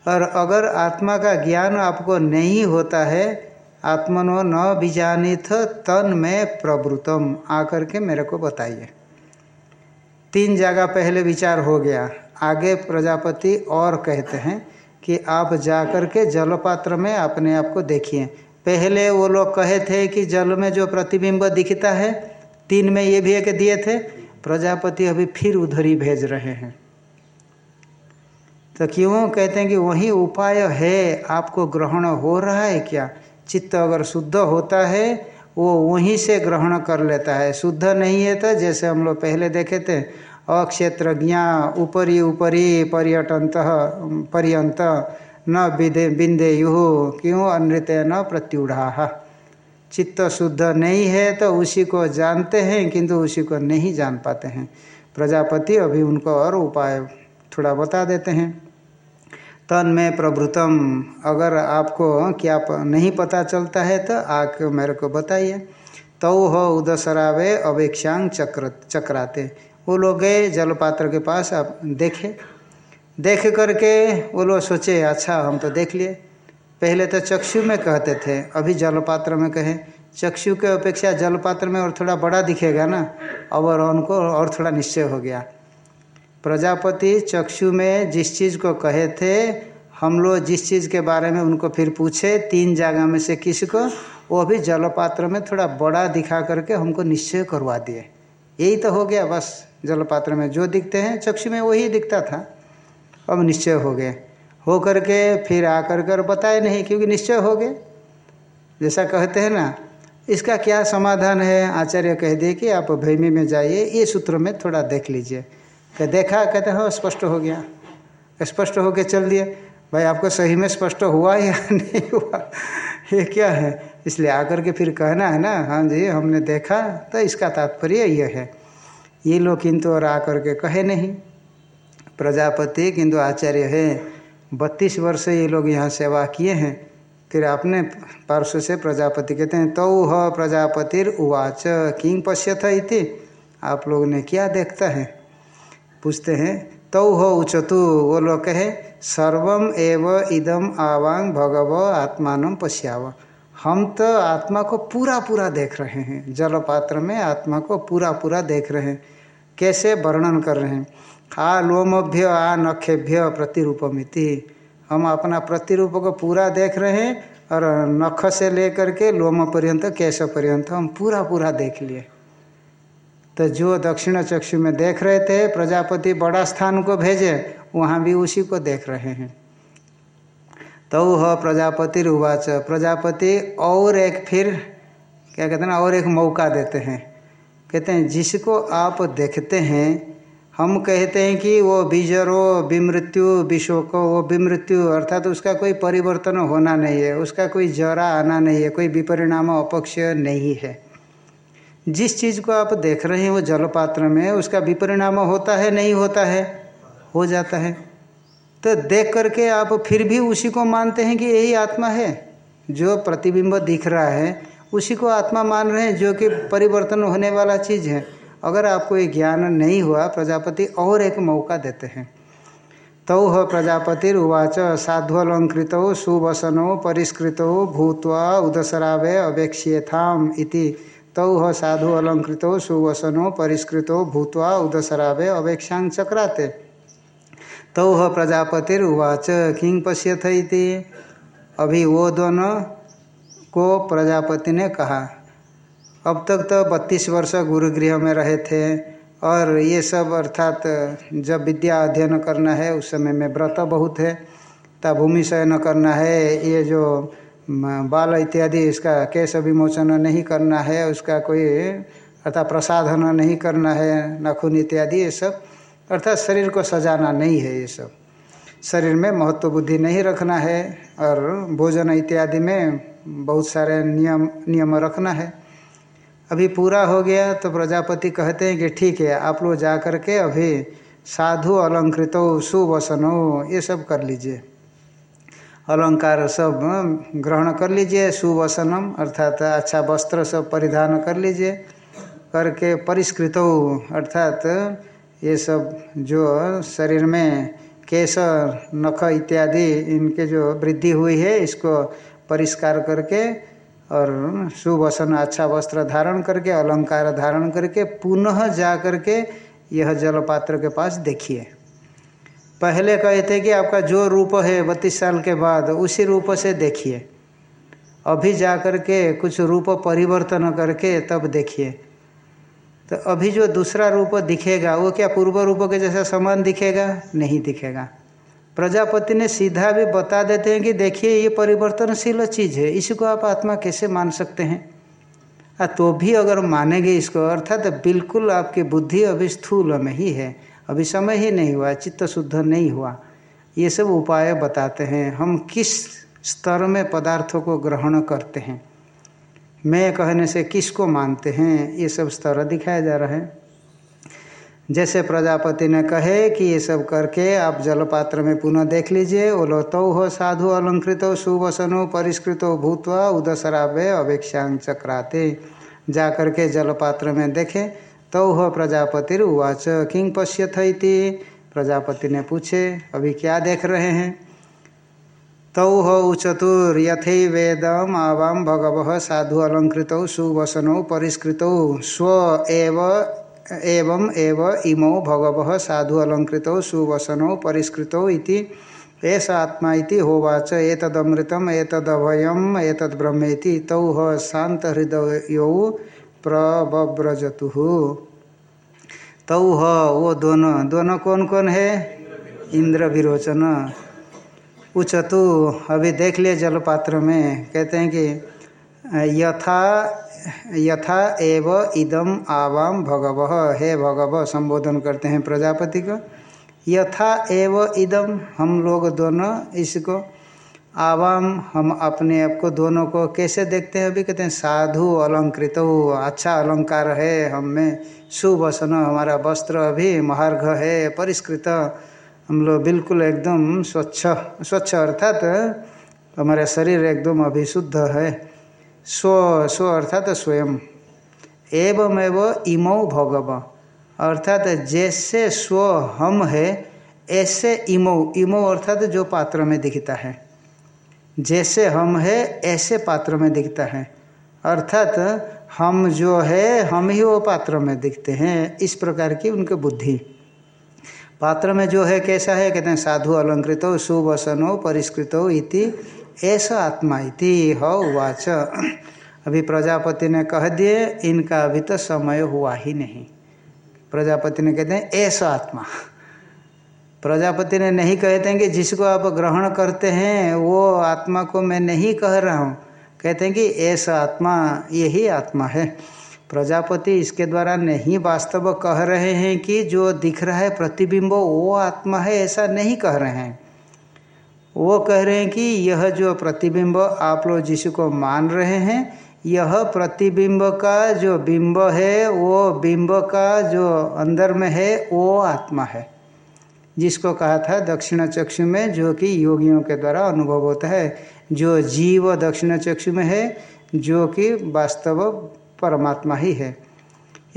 और अगर आत्मा का ज्ञान आपको नहीं होता है, आत्मनो न बीजानिथ, तन में प्रवृतम। आकर के मेरे को बताइए। तीन जगह पहले विचार हो गया। आगे प्रजापति और कहते हैं कि आप जा कर के जल पात्र में अपने आप को देखिए। पहले वो लोग कहे थे कि जल में जो प्रतिबिंब दिखता है, तीन में ये भी एक दिए थे, प्रजापति अभी फिर उधर ही भेज रहे हैं। तो क्यों कहते हैं कि वही उपाय है? आपको ग्रहण हो रहा है क्या? चित्त अगर शुद्ध होता है, वो वहीं से ग्रहण कर लेता है। शुद्ध नहीं है तो जैसे हम लोग पहले देखे थे अक्षेत्रज्ञा ऊपरी ऊपरी पर्यटनत पर्यंत न बिदे बिंदेयु क्यों अनृत न प्रत्युढ़ा। चित्त शुद्ध नहीं है तो उसी को जानते हैं, किंतु उसी को नहीं जान पाते हैं। प्रजापति अभी उनको और उपाय थोड़ा बता देते हैं। तन में प्रभृतम, अगर आपको क्या नहीं पता चलता है तो आके मेरे को बताइए। तौ तो हो उदसरावे अवेक्षांग चक्र, चक्राते। वो लोग गए जलपात्र के पास, आप देखे। देख करके वो लोग सोचे अच्छा हम तो देख लिए। पहले तो चक्षु में कहते थे, अभी जलपात्र में कहें। चक्षु के अपेक्षा जलपात्र में और थोड़ा बड़ा दिखेगा ना अब और उनको और थोड़ा निश्चय हो गया। प्रजापति चक्षु में जिस चीज़ को कहे थे, हम लोग जिस चीज़ के बारे में उनको फिर पूछे, तीन जगह में से किसी को वो भी जलपात्र में थोड़ा बड़ा दिखा करके हमको निश्चय करवा दिए। यही तो हो गया, बस। जलपात्र में जो दिखते हैं, चक्षु में वही दिखता था। अब निश्चय हो गए हो करके फिर आकर कर बताए नहीं, क्योंकि निश्चय हो गए जैसा कहते हैं ना, इसका क्या समाधान है? आचार्य कह दिए कि आप भैमी में जाइए, ये सूत्र में थोड़ा देख लीजिए। क्या देखा? कहते हो स्पष्ट हो गया। स्पष्ट हो के चल दिए भाई, आपको सही में स्पष्ट हुआ या [LAUGHS] नहीं हुआ? ये क्या है? इसलिए आकर के फिर कहना है ना हाँ जी, हमने देखा तो इसका तात्पर्य यह है। ये लोग किंतु और आकर के कहे नहीं। प्रजापति किंतु आचार्य है, बत्तीस वर्ष ये लोग यहाँ सेवा किए हैं। फिर आपने पार्श्व से प्रजापति कहते हैं तो ह प्रजापतिर उवाच किंग पश्यथ इति? आप लोगों ने क्या देखता है? पूछते हैं तो हो उचतु? वो लोग कहे, सर्वम एव इदम आवांग भगव आत्मान पश्याव। हम तो आत्मा को पूरा पूरा देख रहे हैं। जल पात्र में आत्मा को पूरा पूरा देख रहे हैं। कैसे वर्णन कर रहे हैं? आ लोमभ्य, आ नखेभ्य प्रतिरूपमिति। हम अपना प्रतिरूप को पूरा देख रहे हैं और नख से लेकर के लोम पर्यंत, कैश पर्यंत हम पूरा पूरा देख लिए। तो जो दक्षिण चक्षु में देख रहे थे, प्रजापति बड़ा स्थान को भेजे, वहाँ भी उसी को देख रहे हैं। तो वह प्रजापति रुवाच प्रजापति और एक फिर, क्या कहते हैं और एक मौका देते हैं। कहते हैं, जिसको आप देखते हैं, हम कहते हैं कि वो बीजरो, विमृत्यु, विशोको, वो विमृत्यु, अर्थात तो उसका कोई परिवर्तन होना नहीं है, उसका कोई जरा आना नहीं है, कोई विपरिणाम अपक्ष नहीं है। जिस चीज़ को आप देख रहे हैं, वो जलपात्र में, उसका विपरिणाम होता है, नहीं होता है? हो जाता है। तो देख करके आप फिर भी उसी को मानते हैं कि यही आत्मा है। जो प्रतिबिंब दिख रहा है, उसी को आत्मा मान रहे हैं, जो कि परिवर्तन होने वाला चीज़ है। अगर आपको ये ज्ञान नहीं हुआ, प्रजापति और एक मौका देते हैं। तौ तो प्रजापतिर उवाच साध्वलंकृत, सुवसनो, परिष्कृत, भूत्वा उदसरावे अवेक्ष्यथाम इति। तौ तो साधु अलंकृतो सुवसनो, परिष्कृतो, भूत्वा उदसरावे अवेक्षांग चक्राते। तो वह प्रजापतिर उवाच किंग पश्यथ इति? अभी वो दोनों को प्रजापति ने कहा, अब तक तो बत्तीस वर्ष गुरुगृह में रहे थे, और ये सब अर्थात जब विद्या अध्ययन करना है, उस समय में व्रत बहुत है, तब भूमि शयन करना है, ये जो बाल इत्यादि, इसका केश विमोचन नहीं करना है, उसका कोई अर्थात प्रसाधन नहीं करना है, नाखून इत्यादि, ये सब अर्थात शरीर को सजाना नहीं है ये सब। शरीर में महत्व बुद्धि नहीं रखना है और भोजन इत्यादि में बहुत सारे नियम नियम रखना है। अभी पूरा हो गया तो प्रजापति कहते हैं कि ठीक है, आप लोग जा कर के अभी साधु अलंकृतो सुवसनो ये सब कर लीजिए। अलंकार सब ग्रहण कर लीजिए, सुवसनम अर्थात अच्छा वस्त्र सब परिधान कर लीजिए। करके परिष्कृत अर्थात ये सब जो शरीर में केश नख इत्यादि इनके जो वृद्धि हुई है, इसको परिष्कार करके और सुवसन अच्छा वस्त्र धारण करके, अलंकार धारण करके, पुनः जा करके यह जलपात्र के पास देखिए। पहले कहे थे कि आपका जो रूप है बत्तीस साल के बाद, उसी रूप से देखिए। अभी जा करके कुछ रूप परिवर्तन करके तब देखिए। तो अभी जो दूसरा रूप दिखेगा, वो क्या पूर्व रूप के जैसा समान दिखेगा? नहीं दिखेगा। प्रजापति ने सीधा भी बता देते हैं कि देखिए, ये परिवर्तनशील चीज़ है, इसको आप आत्मा कैसे मान सकते हैं? आ तो भी अगर मानेंगे इसको, अर्थात तो बिल्कुल आपकी बुद्धि अभी स्थूल में ही है, अभी समय ही नहीं हुआ, चित्त शुद्ध नहीं हुआ। ये सब उपाय बताते हैं, हम किस स्तर में पदार्थों को ग्रहण करते हैं। मैं कहने से किसको मानते हैं? ये सब स्तर दिखाया जा रहा है। जैसे प्रजापति ने कहे कि ये सब करके आप जलपात्र में पुनः देख लीजिए। ओलोतो हो, साधु अलंकृत, सुवसनो, परिष्कृतो, भूतवा उदसरावे अवेक्षांग चक्राते। जा करके जलपात्र में देखे तो हो प्रजापति उवाच किंग पश्यथ प्रजापति ने पूछे, अभी क्या देख रहे हैं? तौ हौ चतुर्यथे वेदम आवाम भगव साधु अलंकृत सुवसनौ परिष्कृत स्व एव एवं इमौ भगव साधु अलंकृत सुवसनौ परिष्कृत एष आत्मा इति होवाच। एतदमृतम एतदभयम एतद्ब्रह्मेति तौ ह शांत हृदय प्रव्रजतु तौ ह वो दोनों दोनों कौन कौन है? इंद्र विरोचन उचतु अभी देख लिए जलपात्र में। कहते हैं कि, यथा यथा एव इदम आवाम भगव। हे भगव, संबोधन करते हैं प्रजापति को। यथा एव इदम हम लोग दोनों इसको आवाम हम अपने आप को दोनों को कैसे देखते हैं? अभी कहते हैं, साधु अलंकृत अच्छा अलंकार है हम में। सुवसन हमारा वस्त्र अभी, महार्घ है, परिष्कृत। हम लोग बिल्कुल एकदम स्वच्छ स्वच्छ अर्थात हमारा शरीर एकदम अभिशुद्ध है। स्व स्व अर्थात स्वयं। एवं एवं इमो भगव। अर्थात जैसे स्व हम है, ऐसे इमो इमो अर्थात जो पात्र में दिखता है। जैसे हम है, ऐसे पात्र में दिखता है। अर्थात हम जो है, हम ही वो पात्र में दिखते हैं। इस प्रकार की उनकी बुद्धि। पात्र में जो है, कैसा है? कहते हैं, साधु अलंकृत, सुवसनो हो इति ऐसा आत्मा इति वाच। अभी प्रजापति ने कह दिए, इनका अभी तो समय हुआ ही नहीं। प्रजापति ने कहते हैं ऐसा आत्मा। प्रजापति ने नहीं कहते हैं कि जिसको आप ग्रहण करते हैं, वो आत्मा को मैं नहीं कह रहा हूँ। कहते हैं कि ऐसा आत्मा, यही आत्मा है। प्रजापति इसके द्वारा नहीं वास्तव कह रहे हैं कि जो दिख रहा है प्रतिबिंब, वो आत्मा है, ऐसा नहीं कह रहे हैं। वो कह रहे हैं कि यह जो प्रतिबिंब आप लोग जिसको मान रहे हैं, यह प्रतिबिंब का जो बिंब है, वो बिंब का जो अंदर में है, वो आत्मा है। जिसको कहा था दक्षिण चक्षु में, जो कि योगियों के द्वारा अनुभव होता है, जो जीव दक्षिण चक्षु में है, जो कि वास्तव परमात्मा ही है।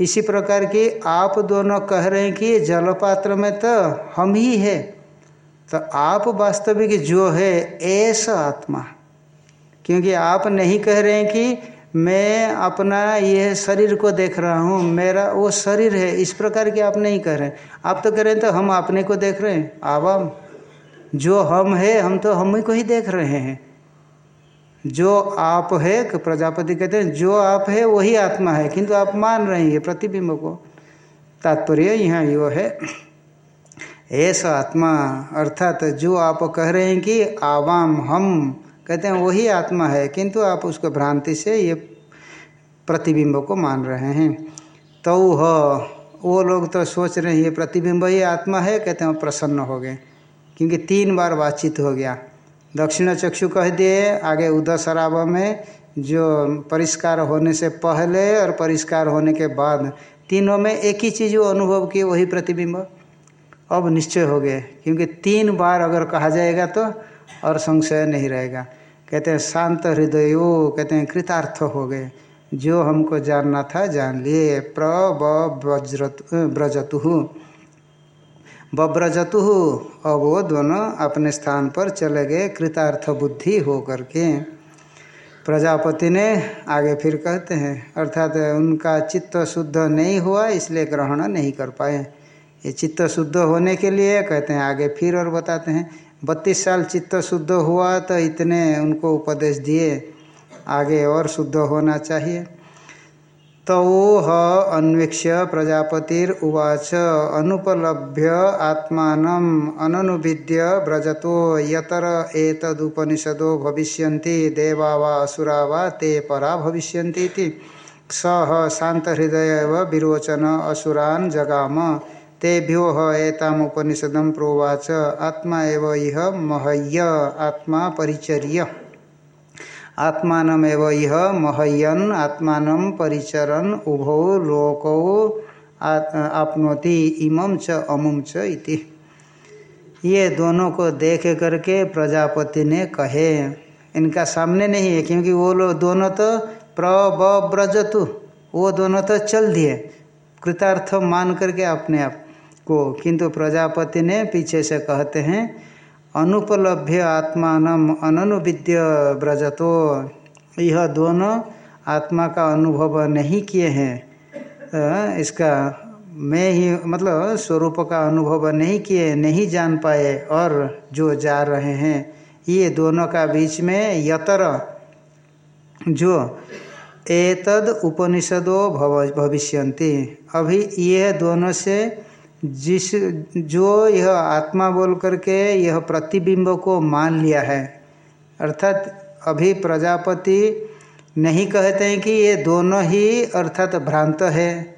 इसी प्रकार की आप दोनों कह रहे हैं कि जलपात्र में तो हम ही है। तो आप वास्तविक जो है, ऐसा आत्मा। क्योंकि आप नहीं कह रहे हैं कि मैं अपना यह शरीर को देख रहा हूँ, मेरा वो शरीर है, इस प्रकार की आप नहीं कह रहे हैं। आप तो कह रहे हैं तो हम अपने को देख रहे हैं, आवाम। जो हम है, हम तो हम ही को ही देख रहे हैं। जो आप है, प्रजापति कहते हैं, जो आप है, वही आत्मा है, किंतु आप मान रहे हैं प्रतिबिंब को। तात्पर्य यहाँ यो है, ऐसा आत्मा, अर्थात जो आप कह रहे हैं कि आवाम, हम, कहते हैं वही आत्मा है, किंतु आप उसको भ्रांति से ये प्रतिबिंब को मान रहे हैं। तो वो लोग तो सोच रहे हैं ये प्रतिबिंब ही आत्मा है, कहते हैं प्रसन्न हो गए, क्योंकि तीन बार बातचीत हो गया। दक्षिण चक्षु कह दिए, आगे उदय शराब में जो परिष्कार होने से पहले और परिष्कार होने के बाद, तीनों में एक ही चीज़ अनुभव किए वही प्रतिबिंब। अब निश्चय हो गए क्योंकि तीन बार अगर कहा जाएगा तो और संशय नहीं रहेगा। कहते हैं, शांत हृदय कहते हैं, कृतार्थ हो गए। जो हमको जानना था, जान लिए। प्रब्रजतु बब्रजतु अब वो दोनों अपने स्थान पर चले गए कृतार्थ बुद्धि हो करके प्रजापति ने आगे फिर कहते हैं, अर्थात उनका चित्त शुद्ध नहीं हुआ, इसलिए ग्रहण नहीं कर पाए। ये चित्त शुद्ध होने के लिए कहते हैं, आगे फिर और बताते हैं, बत्तीस साल चित्त शुद्ध हुआ तो इतने उनको उपदेश दिए, आगे और शुद्ध होना चाहिए। तौ ह अन्वीक्ष्य प्रजापतिर उवाच। अनुपलभ्य आत्मान अननुविद्य व्रजतो यतर एतदुपनिषदो भविष्यन्ति, देवा वा असुरा वा ते परा भविष्यन्ति सह शान्तहृदय विरोचन असुरान् जगाम। तेभ्यो ह प्रोवाच। आत्मा इह महय्य, आत्मा परिचर्य। आत्मानमेव यह महयन आत्मान परिचरन उभौ लोकौ आपनोति इमं च अमुम च इति। ये दोनों को देख करके प्रजापति ने कहे। इनका सामने नहीं है, क्योंकि वो लोग दोनों तो प्रब्रजतु वो दोनों तो चल दिए, कृतार्थ मान करके अपने आप को। किंतु प्रजापति ने पीछे से कहते हैं अनुपलभ्य आत्मान अननुविद्य ब्रजतो यह दोनों आत्मा का अनुभव नहीं किए हैं। इसका मैं ही मतलब स्वरूप का अनुभव नहीं किए, नहीं जान पाए और जो जा रहे हैं, ये दोनों का बीच में यतर, जो एतद उपनिषदो भव भविष्यंति अभी ये दोनों से जिस, जो यह आत्मा बोल करके यह प्रतिबिंब को मान लिया है। अर्थात अभी प्रजापति नहीं कहते हैं कि ये दोनों ही अर्थात भ्रांत है,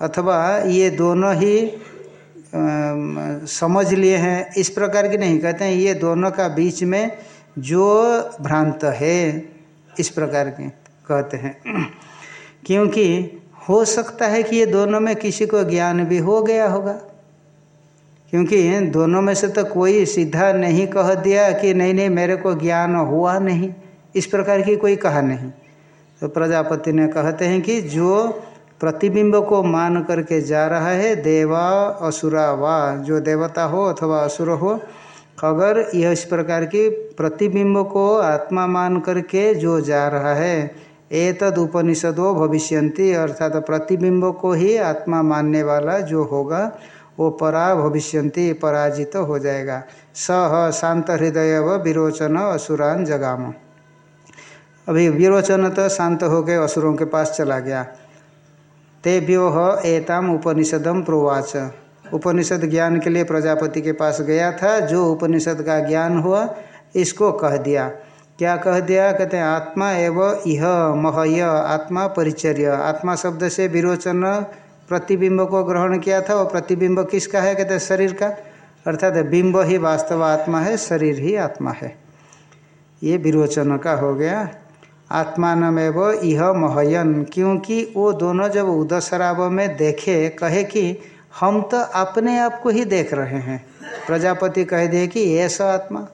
अथवा ये दोनों ही समझ लिए हैं। इस प्रकार की नहीं कहते हैं। ये दोनों का बीच में जो भ्रांत है, इस प्रकार के कहते हैं। [CLEARS THROAT] क्योंकि हो सकता है कि ये दोनों में किसी को ज्ञान भी हो गया होगा। क्योंकि दोनों में से तो कोई सीधा नहीं कह दिया कि नहीं नहीं, मेरे को ज्ञान हुआ नहीं। इस प्रकार की कोई कहा नहीं। तो प्रजापति ने कहते हैं कि जो प्रतिबिंब को मान करके जा रहा है, देवा, असुरा वा, जो देवता हो अथवा असुर हो अगर यह इस प्रकार की प्रतिबिंब को आत्मा मान करके जो जा रहा है एतद उपनिषदो भविष्यंति अर्थात प्रतिबिंब को ही आत्मा मानने वाला जो होगा, वो परा भविष्यंति पराजित तो हो जाएगा। सह शांत हृदय व विरोचन असुरान जगाम। अभी विरोचन तो शांत हो गए, असुरों के पास चला गया। तेभ्यो एताम उपनिषदम प्रोवाच। उपनिषद ज्ञान के लिए प्रजापति के पास गया था, जो उपनिषद का ज्ञान हुआ, इसको कह दिया। क्या कह दिया? कहते हैं, आत्मा एवं इह महय आत्मा परिचर्य। आत्मा शब्द से विरोचन प्रतिबिंब को ग्रहण किया था। वो प्रतिबिंब किसका है? कहते हैं, शरीर का। अर्थात बिंब ही वास्तव आत्मा है, शरीर ही आत्मा है। ये विरोचन का हो गया। आत्मान एवं इह महयन क्योंकि वो दोनों जब उदशराब में देखे, कहे कि हम तो अपने आप को ही देख रहे हैं। प्रजापति कह दिए कि ऐसा आत्मा।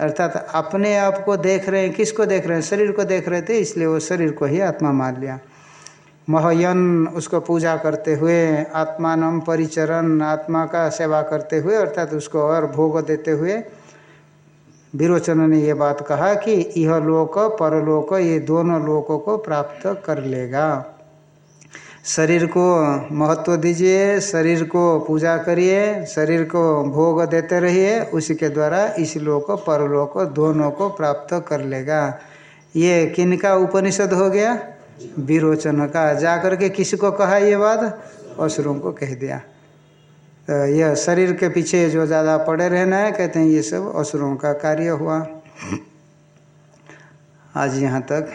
अर्थात अपने आप को देख रहे हैं, किसको देख रहे हैं? शरीर को देख रहे थे, इसलिए वो शरीर को ही आत्मा मान लिया। महयन उसको पूजा करते हुए, आत्मान परिचरण, आत्मा का सेवा करते हुए, अर्थात उसको और भोग देते हुए विरोचन ने ये बात कहा कि यह लोक, परलोक, ये दोनों लोकों को प्राप्त कर लेगा। शरीर को महत्व दीजिए, शरीर को पूजा करिए, शरीर को भोग देते रहिए उसी के द्वारा इस लोक, परलोक दोनों को प्राप्त कर लेगा। ये किन का उपनिषद हो गया? विरोचन का। जा करके किसी को कहा ये बात? असुरों को कह दिया। तो यह शरीर के पीछे जो ज़्यादा पड़े रहना है, कहते हैं ये सब असुरों का कार्य हुआ। आज यहाँ तक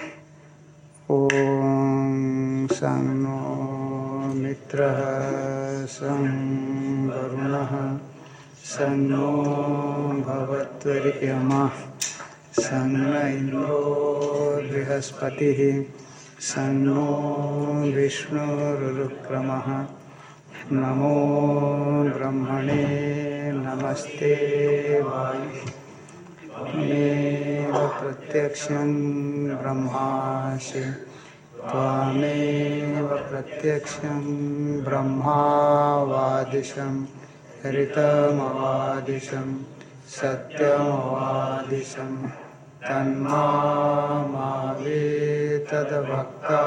ॐ सं नो मित्रः सं वरुणः। सं नो भवत्वरियमः। सं इन्द्रो बृहस्पतिः। सं नो विष्णुरुक्रमः नमो ब्रह्मणे नमस्ते वायु। मेव प्रत्यक्षं ब्रह्मासि त्वामेव प्रत्यक्षं ब्रह्मावादिशं ऋतमवादिशं सत्यमवादिशं तन्मावे तद्भक्तारमावि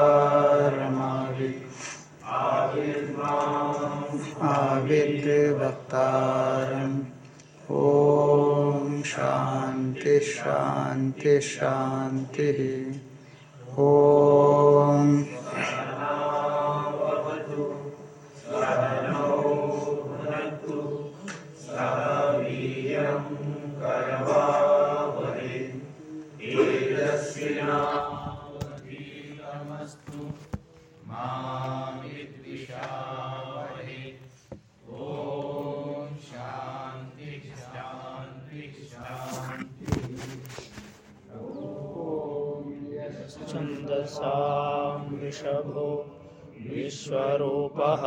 आविद्वक्तारम् ॐ शान्ति शांति शांति ॐ वृषभो विश्वरूपः